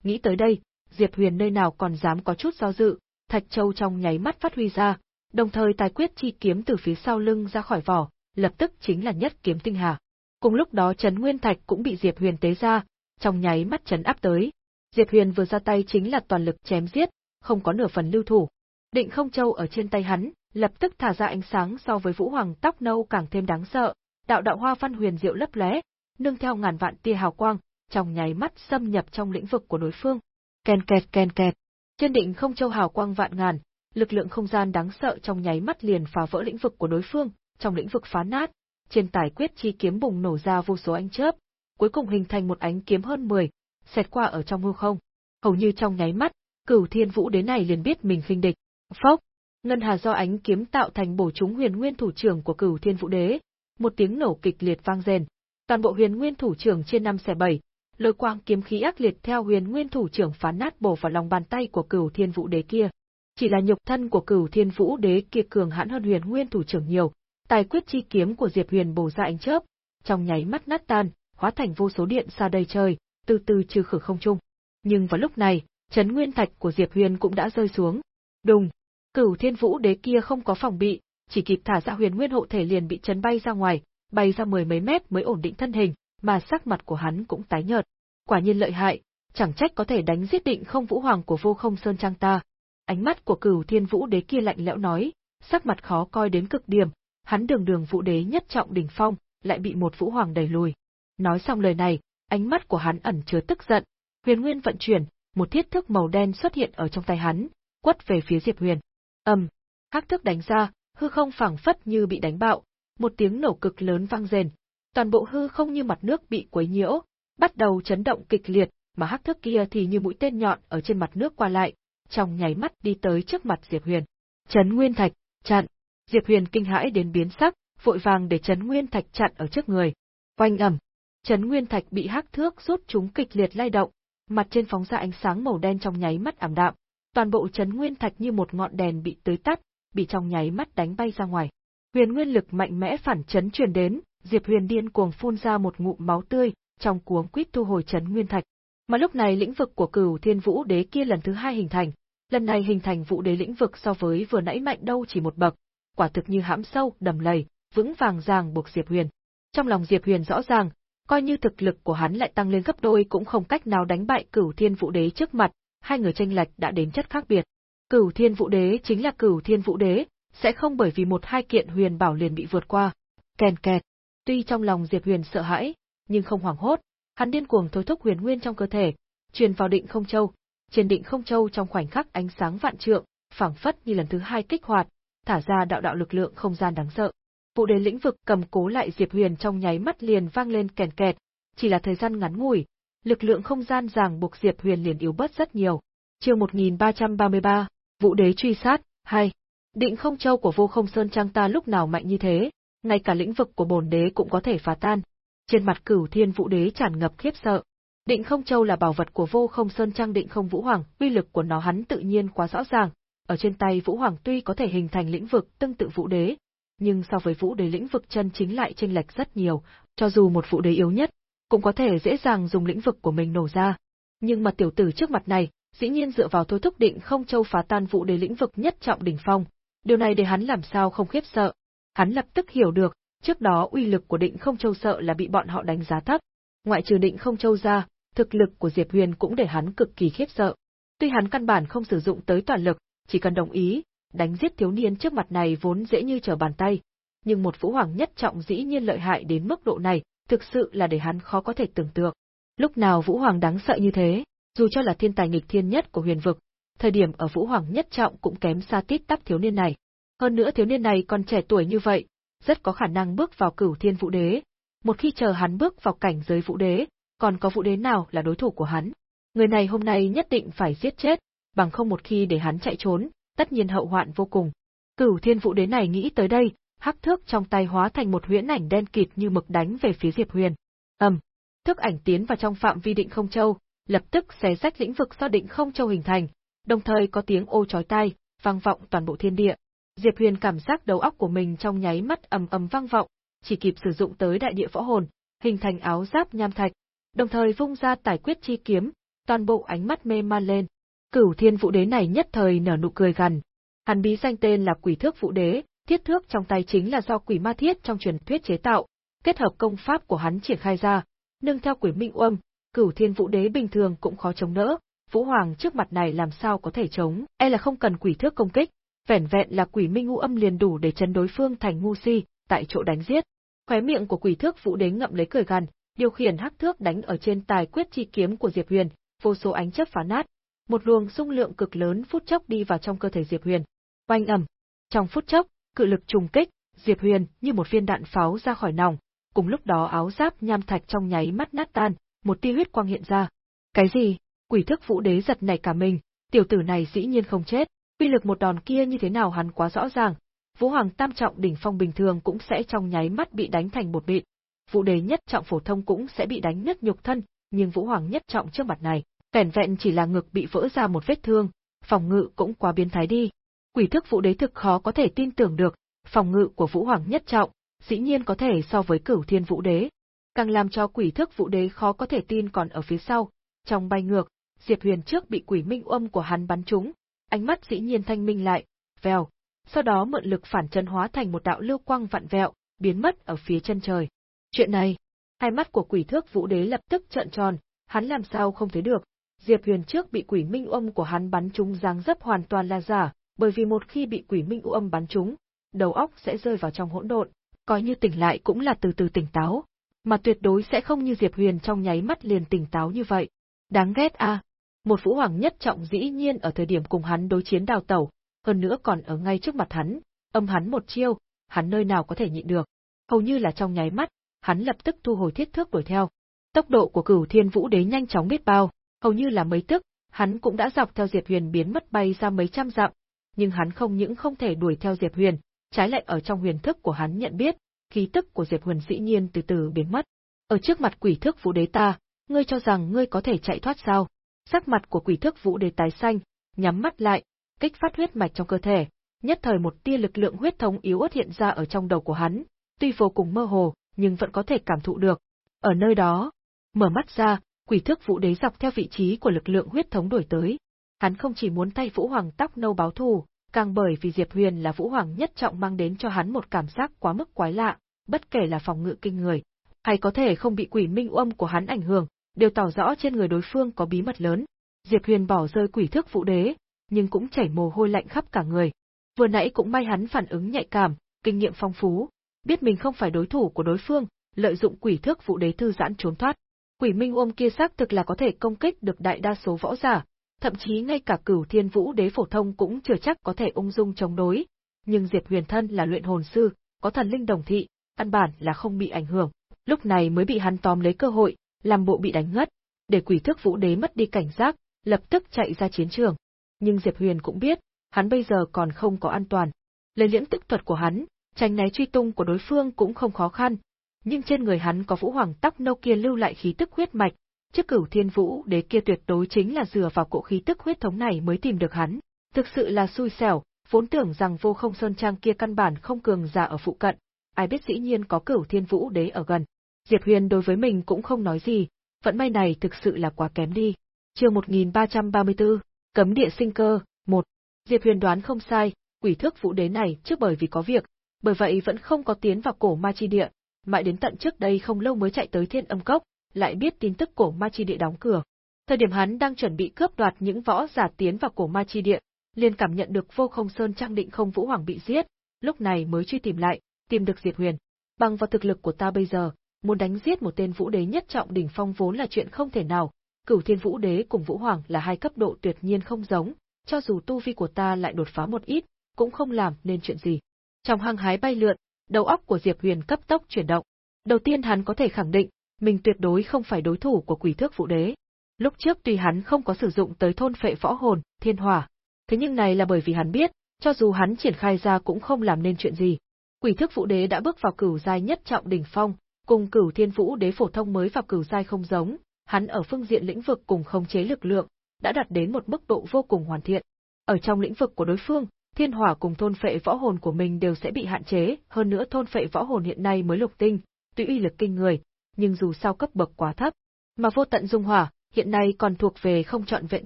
[SPEAKER 1] Nghĩ tới đây, Diệp Huyền nơi nào còn dám có chút do dự, Thạch Châu trong nháy mắt phát huy ra, đồng thời tài quyết chi kiếm từ phía sau lưng ra khỏi vỏ, lập tức chính là nhất kiếm tinh hà. Cùng lúc đó Trấn Nguyên Thạch cũng bị Diệp Huyền tế ra, trong nháy mắt chấn áp tới. Diệp Huyền vừa ra tay chính là toàn lực chém giết, không có nửa phần lưu thủ. Định Không Châu ở trên tay hắn, lập tức thả ra ánh sáng so với Vũ Hoàng tóc nâu càng thêm đáng sợ, đạo đạo hoa văn huyền diệu lấp lóe, nương theo ngàn vạn tia hào quang, trong nháy mắt xâm nhập trong lĩnh vực của đối phương. Ken kẹt ken kẹt. Trên định không châu hào quang vạn ngàn, lực lượng không gian đáng sợ trong nháy mắt liền phá vỡ lĩnh vực của đối phương, trong lĩnh vực phá nát, trên tài quyết chi kiếm bùng nổ ra vô số ánh chớp, cuối cùng hình thành một ánh kiếm hơn 10, xẹt qua ở trong hư không. Hầu như trong nháy mắt, Cửu Thiên Vũ Đế này liền biết mình khinh địch. Phốc, ngân hà do ánh kiếm tạo thành bổ trúng Huyền Nguyên thủ trưởng của Cửu Thiên Vũ Đế, một tiếng nổ kịch liệt vang rền. Toàn bộ Huyền Nguyên thủ trưởng trên năm xẻ bảy, lôi quang kiếm khí ác liệt theo Huyền Nguyên thủ trưởng phá nát bổ vào lòng bàn tay của Cửu Thiên Vũ Đế kia. Chỉ là nhục thân của Cửu Thiên Vũ Đế kia cường hãn hơn Huyền Nguyên thủ trưởng nhiều, tài quyết chi kiếm của Diệp Huyền bổ ra ánh chớp, trong nháy mắt nát tan, hóa thành vô số điện xa đầy trời, từ từ trừ khử không trung. Nhưng vào lúc này, chấn nguyên thạch của Diệp Huyền cũng đã rơi xuống. Đùng, Cửu Thiên Vũ Đế kia không có phòng bị, chỉ kịp thả ra Huyền Nguyên hộ thể liền bị chấn bay ra ngoài, bay ra mười mấy mét mới ổn định thân hình, mà sắc mặt của hắn cũng tái nhợt. Quả nhiên lợi hại, chẳng trách có thể đánh giết định không vũ hoàng của vô không sơn trang ta. Ánh mắt của Cửu Thiên Vũ Đế kia lạnh lẽo nói, sắc mặt khó coi đến cực điểm, hắn đường đường vũ đế nhất trọng đỉnh phong, lại bị một vũ hoàng đẩy lùi. Nói xong lời này, ánh mắt của hắn ẩn chứa tức giận, huyền nguyên vận chuyển, một thiết thức màu đen xuất hiện ở trong tay hắn, quất về phía Diệp Huyền. ầm, hắc thức đánh ra, hư không phảng phất như bị đánh bạo, một tiếng nổ cực lớn vang rền, toàn bộ hư không như mặt nước bị quấy nhiễu, bắt đầu chấn động kịch liệt, mà hắc thước kia thì như mũi tên nhọn ở trên mặt nước qua lại, trong nháy mắt đi tới trước mặt Diệp Huyền. Chấn Nguyên Thạch, chặn. Diệp Huyền kinh hãi đến biến sắc, vội vàng để Chấn Nguyên Thạch chặn ở trước người. Oanh ầm, Chấn Nguyên Thạch bị hắc thước rút chúng kịch liệt lay động, mặt trên phóng ra ánh sáng màu đen trong nháy mắt ảm đạm, toàn bộ Chấn Nguyên Thạch như một ngọn đèn bị tưới tắt, bị trong nháy mắt đánh bay ra ngoài. Huyền nguyên lực mạnh mẽ phản chấn truyền đến, Diệp Huyền điên cuồng phun ra một ngụm máu tươi, trong cuống quýt thu hồi chấn nguyên thạch. Mà lúc này lĩnh vực của Cửu Thiên Vũ Đế kia lần thứ hai hình thành, lần này hình thành Vũ Đế lĩnh vực so với vừa nãy mạnh đâu chỉ một bậc, quả thực như hãm sâu, đầm lầy, vững vàng ràng buộc Diệp Huyền. Trong lòng Diệp Huyền rõ ràng, coi như thực lực của hắn lại tăng lên gấp đôi cũng không cách nào đánh bại Cửu Thiên Vũ Đế trước mặt, hai người tranh lệch đã đến chất khác biệt. Cửu Thiên Vũ Đế chính là Cửu Thiên Vũ Đế, sẽ không bởi vì một hai kiện huyền bảo liền bị vượt qua. Kèn kẹt. Tuy trong lòng Diệp Huyền sợ hãi, nhưng không hoảng hốt, hắn điên cuồng thôi thúc huyền nguyên trong cơ thể, truyền vào định không châu. Trên định không châu trong khoảnh khắc ánh sáng vạn trượng, phảng phất như lần thứ hai kích hoạt, thả ra đạo đạo lực lượng không gian đáng sợ. Vụ đến lĩnh vực cầm cố lại Diệp Huyền trong nháy mắt liền vang lên kèn kẹt, chỉ là thời gian ngắn ngủi, lực lượng không gian ràng buộc Diệp Huyền liền yếu bớt rất nhiều. Chương 1333, Vụ đế truy sát, 2. Định không châu của vô không sơn trang ta lúc nào mạnh như thế, ngay cả lĩnh vực của bổn đế cũng có thể phá tan. Trên mặt cửu thiên vũ đế tràn ngập khiếp sợ. Định không châu là bảo vật của vô không sơn trang định không vũ hoàng, uy lực của nó hắn tự nhiên quá rõ ràng. Ở trên tay vũ hoàng tuy có thể hình thành lĩnh vực tương tự vũ đế, nhưng so với vũ đế lĩnh vực chân chính lại chênh lệch rất nhiều, cho dù một vũ đế yếu nhất, cũng có thể dễ dàng dùng lĩnh vực của mình nổ ra. Nhưng mà tiểu tử trước mặt này, dĩ nhiên dựa vào thôi thúc định không châu phá tan vũ đế lĩnh vực nhất trọng đỉnh phong, Điều này để hắn làm sao không khiếp sợ. Hắn lập tức hiểu được, trước đó uy lực của định không châu sợ là bị bọn họ đánh giá thấp. Ngoại trừ định không châu ra, thực lực của Diệp Huyền cũng để hắn cực kỳ khiếp sợ. Tuy hắn căn bản không sử dụng tới toàn lực, chỉ cần đồng ý, đánh giết thiếu niên trước mặt này vốn dễ như trở bàn tay. Nhưng một vũ hoàng nhất trọng dĩ nhiên lợi hại đến mức độ này, thực sự là để hắn khó có thể tưởng tượng. Lúc nào vũ hoàng đáng sợ như thế, dù cho là thiên tài nghịch thiên nhất của huyền vực, thời điểm ở Vũ Hoàng nhất trọng cũng kém xa tít tắp thiếu niên này. Hơn nữa thiếu niên này còn trẻ tuổi như vậy, rất có khả năng bước vào cửu thiên vũ đế. Một khi chờ hắn bước vào cảnh giới vũ đế, còn có vũ đế nào là đối thủ của hắn. Người này hôm nay nhất định phải giết chết, bằng không một khi để hắn chạy trốn, tất nhiên hậu hoạn vô cùng. Cửu thiên vũ đế này nghĩ tới đây, hắc thước trong tay hóa thành một huyễn ảnh đen kịt như mực đánh về phía Diệp Huyền. ầm, thước ảnh tiến vào trong phạm vi định không châu, lập tức xé rách lĩnh vực do định không châu hình thành, đồng thời có tiếng ô chói tai, vang vọng toàn bộ thiên địa. Diệp Huyền cảm giác đầu óc của mình trong nháy mắt ầm ầm vang vọng, chỉ kịp sử dụng tới đại địa võ hồn, hình thành áo giáp nham thạch, đồng thời vung ra tài quyết chi kiếm, toàn bộ ánh mắt mê man lên. Cửu Thiên Vũ Đế này nhất thời nở nụ cười gằn. Hắn bí danh tên là Quỷ Thước Vũ Đế, thiết thước trong tay chính là do Quỷ Ma Thiết trong truyền thuyết chế tạo, kết hợp công pháp của hắn triển khai ra, nương theo Quỷ Minh Uâm, Cửu Thiên Vũ Đế bình thường cũng khó chống đỡ, Vũ Hoàng trước mặt này làm sao có thể chống, e là không cần quỷ thước công kích, vẻn vẹn là quỷ minh ngũ âm liền đủ để chấn đối phương thành ngu si, tại chỗ đánh giết. Khóe miệng của quỷ thước Vũ Đế ngậm lấy cười gằn, điều khiển hắc thước đánh ở trên tài quyết chi kiếm của Diệp Huyền, vô số ánh chớp phá nát. Một luồng xung lượng cực lớn phút chốc đi vào trong cơ thể Diệp Huyền. Oanh ầm, trong phút chốc, cự lực trùng kích, Diệp Huyền như một viên đạn pháo ra khỏi nòng, cùng lúc đó áo giáp nham thạch trong nháy mắt nát tan, một tia huyết quang hiện ra. Cái gì? Quỷ thức vũ đế giật nảy cả mình, tiểu tử này dĩ nhiên không chết, uy lực một đòn kia như thế nào hắn quá rõ ràng. Vũ Hoàng tam trọng đỉnh phong bình thường cũng sẽ trong nháy mắt bị đánh thành một mịn. Vũ đế nhất trọng phổ thông cũng sẽ bị đánh nứt nhục thân, nhưng Vũ Hoàng nhất trọng trước mặt này, vẻn vẹn chỉ là ngực bị vỡ ra một vết thương, phòng ngự cũng quá biến thái đi. Quỷ thức Vũ đế thực khó có thể tin tưởng được, phòng ngự của Vũ Hoàng nhất trọng, dĩ nhiên có thể so với Cửu Thiên Vũ đế. Càng làm cho quỷ thức Vũ đế khó có thể tin còn ở phía sau, trong bay ngược, Diệp Huyền trước bị quỷ minh âm của hắn bắn trúng, ánh mắt dĩ nhiên thanh minh lại, vèo, sau đó mượn lực phản chân hóa thành một đạo lưu quang vặn vẹo, biến mất ở phía chân trời. Chuyện này, hai mắt của quỷ thước vũ đế lập tức trợn tròn, hắn làm sao không thấy được. Diệp Huyền trước bị quỷ minh âm của hắn bắn trúng dáng dấp hoàn toàn là giả, bởi vì một khi bị quỷ minh âm bắn trúng, đầu óc sẽ rơi vào trong hỗn độn, coi như tỉnh lại cũng là từ từ tỉnh táo, mà tuyệt đối sẽ không như Diệp Huyền trong nháy mắt liền tỉnh táo như vậy. Đáng ghét a, một vũ hoàng nhất trọng dĩ nhiên ở thời điểm cùng hắn đối chiến đào tẩu, hơn nữa còn ở ngay trước mặt hắn, âm hắn một chiêu, hắn nơi nào có thể nhịn được. Hầu như là trong nháy mắt, hắn lập tức thu hồi thiết thước đuổi theo. Tốc độ của cửu thiên vũ đế nhanh chóng biết bao, hầu như là mấy tức, hắn cũng đã dọc theo Diệp Huyền biến mất bay ra mấy trăm dặm, nhưng hắn không những không thể đuổi theo Diệp Huyền, trái lại ở trong huyền thức của hắn nhận biết, khí tức của Diệp Huyền dĩ nhiên từ từ biến mất. Ở trước mặt quỷ thức vũ đế ta, ngươi cho rằng ngươi có thể chạy thoát sao? Sắc mặt của quỷ thước vũ đế tái xanh, nhắm mắt lại, kích phát huyết mạch trong cơ thể, nhất thời một tia lực lượng huyết thống yếu ớt hiện ra ở trong đầu của hắn, tuy vô cùng mơ hồ, nhưng vẫn có thể cảm thụ được. Ở nơi đó, mở mắt ra, quỷ thước vũ đế dọc theo vị trí của lực lượng huyết thống đổi tới. Hắn không chỉ muốn tay Vũ Hoàng tóc nâu báo thù, càng bởi vì Diệp Huyền là Vũ Hoàng nhất trọng mang đến cho hắn một cảm giác quá mức quái lạ, bất kể là phòng ngự kinh người, hay có thể không bị quỷ minh âm của hắn ảnh hưởng, đều tỏ rõ trên người đối phương có bí mật lớn. Diệp Huyền bỏ rơi quỷ thức vũ đế, nhưng cũng chảy mồ hôi lạnh khắp cả người. Vừa nãy cũng may hắn phản ứng nhạy cảm, kinh nghiệm phong phú, biết mình không phải đối thủ của đối phương, lợi dụng quỷ thức vũ đế thư giãn trốn thoát. Quỷ minh ôm kia xác thực là có thể công kích được đại đa số võ giả, thậm chí ngay cả cửu thiên vũ đế phổ thông cũng chưa chắc có thể ung dung chống đối. Nhưng Diệp Huyền thân là luyện hồn sư, có thần linh đồng thị, căn bản là không bị ảnh hưởng. Lúc này mới bị hắn tóm lấy cơ hội, làm bộ bị đánh ngất, để quỷ thức vũ đế mất đi cảnh giác, lập tức chạy ra chiến trường nhưng Diệp Huyền cũng biết, hắn bây giờ còn không có an toàn. Lấy liễm tức thuật của hắn, tránh né truy tung của đối phương cũng không khó khăn, nhưng trên người hắn có vũ hoàng tóc nâu kia lưu lại khí tức huyết mạch, chiếc cửu thiên vũ đế kia tuyệt đối chính là dựa vào cỗ khí tức huyết thống này mới tìm được hắn. Thực sự là xui xẻo, vốn tưởng rằng vô không sơn trang kia căn bản không cường giả ở phụ cận, ai biết dĩ nhiên có cửu thiên vũ đế ở gần. Diệp Huyền đối với mình cũng không nói gì, vận may này thực sự là quá kém đi. Chương 1334, Cấm địa sinh cơ, 1. Diệp Huyền đoán không sai, quỷ thức vũ đế này trước bởi vì có việc, bởi vậy vẫn không có tiến vào cổ ma chi địa, mãi đến tận trước đây không lâu mới chạy tới thiên âm cốc, lại biết tin tức cổ ma chi địa đóng cửa. Thời điểm hắn đang chuẩn bị cướp đoạt những võ giả tiến vào cổ ma chi địa, liền cảm nhận được vô không sơn trang định không vũ hoàng bị giết, lúc này mới truy tìm lại, tìm được Diệp Huyền. Bằng vào thực lực của ta bây giờ, muốn đánh giết một tên vũ đế nhất trọng đỉnh phong vốn là chuyện không thể nào, Cửu Thiên Vũ Đế cùng Vũ Hoàng là hai cấp độ tuyệt nhiên không giống, cho dù tu vi của ta lại đột phá một ít, cũng không làm nên chuyện gì. Trong hăng hái bay lượn, đầu óc của Diệp Huyền cấp tốc chuyển động. Đầu tiên hắn có thể khẳng định, mình tuyệt đối không phải đối thủ của Quỷ Thước Vũ Đế. Lúc trước tuy hắn không có sử dụng tới thôn phệ võ hồn, thiên hỏa, thế nhưng này là bởi vì hắn biết, cho dù hắn triển khai ra cũng không làm nên chuyện gì. Quỷ Thước Vũ Đế đã bước vào cửu giai nhất trọng đỉnh phong, cùng Cửu Thiên Vũ Đế phổ thông mới vào cửu giai không giống, hắn ở phương diện lĩnh vực cùng khống chế lực lượng, đã đạt đến một mức độ vô cùng hoàn thiện. Ở trong lĩnh vực của đối phương, thiên hỏa cùng thôn phệ võ hồn của mình đều sẽ bị hạn chế, hơn nữa thôn phệ võ hồn hiện nay mới lục tinh, tuy uy lực kinh người, nhưng dù sao cấp bậc quá thấp, mà vô tận dung hỏa, hiện nay còn thuộc về không chọn vẹn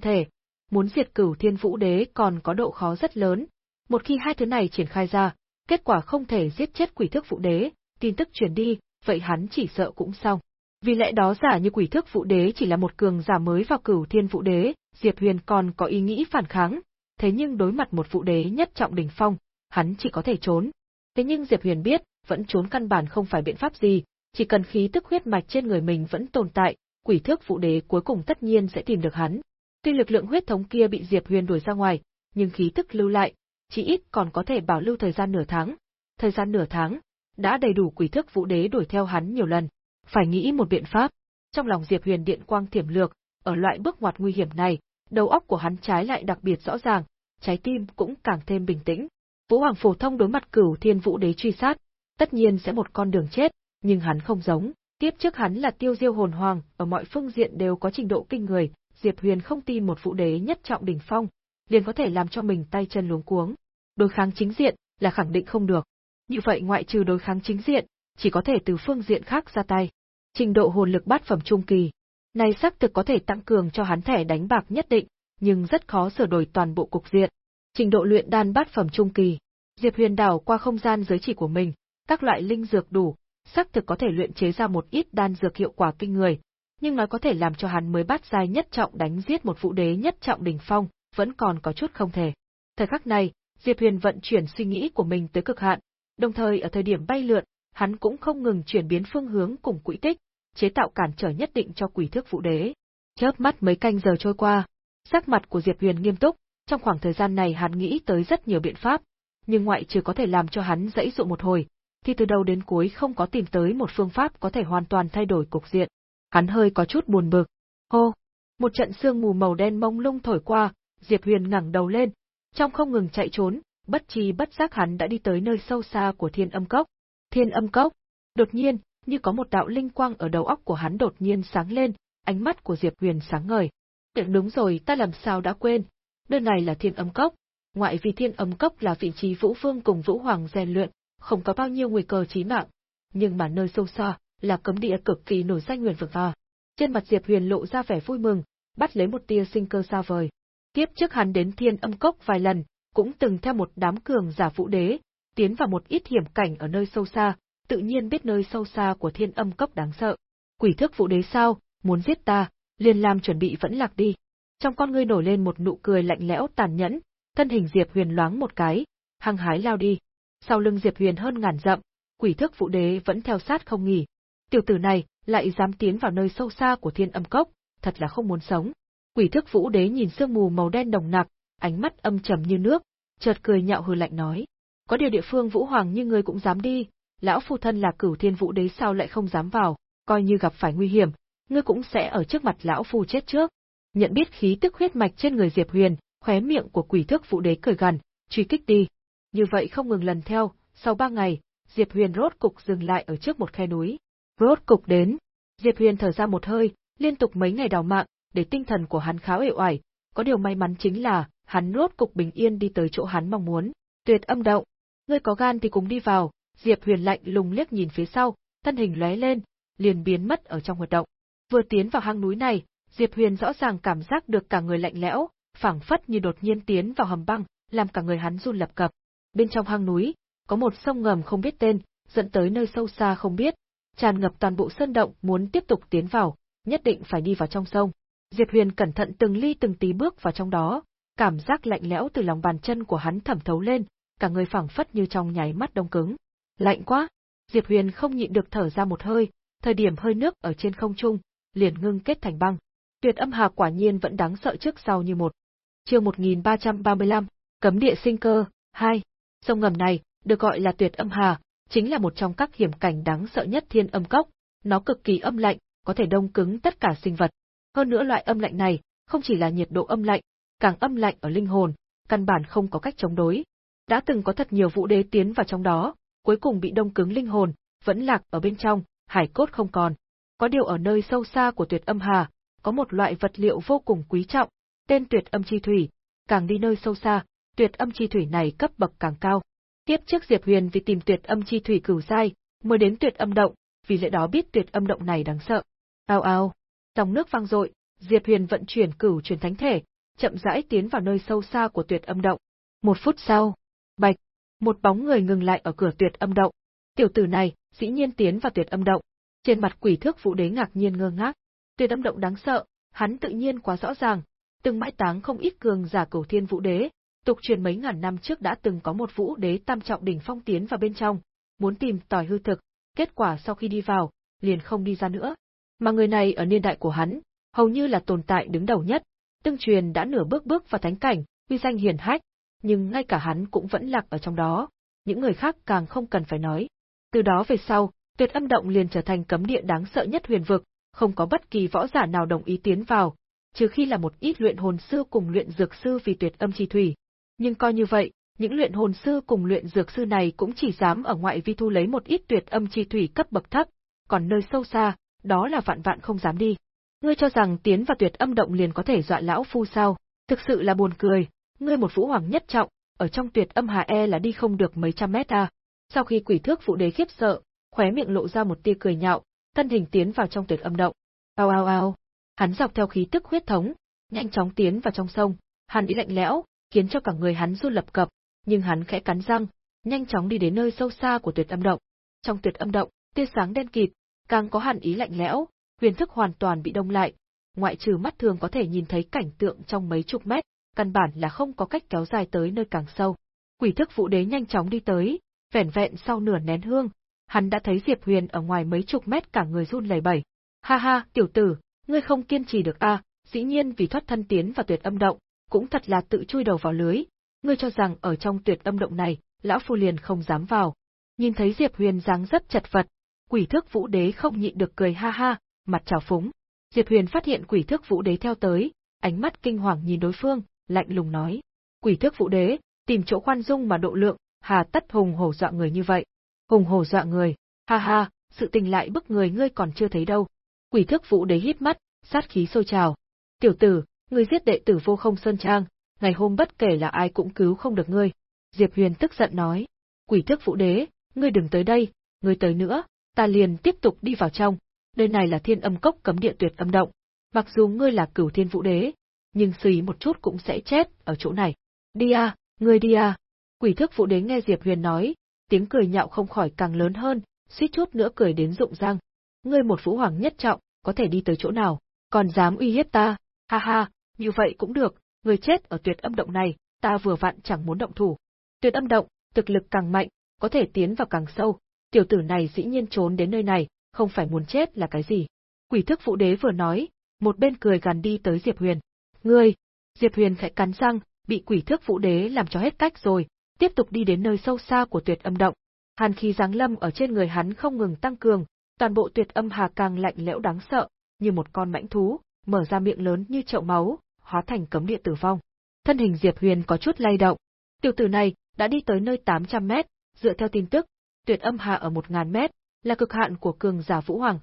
[SPEAKER 1] thể. Muốn diệt cửu thiên vũ đế còn có độ khó rất lớn, một khi hai thứ này triển khai ra, kết quả không thể giết chết quỷ thức vũ đế, tin tức truyền đi, vậy hắn chỉ sợ cũng xong. Vì lẽ đó giả như quỷ thức vũ đế chỉ là một cường giả mới vào cửu thiên vũ đế, Diệp Huyền còn có ý nghĩ phản kháng, thế nhưng đối mặt một vũ đế nhất trọng đỉnh phong, hắn chỉ có thể trốn. Thế nhưng Diệp Huyền biết, vẫn trốn căn bản không phải biện pháp gì, chỉ cần khí tức huyết mạch trên người mình vẫn tồn tại, quỷ thức vũ đế cuối cùng tất nhiên sẽ tìm được hắn. Tuy lực lượng huyết thống kia bị Diệp Huyền đuổi ra ngoài, nhưng khí tức lưu lại, chỉ ít còn có thể bảo lưu thời gian nửa tháng. Thời gian nửa tháng, đã đầy đủ quỷ thức vũ đế đuổi theo hắn nhiều lần. Phải nghĩ một biện pháp. Trong lòng Diệp Huyền điện quang thiểm lược, ở loại bước ngoặt nguy hiểm này, đầu óc của hắn trái lại đặc biệt rõ ràng, trái tim cũng càng thêm bình tĩnh. Vũ Hoàng phổ thông đối mặt cửu thiên vũ đế truy sát, tất nhiên sẽ một con đường chết, nhưng hắn không giống. Tiếp trước hắn là tiêu diêu hồn hoàng, ở mọi phương diện đều có trình độ kinh người, Diệp Huyền không tin một vũ đế nhất trọng đỉnh phong, liền có thể làm cho mình tay chân luống cuống. Đối kháng chính diện là khẳng định không được. Như vậy ngoại trừ đối kháng chính diện, chỉ có thể từ phương diện khác ra tay. Trình độ hồn lực bát phẩm trung kỳ, này xác thực có thể tăng cường cho hắn thẻ đánh bạc nhất định, nhưng rất khó sửa đổi toàn bộ cục diện. Trình độ luyện đan bát phẩm trung kỳ, Diệp Huyền đảo qua không gian giới chỉ của mình, các loại linh dược đủ, xác thực có thể luyện chế ra một ít đan dược hiệu quả kinh người, nhưng nói có thể làm cho hắn mới bắt giai nhất trọng đánh giết một vũ đế nhất trọng đỉnh phong, vẫn còn có chút không thể. Thời khắc này, Diệp Huyền vận chuyển suy nghĩ của mình tới cực hạn, đồng thời ở thời điểm bay lượn, hắn cũng không ngừng chuyển biến phương hướng cùng quỹ tích, chế tạo cản trở nhất định cho quỷ thước vũ đế. Chớp mắt mấy canh giờ trôi qua, sắc mặt của Diệp Huyền nghiêm túc, trong khoảng thời gian này hắn nghĩ tới rất nhiều biện pháp, nhưng ngoại trừ có thể làm cho hắn dãy dụ một hồi, thì từ đầu đến cuối không có tìm tới một phương pháp có thể hoàn toàn thay đổi cục diện. Hắn hơi có chút buồn bực. Hô! Một trận sương mù màu đen mông lung thổi qua, Diệp Huyền ngẩng đầu lên, trong không ngừng chạy trốn, bất chi bất giác hắn đã đi tới nơi sâu xa của Thiên Âm Cốc. Thiên Âm Cốc. Đột nhiên, như có một đạo linh quang ở đầu óc của hắn đột nhiên sáng lên, ánh mắt của Diệp Huyền sáng ngời. được đúng rồi, ta làm sao đã quên. Nơi này là Thiên Âm Cốc, ngoại vì Thiên Âm Cốc là vị trí Vũ Vương cùng Vũ Hoàng rèn luyện, không có bao nhiêu nguy cơ chí mạng, nhưng mà nơi sâu xa là cấm địa cực kỳ nổi danh huyền vực à. Trên mặt Diệp Huyền lộ ra vẻ vui mừng, bắt lấy một tia sinh cơ xa vời. Tiếp trước hắn đến Thiên Âm Cốc vài lần, cũng từng theo một đám cường giả vũ đế, tiến vào một ít hiểm cảnh ở nơi sâu xa, tự nhiên biết nơi sâu xa của Thiên Âm Cốc đáng sợ. Quỷ thức vũ đế sao, muốn giết ta, liền làm chuẩn bị vẫn lạc đi. Trong con ngươi nổi lên một nụ cười lạnh lẽo tàn nhẫn, thân hình Diệp Huyền loáng một cái, hăng hái lao đi. Sau lưng Diệp Huyền hơn ngàn dặm, quỷ thức vũ đế vẫn theo sát không nghỉ. Tiểu tử này lại dám tiến vào nơi sâu xa của Thiên Âm Cốc, thật là không muốn sống. Quỷ thức vũ đế nhìn sương mù màu đen đồng nặc, ánh mắt âm trầm như nước, chợt cười nhạo hừ lạnh nói: "Có điều địa phương Vũ Hoàng như ngươi cũng dám đi, lão phu thân là Cửu Thiên Vũ Đế sao lại không dám vào, coi như gặp phải nguy hiểm, ngươi cũng sẽ ở trước mặt lão phu chết trước." Nhận biết khí tức huyết mạch trên người Diệp Huyền, khóe miệng của Quỷ Thức Vũ Đế cười gằn, truy kích đi. Như vậy không ngừng lần theo, sau ba ngày, Diệp Huyền rốt cục dừng lại ở trước một khe núi. Rốt cục đến. Diệp Huyền thở ra một hơi, liên tục mấy ngày đào mạng, để tinh thần của hắn khá uể oải, có điều may mắn chính là, hắn rốt cục bình yên đi tới chỗ hắn mong muốn. Tuyệt âm động, ngươi có gan thì cùng đi vào, Diệp Huyền lạnh lùng liếc nhìn phía sau, thân hình lóe lên, liền biến mất ở trong hoạt động. Vừa tiến vào hang núi này, Diệp Huyền rõ ràng cảm giác được cả người lạnh lẽo, phảng phất như đột nhiên tiến vào hầm băng, làm cả người hắn run lập cập. Bên trong hang núi, có một sông ngầm không biết tên, dẫn tới nơi sâu xa không biết, tràn ngập toàn bộ sơn động, muốn tiếp tục tiến vào, nhất định phải đi vào trong sông. Diệp Huyền cẩn thận từng ly từng tí bước vào trong đó, cảm giác lạnh lẽo từ lòng bàn chân của hắn thẩm thấu lên, cả người phảng phất như trong nháy mắt đông cứng. Lạnh quá! Diệp Huyền không nhịn được thở ra một hơi, thời điểm hơi nước ở trên không trung, liền ngưng kết thành băng. Tuyệt âm hà quả nhiên vẫn đáng sợ trước sau như một. Chương 1335, Cấm địa sinh cơ, 2. Sông ngầm này, được gọi là Tuyệt âm hà, chính là một trong các hiểm cảnh đáng sợ nhất thiên âm cốc, nó cực kỳ âm lạnh, có thể đông cứng tất cả sinh vật. Hơn nữa loại âm lạnh này, không chỉ là nhiệt độ âm lạnh, càng âm lạnh ở linh hồn, căn bản không có cách chống đối. Đã từng có thật nhiều vũ đế tiến vào trong đó, cuối cùng bị đông cứng linh hồn, vẫn lạc ở bên trong, hải cốt không còn. Có điều ở nơi sâu xa của tuyệt âm hà, có một loại vật liệu vô cùng quý trọng, tên tuyệt âm chi thủy, càng đi nơi sâu xa, tuyệt âm chi thủy này cấp bậc càng cao. Tiếp trước Diệp Huyền vì tìm tuyệt âm chi thủy cửu giai, mới đến tuyệt âm động, vì lẽ đó biết tuyệt âm động này đáng sợ. Ao ao, dòng nước vang dội, Diệp Huyền vận chuyển cửu truyền thánh thể, chậm rãi tiến vào nơi sâu xa của tuyệt âm động. Một phút sau, bạch, một bóng người ngừng lại ở cửa tuyệt âm động. Tiểu tử này, dĩ nhiên tiến vào tuyệt âm động. Trên mặt quỷ thước vũ đế ngạc nhiên ngơ ngác. Tuyệt âm động đáng sợ, hắn tự nhiên quá rõ ràng. Từng mãi táng không ít cường giả cầu thiên vũ đế, tục truyền mấy ngàn năm trước đã từng có một vũ đế tam trọng đỉnh phong tiến vào bên trong, muốn tìm tòi hư thực, kết quả sau khi đi vào, liền không đi ra nữa. Mà người này ở niên đại của hắn, hầu như là tồn tại đứng đầu nhất, Tương truyền đã nửa bước bước vào thánh cảnh, uy danh hiển hách, nhưng ngay cả hắn cũng vẫn lạc ở trong đó, những người khác càng không cần phải nói. Từ đó về sau, tuyệt âm động liền trở thành cấm địa đáng sợ nhất huyền vực, không có bất kỳ võ giả nào đồng ý tiến vào, trừ khi là một ít luyện hồn sư cùng luyện dược sư vì tuyệt âm chi thủy. Nhưng coi như vậy, những luyện hồn sư cùng luyện dược sư này cũng chỉ dám ở ngoại vi thu lấy một ít tuyệt âm chi thủy cấp bậc thấp, còn nơi sâu xa, đó là vạn vạn không dám đi. Ngươi cho rằng tiến vào tuyệt âm động liền có thể dọa lão phu sao? Thực sự là buồn cười, ngươi một vũ hoàng nhất trọng, ở trong tuyệt âm hà e là đi không được mấy trăm mét à. Sau khi quỷ thước phụ đế khiếp sợ, khóe miệng lộ ra một tia cười nhạo, thân hình tiến vào trong tuyệt âm động. Ao ao ao, hắn dọc theo khí tức huyết thống, nhanh chóng tiến vào trong sông, hàn ý lạnh lẽo, khiến cho cả người hắn run lập cập, nhưng hắn khẽ cắn răng, nhanh chóng đi đến nơi sâu xa của tuyệt âm động. Trong tuyệt âm động, tia sáng đen kịt, càng có hàn ý lạnh lẽo, huyền thức hoàn toàn bị đông lại, ngoại trừ mắt thường có thể nhìn thấy cảnh tượng trong mấy chục mét, căn bản là không có cách kéo dài tới nơi càng sâu. Quỷ thức vũ đế nhanh chóng đi tới, vẻn vẹn sau nửa nén hương, hắn đã thấy Diệp Huyền ở ngoài mấy chục mét cả người run lẩy bẩy. Ha ha, tiểu tử, ngươi không kiên trì được a, dĩ nhiên vì thoát thân tiến vào tuyệt âm động, cũng thật là tự chui đầu vào lưới. Ngươi cho rằng ở trong tuyệt âm động này, lão phu liền không dám vào. Nhìn thấy Diệp Huyền dáng dấp chật vật, quỷ thức vũ đế không nhịn được cười ha ha, mặt trào phúng. Diệp Huyền phát hiện quỷ thước vũ đế theo tới, ánh mắt kinh hoàng nhìn đối phương, lạnh lùng nói. Quỷ thước vũ đế, tìm chỗ khoan dung mà độ lượng, hà tất hùng hổ dọa người như vậy. Hùng hổ dọa người, ha ha, sự tình lại bức người ngươi còn chưa thấy đâu. Quỷ thước vũ đế hít mắt, sát khí sôi trào. Tiểu tử, ngươi giết đệ tử vô không sơn trang, ngày hôm bất kể là ai cũng cứu không được ngươi. Diệp Huyền tức giận nói. Quỷ thước vũ đế, ngươi đừng tới đây, ngươi tới nữa, ta liền tiếp tục đi vào trong. Nơi này là thiên âm cốc cấm địa tuyệt âm động. Mặc dù ngươi là cửu thiên vũ đế, nhưng suy một chút cũng sẽ chết ở chỗ này. Đi à, ngươi đi à. Quỷ thức vũ đế nghe Diệp Huyền nói, tiếng cười nhạo không khỏi càng lớn hơn, suýt chút nữa cười đến rụng răng. Ngươi một vũ hoàng nhất trọng, có thể đi tới chỗ nào, còn dám uy hiếp ta, ha ha, như vậy cũng được, người chết ở tuyệt âm động này, ta vừa vặn chẳng muốn động thủ. Tuyệt âm động, thực lực càng mạnh, có thể tiến vào càng sâu, tiểu tử này dĩ nhiên trốn đến nơi này, không phải muốn chết là cái gì. Quỷ thức vũ đế vừa nói, một bên cười gằn đi tới Diệp Huyền. Ngươi! Diệp Huyền khẽ cắn răng, bị quỷ thước vũ đế làm cho hết cách rồi, tiếp tục đi đến nơi sâu xa của tuyệt âm động. Hàn khí giáng lâm ở trên người hắn không ngừng tăng cường, toàn bộ tuyệt âm hà càng lạnh lẽo đáng sợ, như một con mãnh thú, mở ra miệng lớn như chậu máu, hóa thành cấm địa tử vong. Thân hình Diệp Huyền có chút lay động. Tiểu tử này đã đi tới nơi 800 mét, dựa theo tin tức, tuyệt âm hà ở 1000 mét, là cực hạn của cường giả Vũ Hoàng.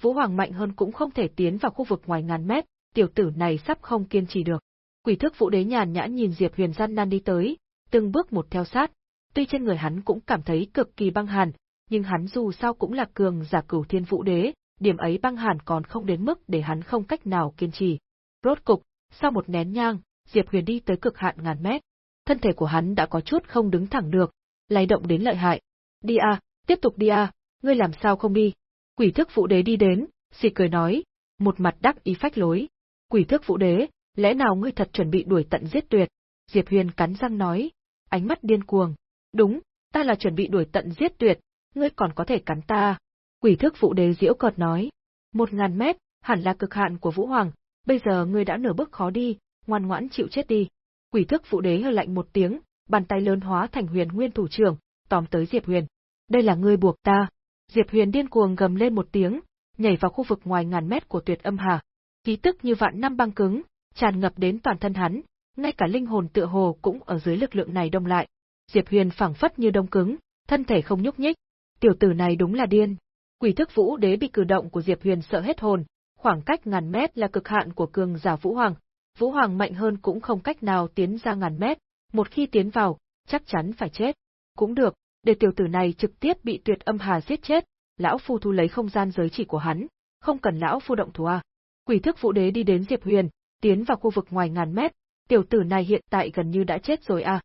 [SPEAKER 1] Vũ Hoàng mạnh hơn cũng không thể tiến vào khu vực ngoài ngàn mét, tiểu tử này sắp không kiên trì được. Quỷ thức Vũ Đế nhàn nhã nhìn Diệp Huyền gian nan đi tới, từng bước một theo sát. Tuy trên người hắn cũng cảm thấy cực kỳ băng hàn, nhưng hắn dù sao cũng là cường giả cửu thiên vũ đế, điểm ấy băng hàn còn không đến mức để hắn không cách nào kiên trì. Rốt cục, sau một nén nhang, Diệp Huyền đi tới cực hạn ngàn mét. Thân thể của hắn đã có chút không đứng thẳng được, lay động đến lợi hại. Đi a, tiếp tục đi a, ngươi làm sao không đi? Quỷ thức vũ đế đi đến, xì cười nói, một mặt đắc ý phách lối. Quỷ thức vũ đế, lẽ nào ngươi thật chuẩn bị đuổi tận giết tuyệt? Diệp Huyền cắn răng nói, ánh mắt điên cuồng. Đúng, ta là chuẩn bị đuổi tận giết tuyệt, ngươi còn có thể cắn ta. Quỷ thức vũ đế diễu cợt nói, một ngàn mét, hẳn là cực hạn của Vũ Hoàng, bây giờ ngươi đã nửa bước khó đi, ngoan ngoãn chịu chết đi. Quỷ thức vũ đế hơi lạnh một tiếng, bàn tay lớn hóa thành huyền nguyên thủ trưởng, tóm tới Diệp Huyền. Đây là ngươi buộc ta. Diệp Huyền điên cuồng gầm lên một tiếng, nhảy vào khu vực ngoài ngàn mét của tuyệt âm hà. Khí tức như vạn năm băng cứng, tràn ngập đến toàn thân hắn, ngay cả linh hồn tựa hồ cũng ở dưới lực lượng này đông lại. Diệp Huyền phảng phất như đông cứng, thân thể không nhúc nhích. Tiểu tử này đúng là điên. Quỷ thức vũ đế bị cử động của Diệp Huyền sợ hết hồn, khoảng cách ngàn mét là cực hạn của cường giả Vũ Hoàng. Vũ Hoàng mạnh hơn cũng không cách nào tiến ra ngàn mét, một khi tiến vào, chắc chắn phải chết. Cũng được, để tiểu tử này trực tiếp bị tuyệt âm hà giết chết, lão phu thu lấy không gian giới chỉ của hắn, không cần lão phu động thủ à. Quỷ thức vũ đế đi đến Diệp Huyền, tiến vào khu vực ngoài ngàn mét, tiểu tử này hiện tại gần như đã chết rồi à.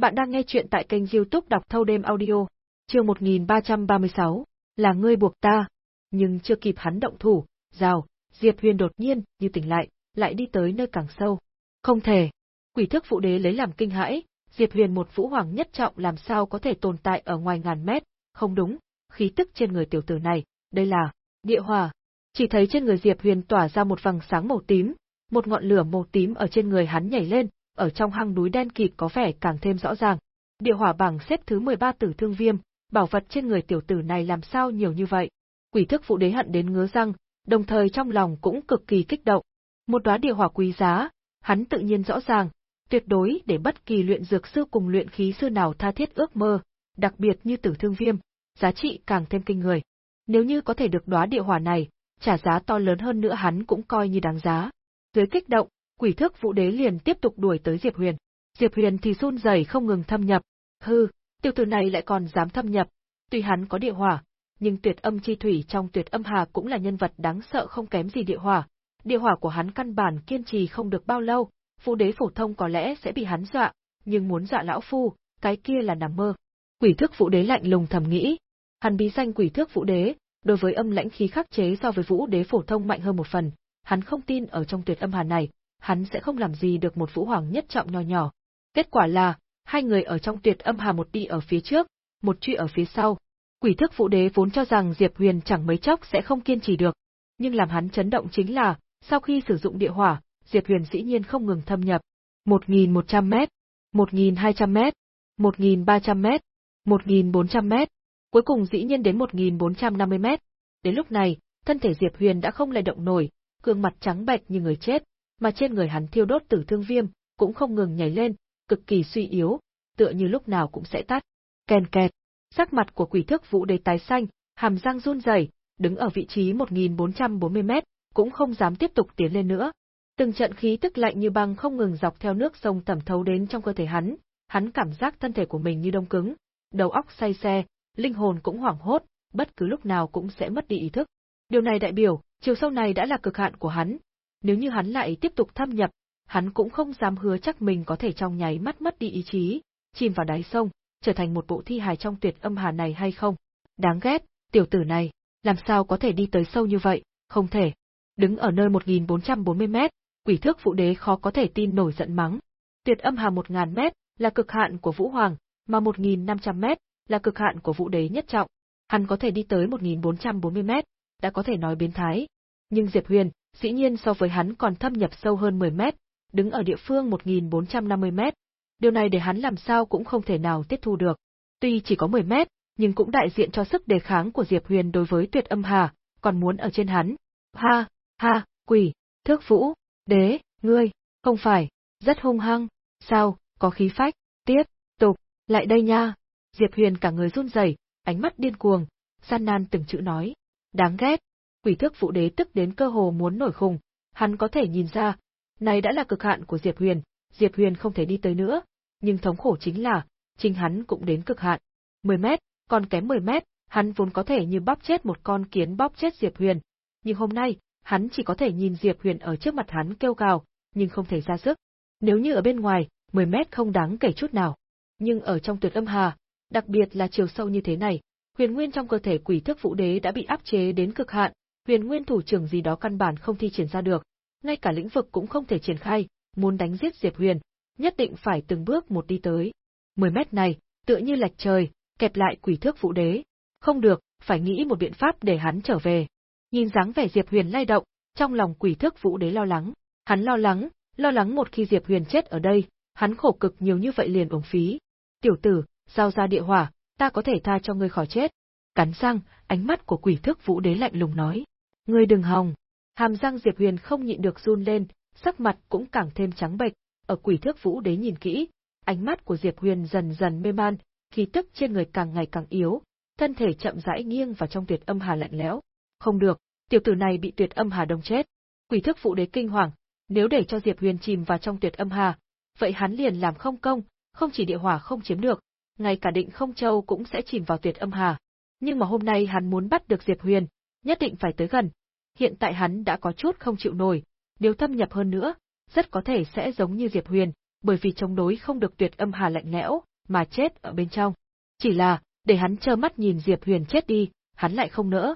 [SPEAKER 1] Bạn đang nghe chuyện tại kênh youtube đọc thâu đêm audio, chương 1336, là ngươi buộc ta. Nhưng chưa kịp hắn động thủ, rào, Diệp Huyền đột nhiên, như tỉnh lại, lại đi tới nơi càng sâu. Không thể. Quỷ thức vũ đế lấy làm kinh hãi, Diệp Huyền một vũ hoàng nhất trọng làm sao có thể tồn tại ở ngoài ngàn mét, không đúng, khí tức trên người tiểu tử này, đây là, địa hỏa. Chỉ thấy trên người Diệp Huyền tỏa ra một vầng sáng màu tím, một ngọn lửa màu tím ở trên người hắn nhảy lên, ở trong hang núi đen kịt có vẻ càng thêm rõ ràng. Địa hỏa bảng xếp thứ 13 tử thương viêm, bảo vật trên người tiểu tử này làm sao nhiều như vậy. Quỷ thức phụ đế hận đến ngứa răng, đồng thời trong lòng cũng cực kỳ kích động. Một đóa địa hỏa quý giá, hắn tự nhiên rõ ràng, tuyệt đối để bất kỳ luyện dược sư cùng luyện khí sư nào tha thiết ước mơ, đặc biệt như tử thương viêm, giá trị càng thêm kinh người. Nếu như có thể được đóa địa hỏa này, trả giá to lớn hơn nữa hắn cũng coi như đáng giá. Dưới kích động, quỷ thức vũ đế liền tiếp tục đuổi tới Diệp Huyền. Diệp Huyền thì run rẩy không ngừng thâm nhập. Hư, tiểu tử này lại còn dám thâm nhập. Tuy hắn có địa hỏa, nhưng tuyệt âm chi thủy trong tuyệt âm hà cũng là nhân vật đáng sợ không kém gì địa hỏa. Địa hỏa của hắn căn bản kiên trì không được bao lâu, vũ đế phổ thông có lẽ sẽ bị hắn dọa, nhưng muốn dọa lão phu, cái kia là nằm mơ. Quỷ Thước vũ đế lạnh lùng thầm nghĩ. Hắn bí danh quỷ Thước vũ đế, đối với âm lãnh khí khắc chế so với vũ đế phổ thông mạnh hơn một phần, hắn không tin ở trong tuyệt âm hà này, hắn sẽ không làm gì được một vũ hoàng nhất trọng nho nhỏ. Kết quả là, hai người ở trong tuyệt âm hà một đi ở phía trước, một truy ở phía sau. Quỷ thức vũ đế vốn cho rằng Diệp Huyền chẳng mấy chốc sẽ không kiên trì được, nhưng làm hắn chấn động chính là, sau khi sử dụng địa hỏa, Diệp Huyền dĩ nhiên không ngừng thâm nhập. 1.100 mét, 1.200 mét, 1.300 mét, 1.400 mét, cuối cùng dĩ nhiên đến 1.450 mét. Đến lúc này, thân thể Diệp Huyền đã không lay động nổi, gương mặt trắng bệch như người chết, mà trên người hắn thiêu đốt tử thương viêm, cũng không ngừng nhảy lên, cực kỳ suy yếu, tựa như lúc nào cũng sẽ tắt. Kèn kẹt, sắc mặt của quỷ thức vũ đầy tái xanh, hàm răng run rẩy, đứng ở vị trí 1440 mét, cũng không dám tiếp tục tiến lên nữa. Từng trận khí tức lạnh như băng không ngừng dọc theo nước sông thẩm thấu đến trong cơ thể hắn, hắn cảm giác thân thể của mình như đông cứng, đầu óc say xe, linh hồn cũng hoảng hốt, bất cứ lúc nào cũng sẽ mất đi ý thức. Điều này đại biểu, chiều sâu này đã là cực hạn của hắn. Nếu như hắn lại tiếp tục thâm nhập, hắn cũng không dám hứa chắc mình có thể trong nháy mắt mất đi ý chí, chìm vào đáy sông, trở thành một bộ thi hài trong tuyệt âm hà này hay không. Đáng ghét, tiểu tử này, làm sao có thể đi tới sâu như vậy, không thể. Đứng ở nơi 1440 mét, quỷ thước phụ đế khó có thể tin nổi giận mắng. Tuyệt âm hà 1000 mét là cực hạn của Vũ Hoàng, mà 1500 mét là cực hạn của Vũ Đế nhất trọng. Hắn có thể đi tới 1440 mét, đã có thể nói biến thái. Nhưng Diệp Huyền, dĩ nhiên so với hắn còn thâm nhập sâu hơn 10 mét, đứng ở địa phương 1450 mét. Điều này để hắn làm sao cũng không thể nào tiếp thu được. Tuy chỉ có 10 mét, nhưng cũng đại diện cho sức đề kháng của Diệp Huyền đối với tuyệt âm hà, còn muốn ở trên hắn. Ha, ha, quỷ, thước vũ, đế, ngươi, không phải, rất hung hăng, sao, có khí phách, tiếp, tục, lại đây nha. Diệp Huyền cả người run rẩy, ánh mắt điên cuồng, san nan từng chữ nói. Đáng ghét. Quỷ thước phụ đế tức đến cơ hồ muốn nổi khùng, hắn có thể nhìn ra, này đã là cực hạn của Diệp Huyền, Diệp Huyền không thể đi tới nữa, nhưng thống khổ chính là, chính hắn cũng đến cực hạn. 10 mét, còn kém 10 mét, hắn vốn có thể như bóp chết một con kiến bóp chết Diệp Huyền, nhưng hôm nay, hắn chỉ có thể nhìn Diệp Huyền ở trước mặt hắn kêu gào, nhưng không thể ra sức. Nếu như ở bên ngoài, 10 mét không đáng kể chút nào. Nhưng ở trong tuyệt âm hà, đặc biệt là chiều sâu như thế này, huyền nguyên trong cơ thể quỷ thức vũ đế đã bị áp chế đến cực hạn, huyền nguyên thủ trưởng gì đó căn bản không thi triển ra được, ngay cả lĩnh vực cũng không thể triển khai, muốn đánh giết Diệp Huyền, nhất định phải từng bước một đi tới. 10 mét này, tựa như lạch trời, kẹp lại quỷ thước vũ đế. Không được, phải nghĩ một biện pháp để hắn trở về. Nhìn dáng vẻ Diệp Huyền lay động, trong lòng quỷ thước vũ đế lo lắng. Hắn lo lắng, lo lắng một khi Diệp Huyền chết ở đây, hắn khổ cực nhiều như vậy liền uổng phí. Tiểu tử, giao ra địa hỏa, ta có thể tha cho ngươi khỏi chết. Cắn răng, ánh mắt của quỷ thức vũ đế lạnh lùng nói. Ngươi đừng hòng. Hàm răng Diệp Huyền không nhịn được run lên, sắc mặt cũng càng thêm trắng bệch, ở quỷ thức vũ đế nhìn kỹ, ánh mắt của Diệp Huyền dần dần mê man, khí tức trên người càng ngày càng yếu, thân thể chậm rãi nghiêng vào trong tuyệt âm hà lạnh lẽo. Không được, tiểu tử này bị tuyệt âm hà đông chết. Quỷ thức phụ đế kinh hoàng, nếu để cho Diệp Huyền chìm vào trong tuyệt âm hà, vậy hắn liền làm không công, không chỉ địa hỏa không chiếm được, ngay cả định không châu cũng sẽ chìm vào tuyệt âm hà. Nhưng mà hôm nay hắn muốn bắt được Diệp Huyền, nhất định phải tới gần. Hiện tại hắn đã có chút không chịu nổi, nếu thâm nhập hơn nữa, rất có thể sẽ giống như Diệp Huyền, bởi vì chống đối không được tuyệt âm hà lạnh lẽo, mà chết ở bên trong. Chỉ là, để hắn trơ mắt nhìn Diệp Huyền chết đi, hắn lại không nỡ.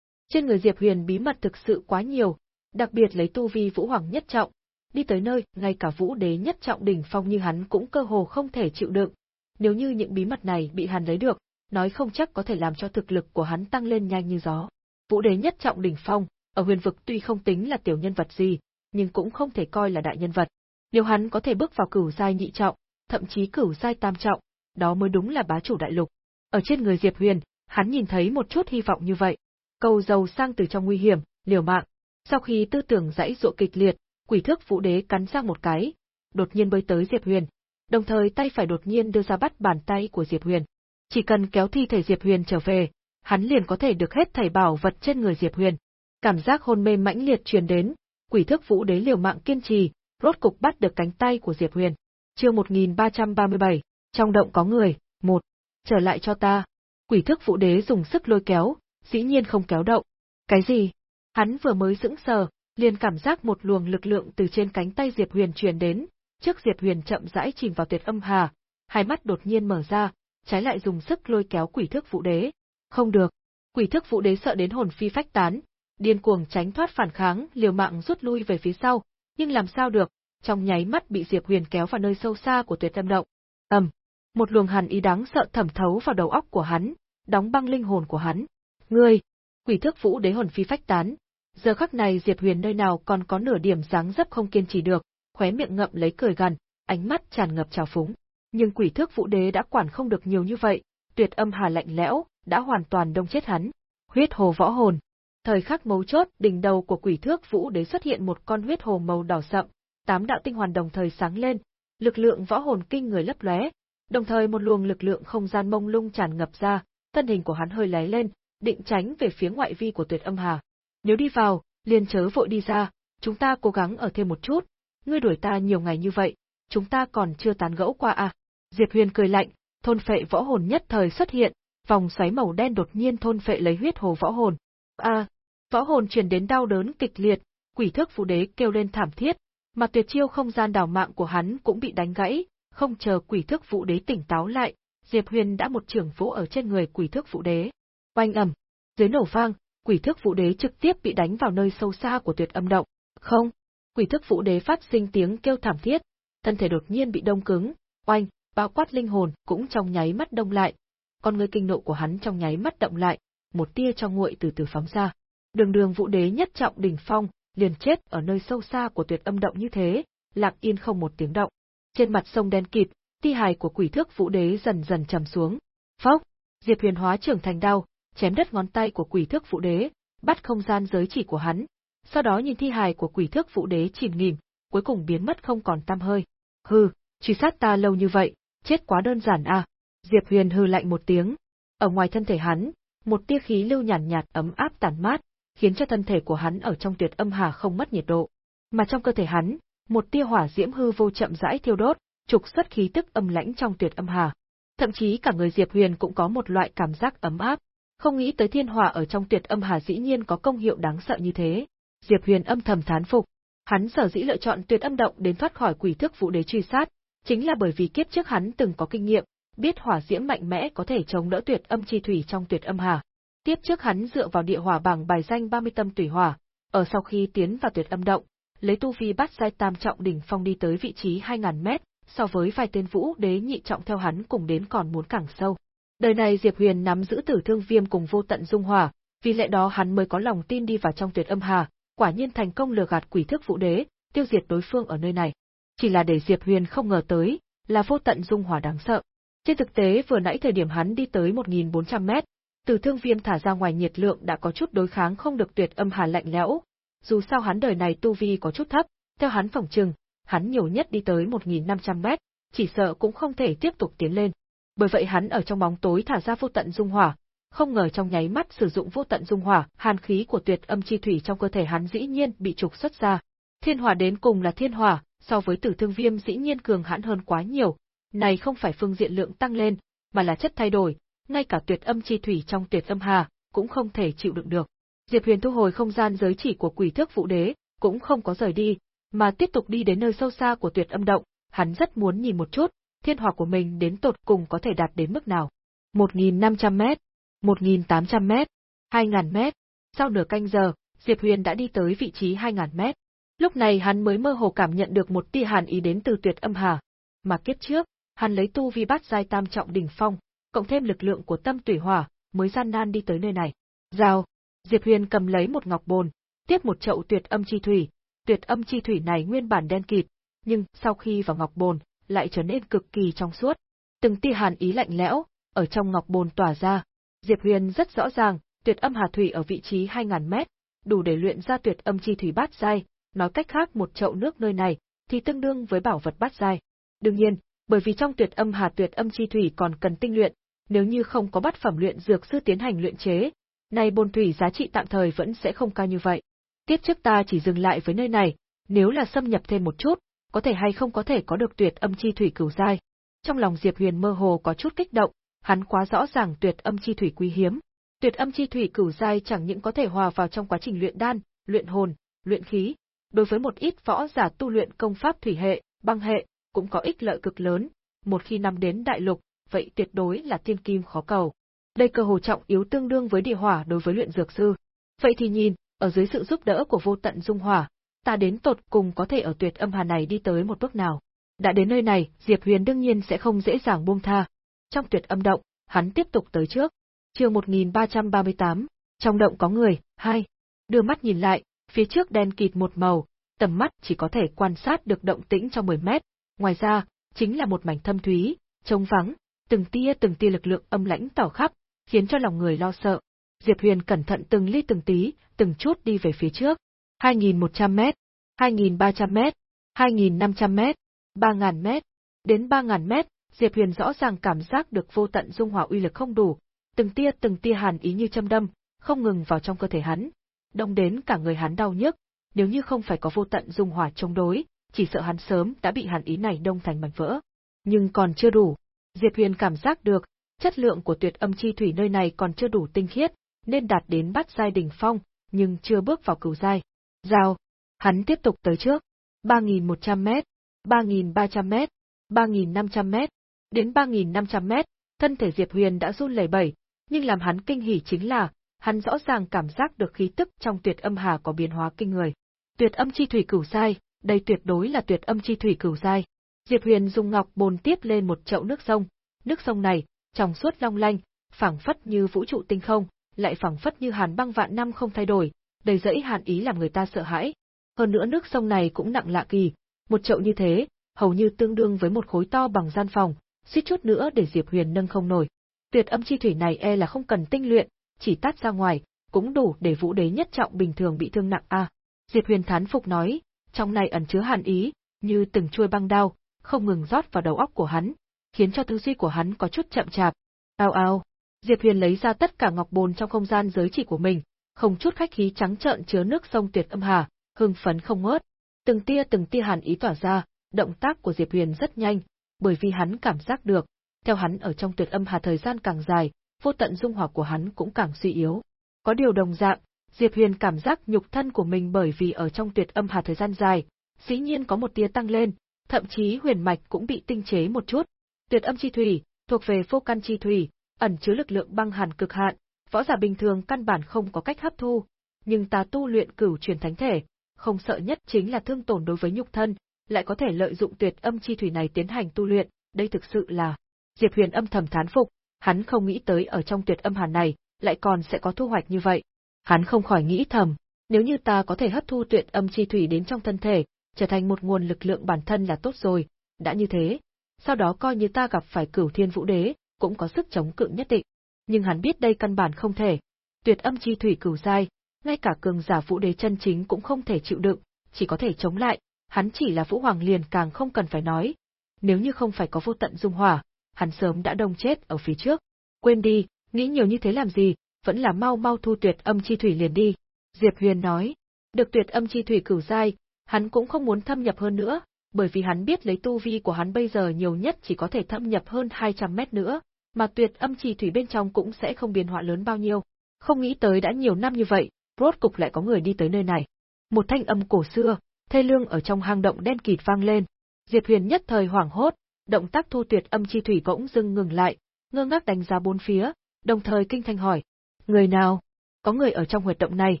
[SPEAKER 1] Trên người Diệp Huyền bí mật thực sự quá nhiều, đặc biệt lấy tu vi vũ hoàng nhất trọng, đi tới nơi ngay cả vũ đế nhất trọng đỉnh phong như hắn cũng cơ hồ không thể chịu đựng. Nếu như những bí mật này bị hắn lấy được, nói không chắc có thể làm cho thực lực của hắn tăng lên nhanh như gió. Vũ đế nhất trọng đỉnh phong, ở huyền vực tuy không tính là tiểu nhân vật gì, nhưng cũng không thể coi là đại nhân vật. Nếu hắn có thể bước vào cửu giai nhị trọng, thậm chí cửu giai tam trọng, đó mới đúng là bá chủ đại lục. Ở trên người Diệp Huyền, hắn nhìn thấy một chút hy vọng như vậy. Cầu giàu sang từ trong nguy hiểm, liều mạng. Sau khi tư tưởng dãy dụa kịch liệt, quỷ thước vũ đế cắn răng một cái, đột nhiên bơi tới Diệp Huyền, đồng thời tay phải đột nhiên đưa ra bắt bàn tay của Diệp Huyền. Chỉ cần kéo thi thể Diệp Huyền trở về, hắn liền có thể được hết thảy bảo vật trên người Diệp Huyền. Cảm giác hôn mê mãnh liệt truyền đến, quỷ thước vũ đế liều mạng kiên trì, rốt cục bắt được cánh tay của Diệp Huyền. Chương 1337, trong động có người, một, trở lại cho ta. Quỷ thước vũ đế dùng sức lôi kéo, dĩ nhiên không kéo động. Cái gì? Hắn vừa mới dững sờ, liền cảm giác một luồng lực lượng từ trên cánh tay Diệp Huyền truyền đến, trước Diệp Huyền chậm rãi chìm vào tuyệt âm hà, hai mắt đột nhiên mở ra, trái lại dùng sức lôi kéo quỷ thức vũ đế. Không được. Quỷ thức vũ đế sợ đến hồn phi phách tán, điên cuồng tránh thoát phản kháng, liều mạng rút lui về phía sau, nhưng làm sao được, trong nháy mắt bị Diệp Huyền kéo vào nơi sâu xa của tuyệt âm động. Ầm, một luồng hàn ý đáng sợ thẩm thấu vào đầu óc của hắn, đóng băng linh hồn của hắn. Ngươi, quỷ thước vũ đế hồn phi phách tán. Giờ khắc này Diệp Huyền nơi nào còn có nửa điểm dáng dấp không kiên trì được, khóe miệng ngậm lấy cười gằn, ánh mắt tràn ngập trào phúng. Nhưng quỷ thước vũ đế đã quản không được nhiều như vậy, tuyệt âm hà lạnh lẽo, đã hoàn toàn đông chết hắn. Huyết hồ võ hồn. Thời khắc mấu chốt, đỉnh đầu của quỷ thước vũ đế xuất hiện một con huyết hồ màu đỏ sậm, tám đạo tinh hoàn đồng thời sáng lên, lực lượng võ hồn kinh người lấp lóe, đồng thời một luồng lực lượng không gian mông lung tràn ngập ra, thân hình của hắn hơi lé lên, định tránh về phía ngoại vi của tuyệt âm hà. Nếu đi vào, liền chớ vội đi ra, chúng ta cố gắng ở thêm một chút, ngươi đuổi ta nhiều ngày như vậy, chúng ta còn chưa tán gẫu qua à. Diệp Huyền cười lạnh, thôn phệ võ hồn nhất thời xuất hiện, vòng xoáy màu đen đột nhiên thôn phệ lấy huyết hồ võ hồn. A, à, võ hồn truyền đến đau đớn kịch liệt, quỷ thức phụ đế kêu lên thảm thiết, mà tuyệt chiêu không gian đào mạng của hắn cũng bị đánh gãy, không chờ quỷ thức vũ đế tỉnh táo lại, Diệp Huyền đã một trưởng vỗ ở trên người quỷ thức vũ đế. Oanh ầm, dưới nổ vang, quỷ thước vũ đế trực tiếp bị đánh vào nơi sâu xa của tuyệt âm động. Không, quỷ thước vũ đế phát sinh tiếng kêu thảm thiết, thân thể đột nhiên bị đông cứng, oanh, bao quát linh hồn cũng trong nháy mắt đông lại. Con người kinh nộ của hắn trong nháy mắt động lại, một tia trong nguội từ từ phóng ra. Đường đường vũ đế nhất trọng đỉnh phong, liền chết ở nơi sâu xa của tuyệt âm động như thế, lặng yên không một tiếng động. Trên mặt sông đen kịt, ti hài của quỷ thước vũ đế dần dần trầm xuống. Phốc, Diệp Huyền hóa trưởng thành đao, chém đứt ngón tay của quỷ thước phụ đế, bắt không gian giới chỉ của hắn. Sau đó nhìn thi hài của quỷ thước phụ đế chìm nghỉm, cuối cùng biến mất không còn tăm hơi. Hừ, truy sát ta lâu như vậy, chết quá đơn giản à. Diệp Huyền hừ lạnh một tiếng. Ở ngoài thân thể hắn, một tia khí lưu nhàn nhạt, nhạt ấm áp tản mát, khiến cho thân thể của hắn ở trong tuyệt âm hà không mất nhiệt độ. Mà trong cơ thể hắn, một tia hỏa diễm hư vô chậm rãi thiêu đốt, trục xuất khí tức âm lãnh trong tuyệt âm hà. Thậm chí cả người Diệp Huyền cũng có một loại cảm giác ấm áp, không nghĩ tới thiên hỏa ở trong tuyệt âm hà dĩ nhiên có công hiệu đáng sợ như thế. Diệp Huyền âm thầm thán phục, hắn sở dĩ lựa chọn tuyệt âm động đến thoát khỏi quỷ thức vũ đế truy sát, chính là bởi vì kiếp trước hắn từng có kinh nghiệm, biết hỏa diễm mạnh mẽ có thể chống đỡ tuyệt âm chi thủy trong tuyệt âm hà. Tiếp trước hắn dựa vào địa hỏa bảng bài danh 30 tâm tùy hỏa, ở sau khi tiến vào tuyệt âm động, lấy tu vi bắt giai tam trọng đỉnh phong đi tới vị trí 2000 mét, so với vài tên vũ đế nhị trọng theo hắn cùng đến còn muốn càng sâu. Đời này Diệp Huyền nắm giữ tử thương viêm cùng vô tận dung hỏa, vì lẽ đó hắn mới có lòng tin đi vào trong tuyệt âm hà, quả nhiên thành công lừa gạt quỷ thức vũ đế, tiêu diệt đối phương ở nơi này. Chỉ là để Diệp Huyền không ngờ tới, là vô tận dung hỏa đáng sợ. Trên thực tế vừa nãy thời điểm hắn đi tới 1400 mét, từ thương viêm thả ra ngoài nhiệt lượng đã có chút đối kháng không được tuyệt âm hà lạnh lẽo. Dù sao hắn đời này tu vi có chút thấp, theo hắn phỏng chừng, hắn nhiều nhất đi tới 1.500 mét, chỉ sợ cũng không thể tiếp tục tiến lên. Bởi vậy hắn ở trong bóng tối thả ra vô tận dung hỏa, không ngờ trong nháy mắt sử dụng vô tận dung hỏa, hàn khí của tuyệt âm chi thủy trong cơ thể hắn dĩ nhiên bị trục xuất ra. Thiên hỏa đến cùng là thiên hỏa, so với tử thương viêm dĩ nhiên cường hãn hơn quá nhiều, này không phải phương diện lượng tăng lên, mà là chất thay đổi, ngay cả tuyệt âm chi thủy trong tuyệt âm hà, cũng không thể chịu đựng được. Diệp Huyền thu hồi không gian giới chỉ của quỷ thước vũ đế, cũng không có rời đi, mà tiếp tục đi đến nơi sâu xa của tuyệt âm động, hắn rất muốn nhìn một chút, thiên hỏa của mình đến tột cùng có thể đạt đến mức nào. 1.500 mét, 1.800 mét, 2.000 mét, sau nửa canh giờ, Diệp Huyền đã đi tới vị trí 2.000 mét. Lúc này hắn mới mơ hồ cảm nhận được một tia hàn ý đến từ tuyệt âm hà. Mà kiếp trước, hắn lấy tu vi bát giai tam trọng đỉnh phong, cộng thêm lực lượng của tâm tủy hỏa, mới gian nan đi tới nơi này. Giao, Diệp Huyền cầm lấy một ngọc bồn, tiếp một chậu tuyệt âm chi thủy, tuyệt âm chi thủy này nguyên bản đen kịt, nhưng sau khi vào ngọc bồn, lại trở nên cực kỳ trong suốt. Từng tia hàn ý lạnh lẽo, ở trong ngọc bồn tỏa ra. Diệp Huyền rất rõ ràng, tuyệt âm hà thủy ở vị trí 2000 mét, đủ để luyện ra tuyệt âm chi thủy bát giai, nói cách khác một chậu nước nơi này thì tương đương với bảo vật bát giai. Đương nhiên, bởi vì trong tuyệt âm hà tuyệt âm chi thủy còn cần tinh luyện, nếu như không có bát phẩm luyện dược sư tiến hành luyện chế, này bồn thủy giá trị tạm thời vẫn sẽ không cao như vậy. Tiếp trước ta chỉ dừng lại với nơi này, nếu là xâm nhập thêm một chút, có thể hay không có thể có được tuyệt âm chi thủy cửu giai. Trong lòng Diệp Huyền mơ hồ có chút kích động, hắn quá rõ ràng tuyệt âm chi thủy quý hiếm. Tuyệt âm chi thủy cửu giai chẳng những có thể hòa vào trong quá trình luyện đan, luyện hồn, luyện khí, đối với một ít võ giả tu luyện công pháp thủy hệ, băng hệ, cũng có ích lợi cực lớn, một khi nắm đến đại lục, vậy tuyệt đối là thiên kim khó cầu. Đây cơ hồ trọng yếu tương đương với địa hỏa đối với luyện dược sư. Vậy thì nhìn, ở dưới sự giúp đỡ của vô tận dung hỏa, ta đến tột cùng có thể ở tuyệt âm hà này đi tới một bước nào. Đã đến nơi này, Diệp Huyền đương nhiên sẽ không dễ dàng buông tha. Trong tuyệt âm động, hắn tiếp tục tới trước. Chương 1338, trong động có người, hai. Đưa mắt nhìn lại, phía trước đen kịt một màu, tầm mắt chỉ có thể quan sát được động tĩnh trong 10 mét, ngoài ra, chính là một mảnh thâm thúy, trống vắng, từng tia từng tia lực lượng âm lãnh tỏ khắp, khiến cho lòng người lo sợ. Diệp Huyền cẩn thận từng ly từng tí, từng chút đi về phía trước. 2.100 mét, 2.300 mét, 2.500 mét, 3.000 mét. Đến 3.000 mét, Diệp Huyền rõ ràng cảm giác được vô tận dung hỏa uy lực không đủ, từng tia từng tia hàn ý như châm đâm, không ngừng vào trong cơ thể hắn. Đông đến cả người hắn đau nhức, nếu như không phải có vô tận dung hỏa chống đối, chỉ sợ hắn sớm đã bị hàn ý này đông thành mảnh vỡ. Nhưng còn chưa đủ. Diệp Huyền cảm giác được, chất lượng của tuyệt âm chi thủy nơi này còn chưa đủ tinh khiết, nên đạt đến bắt giai đỉnh phong, nhưng chưa bước vào cửu giai. Giao, hắn tiếp tục tới trước. 3.100 mét, 3.300 mét, 3.500 mét, đến 3.500 mét, thân thể Diệp Huyền đã run lẩy bẩy, nhưng làm hắn kinh hỉ chính là, hắn rõ ràng cảm giác được khí tức trong tuyệt âm hà có biến hóa kinh người. Tuyệt âm chi thủy cửu sai, đây tuyệt đối là tuyệt âm chi thủy cửu sai. Diệp Huyền dùng ngọc bồn tiếp lên một chậu nước sông, nước sông này, trong suốt long lanh, phảng phất như vũ trụ tinh không, lại phảng phất như hàn băng vạn năm không thay đổi, đầy dẫy hàn ý làm người ta sợ hãi. Hơn nữa nước sông này cũng nặng lạ kỳ, một chậu như thế, hầu như tương đương với một khối to bằng gian phòng, suýt chút nữa để Diệp Huyền nâng không nổi. Tuyệt âm chi thủy này e là không cần tinh luyện, chỉ tát ra ngoài, cũng đủ để vũ đế nhất trọng bình thường bị thương nặng a. Diệp Huyền thán phục nói, trong này ẩn chứa hàn ý, như từng chuôi băng đao, không ngừng rót vào đầu óc của hắn, khiến cho tư duy của hắn có chút chậm chạp. Ao ao, Diệp Huyền lấy ra tất cả ngọc bồn trong không gian giới chỉ của mình, không chút khách khí trắng trợn chứa nước sông tuyệt âm hà, hưng phấn không ngớt. Từng tia từng tia hàn ý tỏa ra, động tác của Diệp Huyền rất nhanh, bởi vì hắn cảm giác được, theo hắn ở trong tuyệt âm hà thời gian càng dài, vô tận dung hỏa của hắn cũng càng suy yếu. Có điều đồng dạng, Diệp Huyền cảm giác nhục thân của mình bởi vì ở trong tuyệt âm hà thời gian dài, dĩ nhiên có một tia tăng lên, thậm chí huyền mạch cũng bị tinh chế một chút. Tuyệt âm chi thủy, thuộc về vô căn chi thủy, ẩn chứa lực lượng băng hàn cực hạn, võ giả bình thường căn bản không có cách hấp thu, nhưng ta tu luyện cửu truyền thánh thể, không sợ nhất chính là thương tổn đối với nhục thân, lại có thể lợi dụng tuyệt âm chi thủy này tiến hành tu luyện, đây thực sự là Diệp Huyền âm thầm thán phục, hắn không nghĩ tới ở trong tuyệt âm hàn này, lại còn sẽ có thu hoạch như vậy. Hắn không khỏi nghĩ thầm, nếu như ta có thể hấp thu tuyệt âm chi thủy đến trong thân thể, trở thành một nguồn lực lượng bản thân là tốt rồi, đã như thế, sau đó coi như ta gặp phải cửu thiên vũ đế, cũng có sức chống cự nhất định. Nhưng hắn biết đây căn bản không thể. Tuyệt âm chi thủy cửu giai, ngay cả cường giả vũ đế chân chính cũng không thể chịu đựng, chỉ có thể chống lại, hắn chỉ là vũ hoàng liền càng không cần phải nói. Nếu như không phải có vô tận dung hỏa, hắn sớm đã đông chết ở phía trước. Quên đi, nghĩ nhiều như thế làm gì, vẫn là mau mau thu tuyệt âm chi thủy liền đi. Diệp Huyền nói, được tuyệt âm chi thủy cửu giai, hắn cũng không muốn thâm nhập hơn nữa, bởi vì hắn biết lấy tu vi của hắn bây giờ nhiều nhất chỉ có thể thâm nhập hơn 200 mét nữa, mà tuyệt âm chi thủy bên trong cũng sẽ không biến hóa lớn bao nhiêu. Không nghĩ tới đã nhiều năm như vậy, rốt cục lại có người đi tới nơi này. Một thanh âm cổ xưa, thê lương ở trong hang động đen kịt vang lên. Diệp Huyền nhất thời hoảng hốt, động tác thu tuyệt âm chi thủy bỗng dưng ngừng lại, ngơ ngác đánh giá bốn phía, đồng thời kinh thanh hỏi, người nào? Có người ở trong huyệt động này,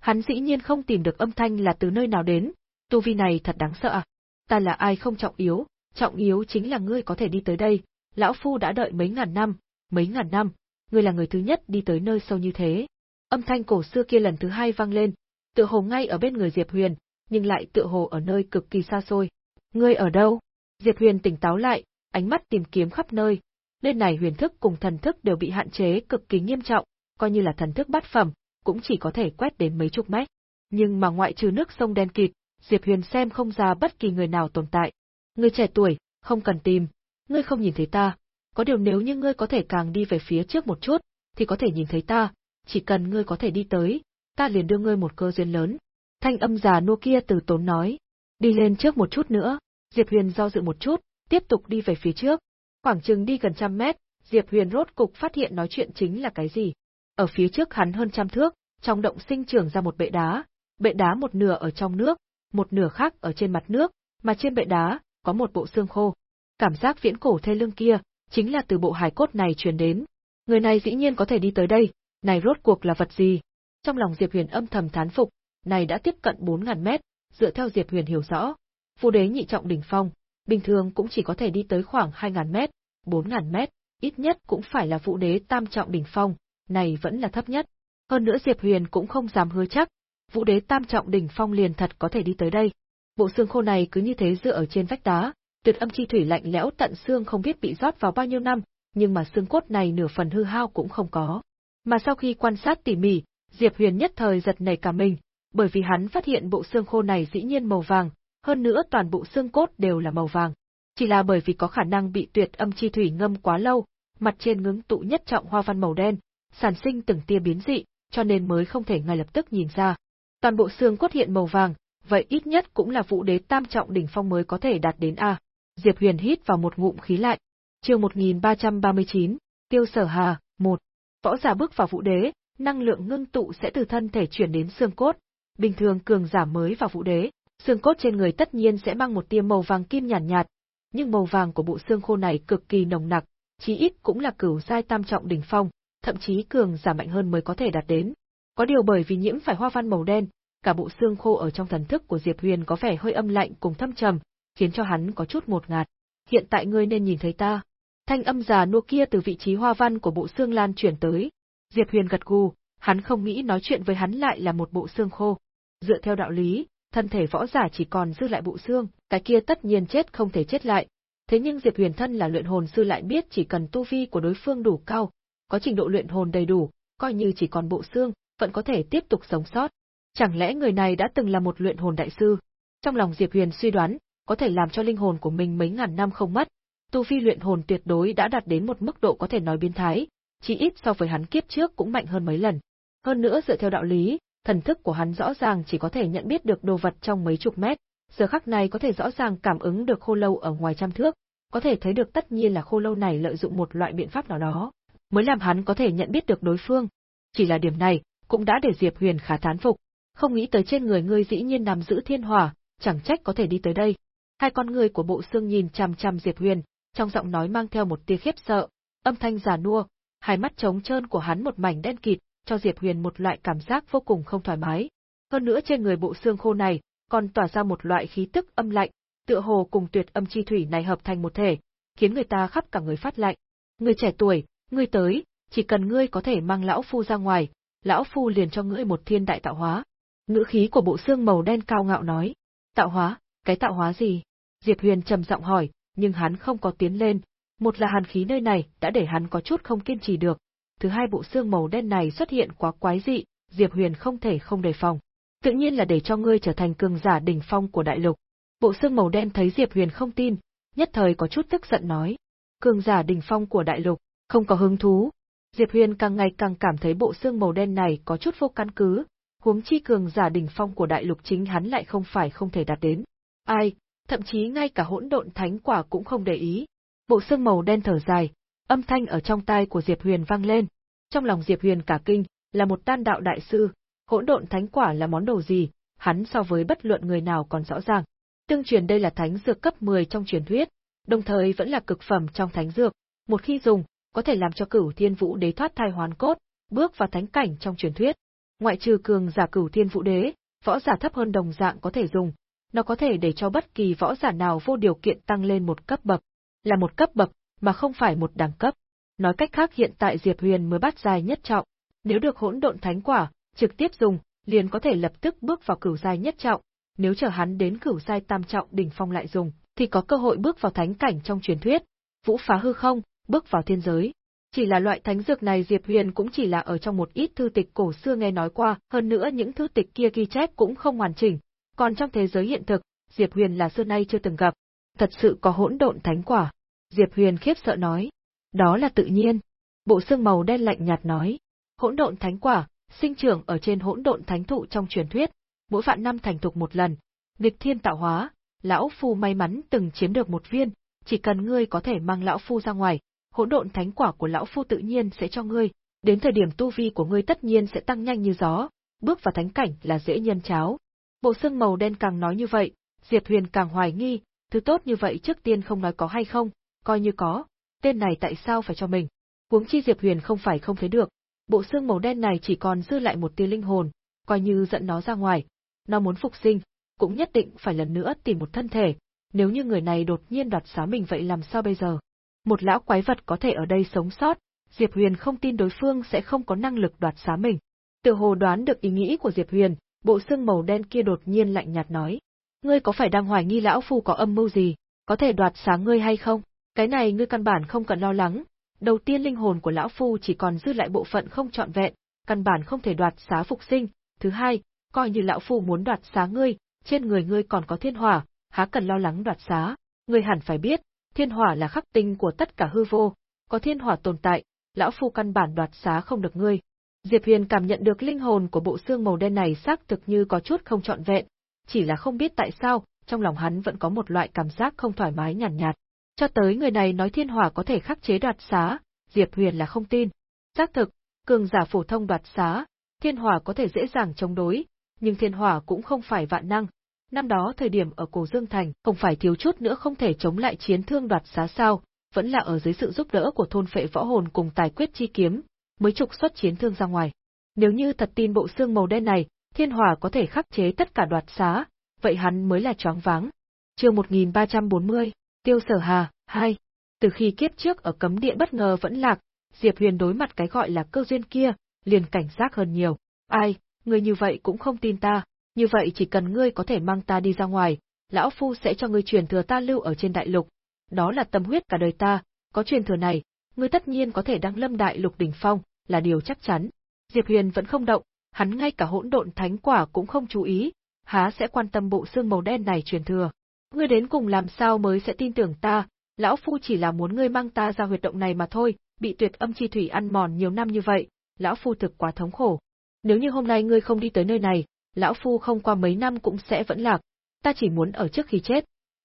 [SPEAKER 1] hắn dĩ nhiên không tìm được âm thanh là từ nơi nào đến, tu vi này thật đáng sợ à? Ta là ai không trọng yếu, trọng yếu chính là ngươi có thể đi tới đây, lão phu đã đợi mấy ngàn năm, mấy ngàn năm, ngươi là người thứ nhất đi tới nơi sâu như thế. Âm thanh cổ xưa kia lần thứ hai vang lên, tựa hồ ngay ở bên người Diệp Huyền, nhưng lại tựa hồ ở nơi cực kỳ xa xôi. Ngươi ở đâu? Diệp Huyền tỉnh táo lại, ánh mắt tìm kiếm khắp nơi. Nơi này huyền thức cùng thần thức đều bị hạn chế cực kỳ nghiêm trọng, coi như là thần thức bát phẩm, cũng chỉ có thể quét đến mấy chục mét. Nhưng mà ngoại trừ nước sông đen kịt, Diệp Huyền xem không ra bất kỳ người nào tồn tại. người trẻ tuổi, không cần tìm, ngươi không nhìn thấy ta, có điều nếu như ngươi có thể càng đi về phía trước một chút, thì có thể nhìn thấy ta, chỉ cần ngươi có thể đi tới, ta liền đưa ngươi một cơ duyên lớn. Thanh âm già nua kia từ tốn nói, đi lên trước một chút nữa, Diệp Huyền do dự một chút, tiếp tục đi về phía trước. Khoảng chừng đi gần trăm mét, Diệp Huyền rốt cục phát hiện nói chuyện chính là cái gì. Ở phía trước hắn hơn trăm thước, trong động sinh trưởng ra một bệ đá, bệ đá một nửa ở trong nước, một nửa khác ở trên mặt nước, mà trên bệ đá có một bộ xương khô. Cảm giác viễn cổ thê lương kia, chính là từ bộ hài cốt này truyền đến. Người này dĩ nhiên có thể đi tới đây, này rốt cuộc là vật gì? Trong lòng Diệp Huyền âm thầm thán phục, này đã tiếp cận 4000 mét, dựa theo Diệp Huyền hiểu rõ, Vũ đế nhị trọng đỉnh phong, bình thường cũng chỉ có thể đi tới khoảng 2000 mét, 4000 mét, ít nhất cũng phải là vũ đế tam trọng đỉnh phong, này vẫn là thấp nhất. Hơn nữa Diệp Huyền cũng không dám hứa chắc, vũ đế tam trọng đỉnh phong liền thật có thể đi tới đây. Bộ xương khô này cứ như thế dựa ở trên vách đá, tuyệt âm chi thủy lạnh lẽo tận xương không biết bị rót vào bao nhiêu năm, nhưng mà xương cốt này nửa phần hư hao cũng không có. Mà sau khi quan sát tỉ mỉ, Diệp Huyền nhất thời giật nảy cả mình, bởi vì hắn phát hiện bộ xương khô này dĩ nhiên màu vàng, hơn nữa toàn bộ xương cốt đều là màu vàng. Chỉ là bởi vì có khả năng bị tuyệt âm chi thủy ngâm quá lâu, mặt trên ngưng tụ nhất trọng hoa văn màu đen, sản sinh từng tia biến dị, cho nên mới không thể ngay lập tức nhìn ra. Toàn bộ xương cốt hiện màu vàng, vậy ít nhất cũng là vũ đế tam trọng đỉnh phong mới có thể đạt đến A. Diệp Huyền hít vào một ngụm khí lạnh. Chương 1339, Tiêu Sở Hà, 1. Võ giả bước vào vũ đế, năng lượng ngưng tụ sẽ từ thân thể chuyển đến xương cốt. Bình thường cường giả mới vào vũ đế, xương cốt trên người tất nhiên sẽ mang một tia màu vàng kim nhàn nhạt, nhạt, nhưng màu vàng của bộ xương khô này cực kỳ nồng nặc, chí ít cũng là cửu giai tam trọng đỉnh phong, thậm chí cường giả mạnh hơn mới có thể đạt đến. Có điều bởi vì nhiễm phải hoa văn màu đen, cả bộ xương khô ở trong thần thức của Diệp Huyền có vẻ hơi âm lạnh cùng thâm trầm, khiến cho hắn có chút một ngạt. Hiện tại ngươi nên nhìn thấy ta. Thanh âm già nua kia từ vị trí hoa văn của bộ xương lan chuyển tới. Diệp Huyền gật gù, hắn không nghĩ nói chuyện với hắn lại là một bộ xương khô. Dựa theo đạo lý, thân thể võ giả chỉ còn dư lại bộ xương, cái kia tất nhiên chết không thể chết lại. Thế nhưng Diệp Huyền thân là luyện hồn sư lại biết chỉ cần tu vi của đối phương đủ cao, có trình độ luyện hồn đầy đủ, coi như chỉ còn bộ xương, vẫn có thể tiếp tục sống sót. Chẳng lẽ người này đã từng là một luyện hồn đại sư? Trong lòng Diệp Huyền suy đoán, có thể làm cho linh hồn của mình mấy ngàn năm không mất. Tu vi luyện hồn tuyệt đối đã đạt đến một mức độ có thể nói biến thái, chỉ ít so với hắn kiếp trước cũng mạnh hơn mấy lần. Hơn nữa dựa theo đạo lý, thần thức của hắn rõ ràng chỉ có thể nhận biết được đồ vật trong mấy chục mét, giờ khắc này có thể rõ ràng cảm ứng được khô lâu ở ngoài trăm thước, có thể thấy được tất nhiên là khô lâu này lợi dụng một loại biện pháp nào đó, mới làm hắn có thể nhận biết được đối phương. Chỉ là điểm này, cũng đã để Diệp Huyền khá thán phục, không nghĩ tới trên người ngươi dĩ nhiên nằm giữ thiên hỏa, chẳng trách có thể đi tới đây. Hai con người của bộ xương nhìn chằm chằm Diệp Huyền, trong giọng nói mang theo một tia khiếp sợ, âm thanh già nua, hai mắt trống trơn của hắn một mảnh đen kịt, cho Diệp Huyền một loại cảm giác vô cùng không thoải mái. Hơn nữa trên người bộ xương khô này, còn tỏa ra một loại khí tức âm lạnh, tựa hồ cùng tuyệt âm chi thủy này hợp thành một thể, khiến người ta khắp cả người phát lạnh. Người trẻ tuổi, ngươi tới, chỉ cần ngươi có thể mang lão phu ra ngoài, lão phu liền cho ngươi một thiên đại tạo hóa. Ngữ khí của bộ xương màu đen cao ngạo nói. Tạo hóa, cái tạo hóa gì? Diệp Huyền trầm giọng hỏi, nhưng hắn không có tiến lên. Một là hàn khí nơi này đã để hắn có chút không kiên trì được, thứ hai bộ xương màu đen này xuất hiện quá quái dị, Diệp Huyền không thể không đề phòng. Tự nhiên là để cho ngươi trở thành cường giả đỉnh phong của đại lục. Bộ xương màu đen thấy Diệp Huyền không tin, nhất thời có chút tức giận nói. Cường giả đỉnh phong của đại lục, không có hứng thú. Diệp Huyền càng ngày càng cảm thấy bộ xương màu đen này có chút vô căn cứ, huống chi cường giả đỉnh phong của đại lục chính hắn lại không phải không thể đạt đến. Ai, thậm chí ngay cả hỗn độn thánh quả cũng không để ý. Bộ xương màu đen thở dài, Âm thanh ở trong tai của Diệp Huyền vang lên. Trong lòng Diệp Huyền cả kinh, là một tan đạo đại sư, hỗn độn thánh quả là món đồ gì, hắn so với bất luận người nào còn rõ ràng. Tương truyền đây là thánh dược cấp 10 trong truyền thuyết, đồng thời vẫn là cực phẩm trong thánh dược, một khi dùng, có thể làm cho Cửu Thiên Vũ Đế thoát thai hoàn cốt, bước vào thánh cảnh trong truyền thuyết. Ngoại trừ cường giả Cửu Thiên Vũ Đế, võ giả thấp hơn đồng dạng có thể dùng, nó có thể để cho bất kỳ võ giả nào vô điều kiện tăng lên một cấp bậc. Là một cấp bậc, mà không phải một đẳng cấp. Nói cách khác hiện tại Diệp Huyền mới bắt giai nhất trọng, nếu được hỗn độn thánh quả, trực tiếp dùng, liền có thể lập tức bước vào cửu giai nhất trọng, nếu chờ hắn đến cửu giai tam trọng đỉnh phong lại dùng, thì có cơ hội bước vào thánh cảnh trong truyền thuyết, vũ phá hư không, bước vào thiên giới. Chỉ là loại thánh dược này Diệp Huyền cũng chỉ là ở trong một ít thư tịch cổ xưa nghe nói qua, hơn nữa những thư tịch kia ghi chép cũng không hoàn chỉnh, còn trong thế giới hiện thực, Diệp Huyền là xưa nay chưa từng gặp. Thật sự có hỗn độn thánh quả. Diệp Huyền khiếp sợ nói. Đó là tự nhiên. Bộ xương màu đen lạnh nhạt nói. Hỗn độn thánh quả, sinh trưởng ở trên hỗn độn thánh thụ trong truyền thuyết, mỗi vạn năm thành thục một lần. Nghịch thiên tạo hóa, lão phu may mắn từng chiếm được một viên, chỉ cần ngươi có thể mang lão phu ra ngoài, hỗn độn thánh quả của lão phu tự nhiên sẽ cho ngươi, đến thời điểm tu vi của ngươi tất nhiên sẽ tăng nhanh như gió, bước vào thánh cảnh là dễ nhân cháo. Bộ xương màu đen càng nói như vậy, Diệp Huyền càng hoài nghi, thứ tốt như vậy trước tiên không nói có hay không, coi như có, tên này tại sao phải cho mình. Huống chi Diệp Huyền không phải không thấy được, bộ xương màu đen này chỉ còn dư lại một tia linh hồn, coi như dẫn nó ra ngoài, nó muốn phục sinh, cũng nhất định phải lần nữa tìm một thân thể, nếu như người này đột nhiên đoạt xá mình vậy làm sao bây giờ? Một lão quái vật có thể ở đây sống sót, Diệp Huyền không tin đối phương sẽ không có năng lực đoạt xá mình. Từ hồ đoán được ý nghĩ của Diệp Huyền, bộ xương màu đen kia đột nhiên lạnh nhạt nói. Ngươi có phải đang hoài nghi lão phu có âm mưu gì, có thể đoạt sáng ngươi hay không? Cái này ngươi căn bản không cần lo lắng. Đầu tiên linh hồn của lão phu chỉ còn dư lại bộ phận không trọn vẹn, căn bản không thể đoạt xá phục sinh. Thứ hai, coi như lão phu muốn đoạt xá ngươi, trên người ngươi còn có thiên hỏa, há cần lo lắng đoạt xá. Ngươi hẳn phải biết, thiên hỏa là khắc tinh của tất cả hư vô, có thiên hỏa tồn tại, lão phu căn bản đoạt xá không được ngươi. Diệp Huyền cảm nhận được linh hồn của bộ xương màu đen này xác thực như có chút không trọn vẹn, chỉ là không biết tại sao, trong lòng hắn vẫn có một loại cảm giác không thoải mái nhàn nhạt, nhạt. Cho tới người này nói thiên hỏa có thể khắc chế đoạt xá, Diệp Huyền là không tin. Xác thực, cường giả phổ thông đoạt xá, thiên hỏa có thể dễ dàng chống đối, nhưng thiên hỏa cũng không phải vạn năng. Năm đó thời điểm ở Cổ Dương Thành, không phải thiếu chút nữa không thể chống lại chiến thương đoạt xá sao, vẫn là ở dưới sự giúp đỡ của thôn phệ võ hồn cùng tài quyết chi kiếm, mới trục xuất chiến thương ra ngoài. Nếu như thật tin bộ xương màu đen này, thiên hỏa có thể khắc chế tất cả đoạt xá, vậy hắn mới là choáng váng. Chương 1340, Tiêu Sở Hà, 2. Từ khi kiếp trước ở cấm địa bất ngờ vẫn lạc, Diệp Huyền đối mặt cái gọi là cơ duyên kia, liền cảnh giác hơn nhiều. Ai, ngươi như vậy cũng không tin ta, như vậy chỉ cần ngươi có thể mang ta đi ra ngoài, lão phu sẽ cho ngươi truyền thừa ta lưu ở trên đại lục. Đó là tâm huyết cả đời ta, có truyền thừa này, ngươi tất nhiên có thể đăng lâm đại lục đỉnh phong, là điều chắc chắn. Diệp Huyền vẫn không động, hắn ngay cả hỗn độn thánh quả cũng không chú ý, há sẽ quan tâm bộ xương màu đen này truyền thừa. Ngươi đến cùng làm sao mới sẽ tin tưởng ta, lão phu chỉ là muốn ngươi mang ta ra huyệt động này mà thôi, bị tuyệt âm chi thủy ăn mòn nhiều năm như vậy, lão phu thực quá thống khổ. Nếu như hôm nay ngươi không đi tới nơi này, lão phu không qua mấy năm cũng sẽ vẫn lạc, ta chỉ muốn ở trước khi chết.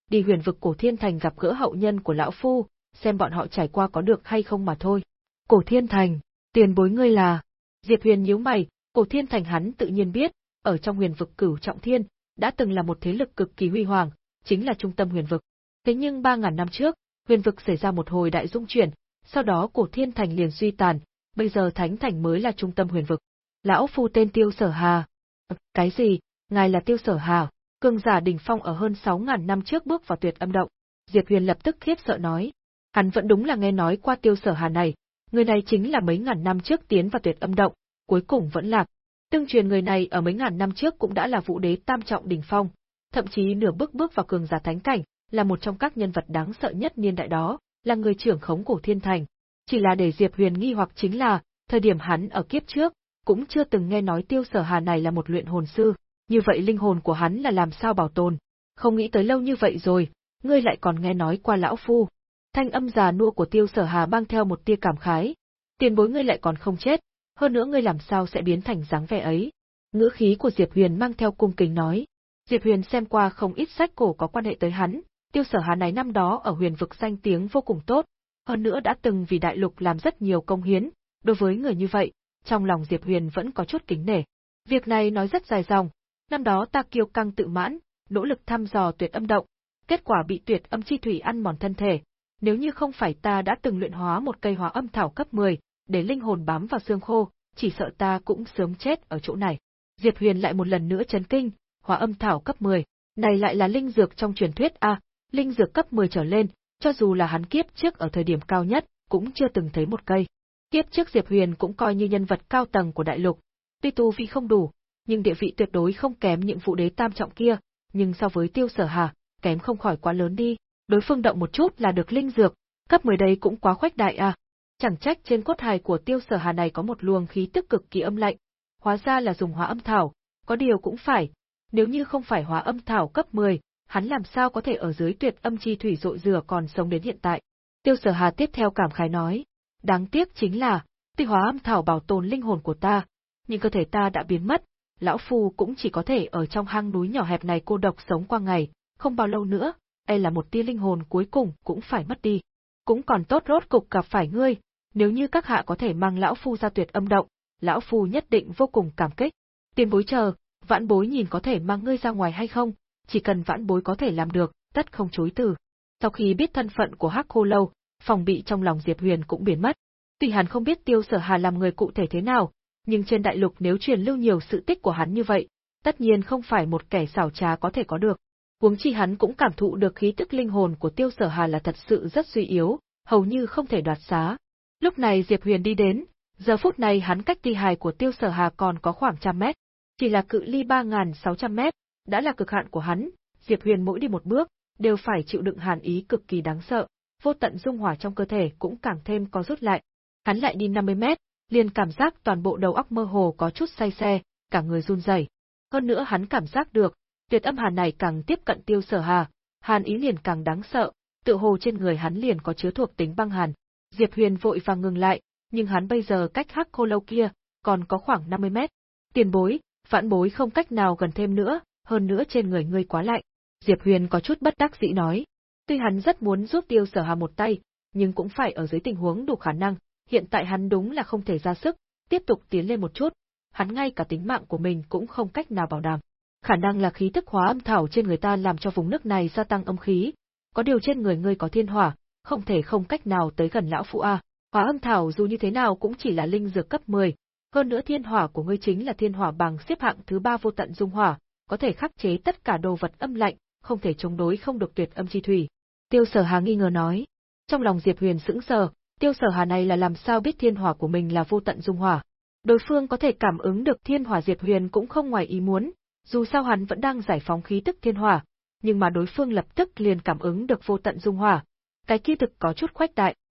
[SPEAKER 1] Đi huyền vực cổ thiên thành gặp gỡ hậu nhân của lão phu, xem bọn họ trải qua có được hay không mà thôi. Cổ thiên thành, tiền bối ngươi là... Diệp huyền nhíu mày, cổ thiên thành hắn tự nhiên biết, ở trong huyền vực cửu trọng thiên, đã từng là một thế lực cực kỳ huy hoàng, chính là trung tâm huyền vực. Thế nhưng ba ngàn năm trước, huyền vực xảy ra một hồi đại dung chuyển, sau đó cổ thiên thành liền suy tàn, bây giờ thánh thành mới là trung tâm huyền vực. Lão phu tên Tiêu Sở Hà. Cái gì? Ngài là Tiêu Sở Hà? Cường giả đỉnh phong ở hơn sáu ngàn năm trước bước vào tuyệt âm động. Diệp Huyền lập tức khiếp sợ nói. Hắn vẫn đúng là nghe nói qua Tiêu Sở Hà này, người này chính là mấy ngàn năm trước tiến vào tuyệt âm động, cuối cùng vẫn lạc, Tương truyền người này ở mấy ngàn năm trước cũng đã là vũ đế tam trọng đỉnh phong, thậm chí nửa bước bước vào cường giả thánh cảnh, là một trong các nhân vật đáng sợ nhất niên đại đó, là người trưởng khống của thiên thành. Chỉ là để Diệp Huyền nghi hoặc chính là, thời điểm hắn ở kiếp trước, cũng chưa từng nghe nói tiêu sở hà này là một luyện hồn sư, như vậy linh hồn của hắn là làm sao bảo tồn. Không nghĩ tới lâu như vậy rồi, ngươi lại còn nghe nói qua lão phu. Thanh âm già nua của tiêu sở hà mang theo một tia cảm khái. Tiền bối ngươi lại còn không chết, hơn nữa ngươi làm sao sẽ biến thành dáng vẻ ấy. Ngữ khí của Diệp Huyền mang theo cung kính nói. Diệp Huyền xem qua không ít sách cổ có quan hệ tới hắn, tiêu sở hà này năm đó ở huyền vực danh tiếng vô cùng tốt, hơn nữa đã từng vì đại lục làm rất nhiều công hiến, đối với người như vậy, trong lòng Diệp Huyền vẫn có chút kính nể. Việc này nói rất dài dòng, năm đó ta kiêu căng tự mãn, nỗ lực thăm dò tuyệt âm động, kết quả bị tuyệt âm chi thủy ăn mòn thân thể, nếu như không phải ta đã từng luyện hóa một cây hóa âm thảo cấp 10, để linh hồn bám vào xương khô, chỉ sợ ta cũng sớm chết ở chỗ này. Diệp Huyền lại một lần nữa chấn kinh, hóa âm thảo cấp 10, này lại là linh dược trong truyền thuyết a, linh dược cấp 10 trở lên, cho dù là hắn kiếp trước ở thời điểm cao nhất, cũng chưa từng thấy một cây. Kiếp trước Diệp Huyền cũng coi như nhân vật cao tầng của đại lục, tuy tu vi không đủ, nhưng địa vị tuyệt đối không kém những vụ đế tam trọng kia, nhưng so với Tiêu Sở Hà, kém không khỏi quá lớn đi. Đối phương động một chút là được linh dược, cấp 10 đây cũng quá khoách đại à. Chẳng trách trên cốt hài của Tiêu Sở Hà này có một luồng khí tức cực kỳ âm lạnh, hóa ra là dùng hóa âm thảo, có điều cũng phải, nếu như không phải hóa âm thảo cấp 10, hắn làm sao có thể ở dưới tuyệt âm chi thủy rội rửa còn sống đến hiện tại. Tiêu Sở Hà tiếp theo cảm khái nói, đáng tiếc chính là, tuy hóa âm thảo bảo tồn linh hồn của ta, nhưng cơ thể ta đã biến mất, lão phu cũng chỉ có thể ở trong hang núi nhỏ hẹp này cô độc sống qua ngày, không bao lâu nữa, E là một tia linh hồn cuối cùng cũng phải mất đi. Cũng còn tốt rốt cục gặp phải ngươi, nếu như các hạ có thể mang lão phu ra tuyệt âm động, lão phu nhất định vô cùng cảm kích. Tiền bối chờ, vãn bối nhìn có thể mang ngươi ra ngoài hay không, chỉ cần vãn bối có thể làm được, tất không chối từ. Sau khi biết thân phận của Hắc Khô Lâu, phòng bị trong lòng Diệp Huyền cũng biến mất. Tuy hắn không biết Tiêu Sở Hà làm người cụ thể thế nào, nhưng trên đại lục nếu truyền lưu nhiều sự tích của hắn như vậy, tất nhiên không phải một kẻ xảo trá có thể có được. Huống chi hắn cũng cảm thụ được khí tức linh hồn của Tiêu Sở Hà là thật sự rất suy yếu, hầu như không thể đoạt xá. Lúc này Diệp Huyền đi đến, giờ phút này hắn cách thi hài của Tiêu Sở Hà còn có khoảng trăm mét, chỉ là cự ly 3.600 mét, đã là cực hạn của hắn, Diệp Huyền mỗi đi một bước, đều phải chịu đựng hàn ý cực kỳ đáng sợ, vô tận dung hỏa trong cơ thể cũng càng thêm có rút lại. Hắn lại đi 50 mét, liền cảm giác toàn bộ đầu óc mơ hồ có chút say xe, cả người run rẩy. Hơn nữa hắn cảm giác được, tuyệt âm hàn này càng tiếp cận tiêu sở hà, hàn ý liền càng đáng sợ, tự hồ trên người hắn liền có chứa thuộc tính băng hàn. Diệp Huyền vội vàng ngừng lại, nhưng hắn bây giờ cách hắc khô lâu kia, còn có khoảng 50 mét. Tiền bối, phản bối không cách nào gần thêm nữa, hơn nữa trên người ngươi quá lạnh. Diệp Huyền có chút bất đắc dĩ nói. Tuy hắn rất muốn giúp tiêu sở hà một tay, nhưng cũng phải ở dưới tình huống đủ khả năng, hiện tại hắn đúng là không thể ra sức, tiếp tục tiến lên một chút, hắn ngay cả tính mạng của mình cũng không cách nào bảo đảm. Khả năng là khí tức hóa âm thảo trên người ta làm cho vùng nước này gia tăng âm khí, có điều trên người ngươi có thiên hỏa, không thể không cách nào tới gần lão phụ a. Hóa âm thảo dù như thế nào cũng chỉ là linh dược cấp 10, hơn nữa thiên hỏa của ngươi chính là thiên hỏa bằng xếp hạng thứ ba vô tận dung hỏa, có thể khắc chế tất cả đồ vật âm lạnh, không thể chống đối không được tuyệt âm chi thủy. Tiêu Sở Hà nghi ngờ nói. Trong lòng Diệp Huyền sững sờ, Tiêu Sở Hà này là làm sao biết thiên hỏa của mình là vô tận dung hỏa? Đối phương có thể cảm ứng được thiên hỏa Diệp Huyền cũng không ngoài ý muốn, dù sao hắn vẫn đang giải phóng khí tức thiên hỏa, nhưng mà đối phương lập tức liền cảm ứng được vô tận dung hỏa. Cái kia thực có chút khoách đại,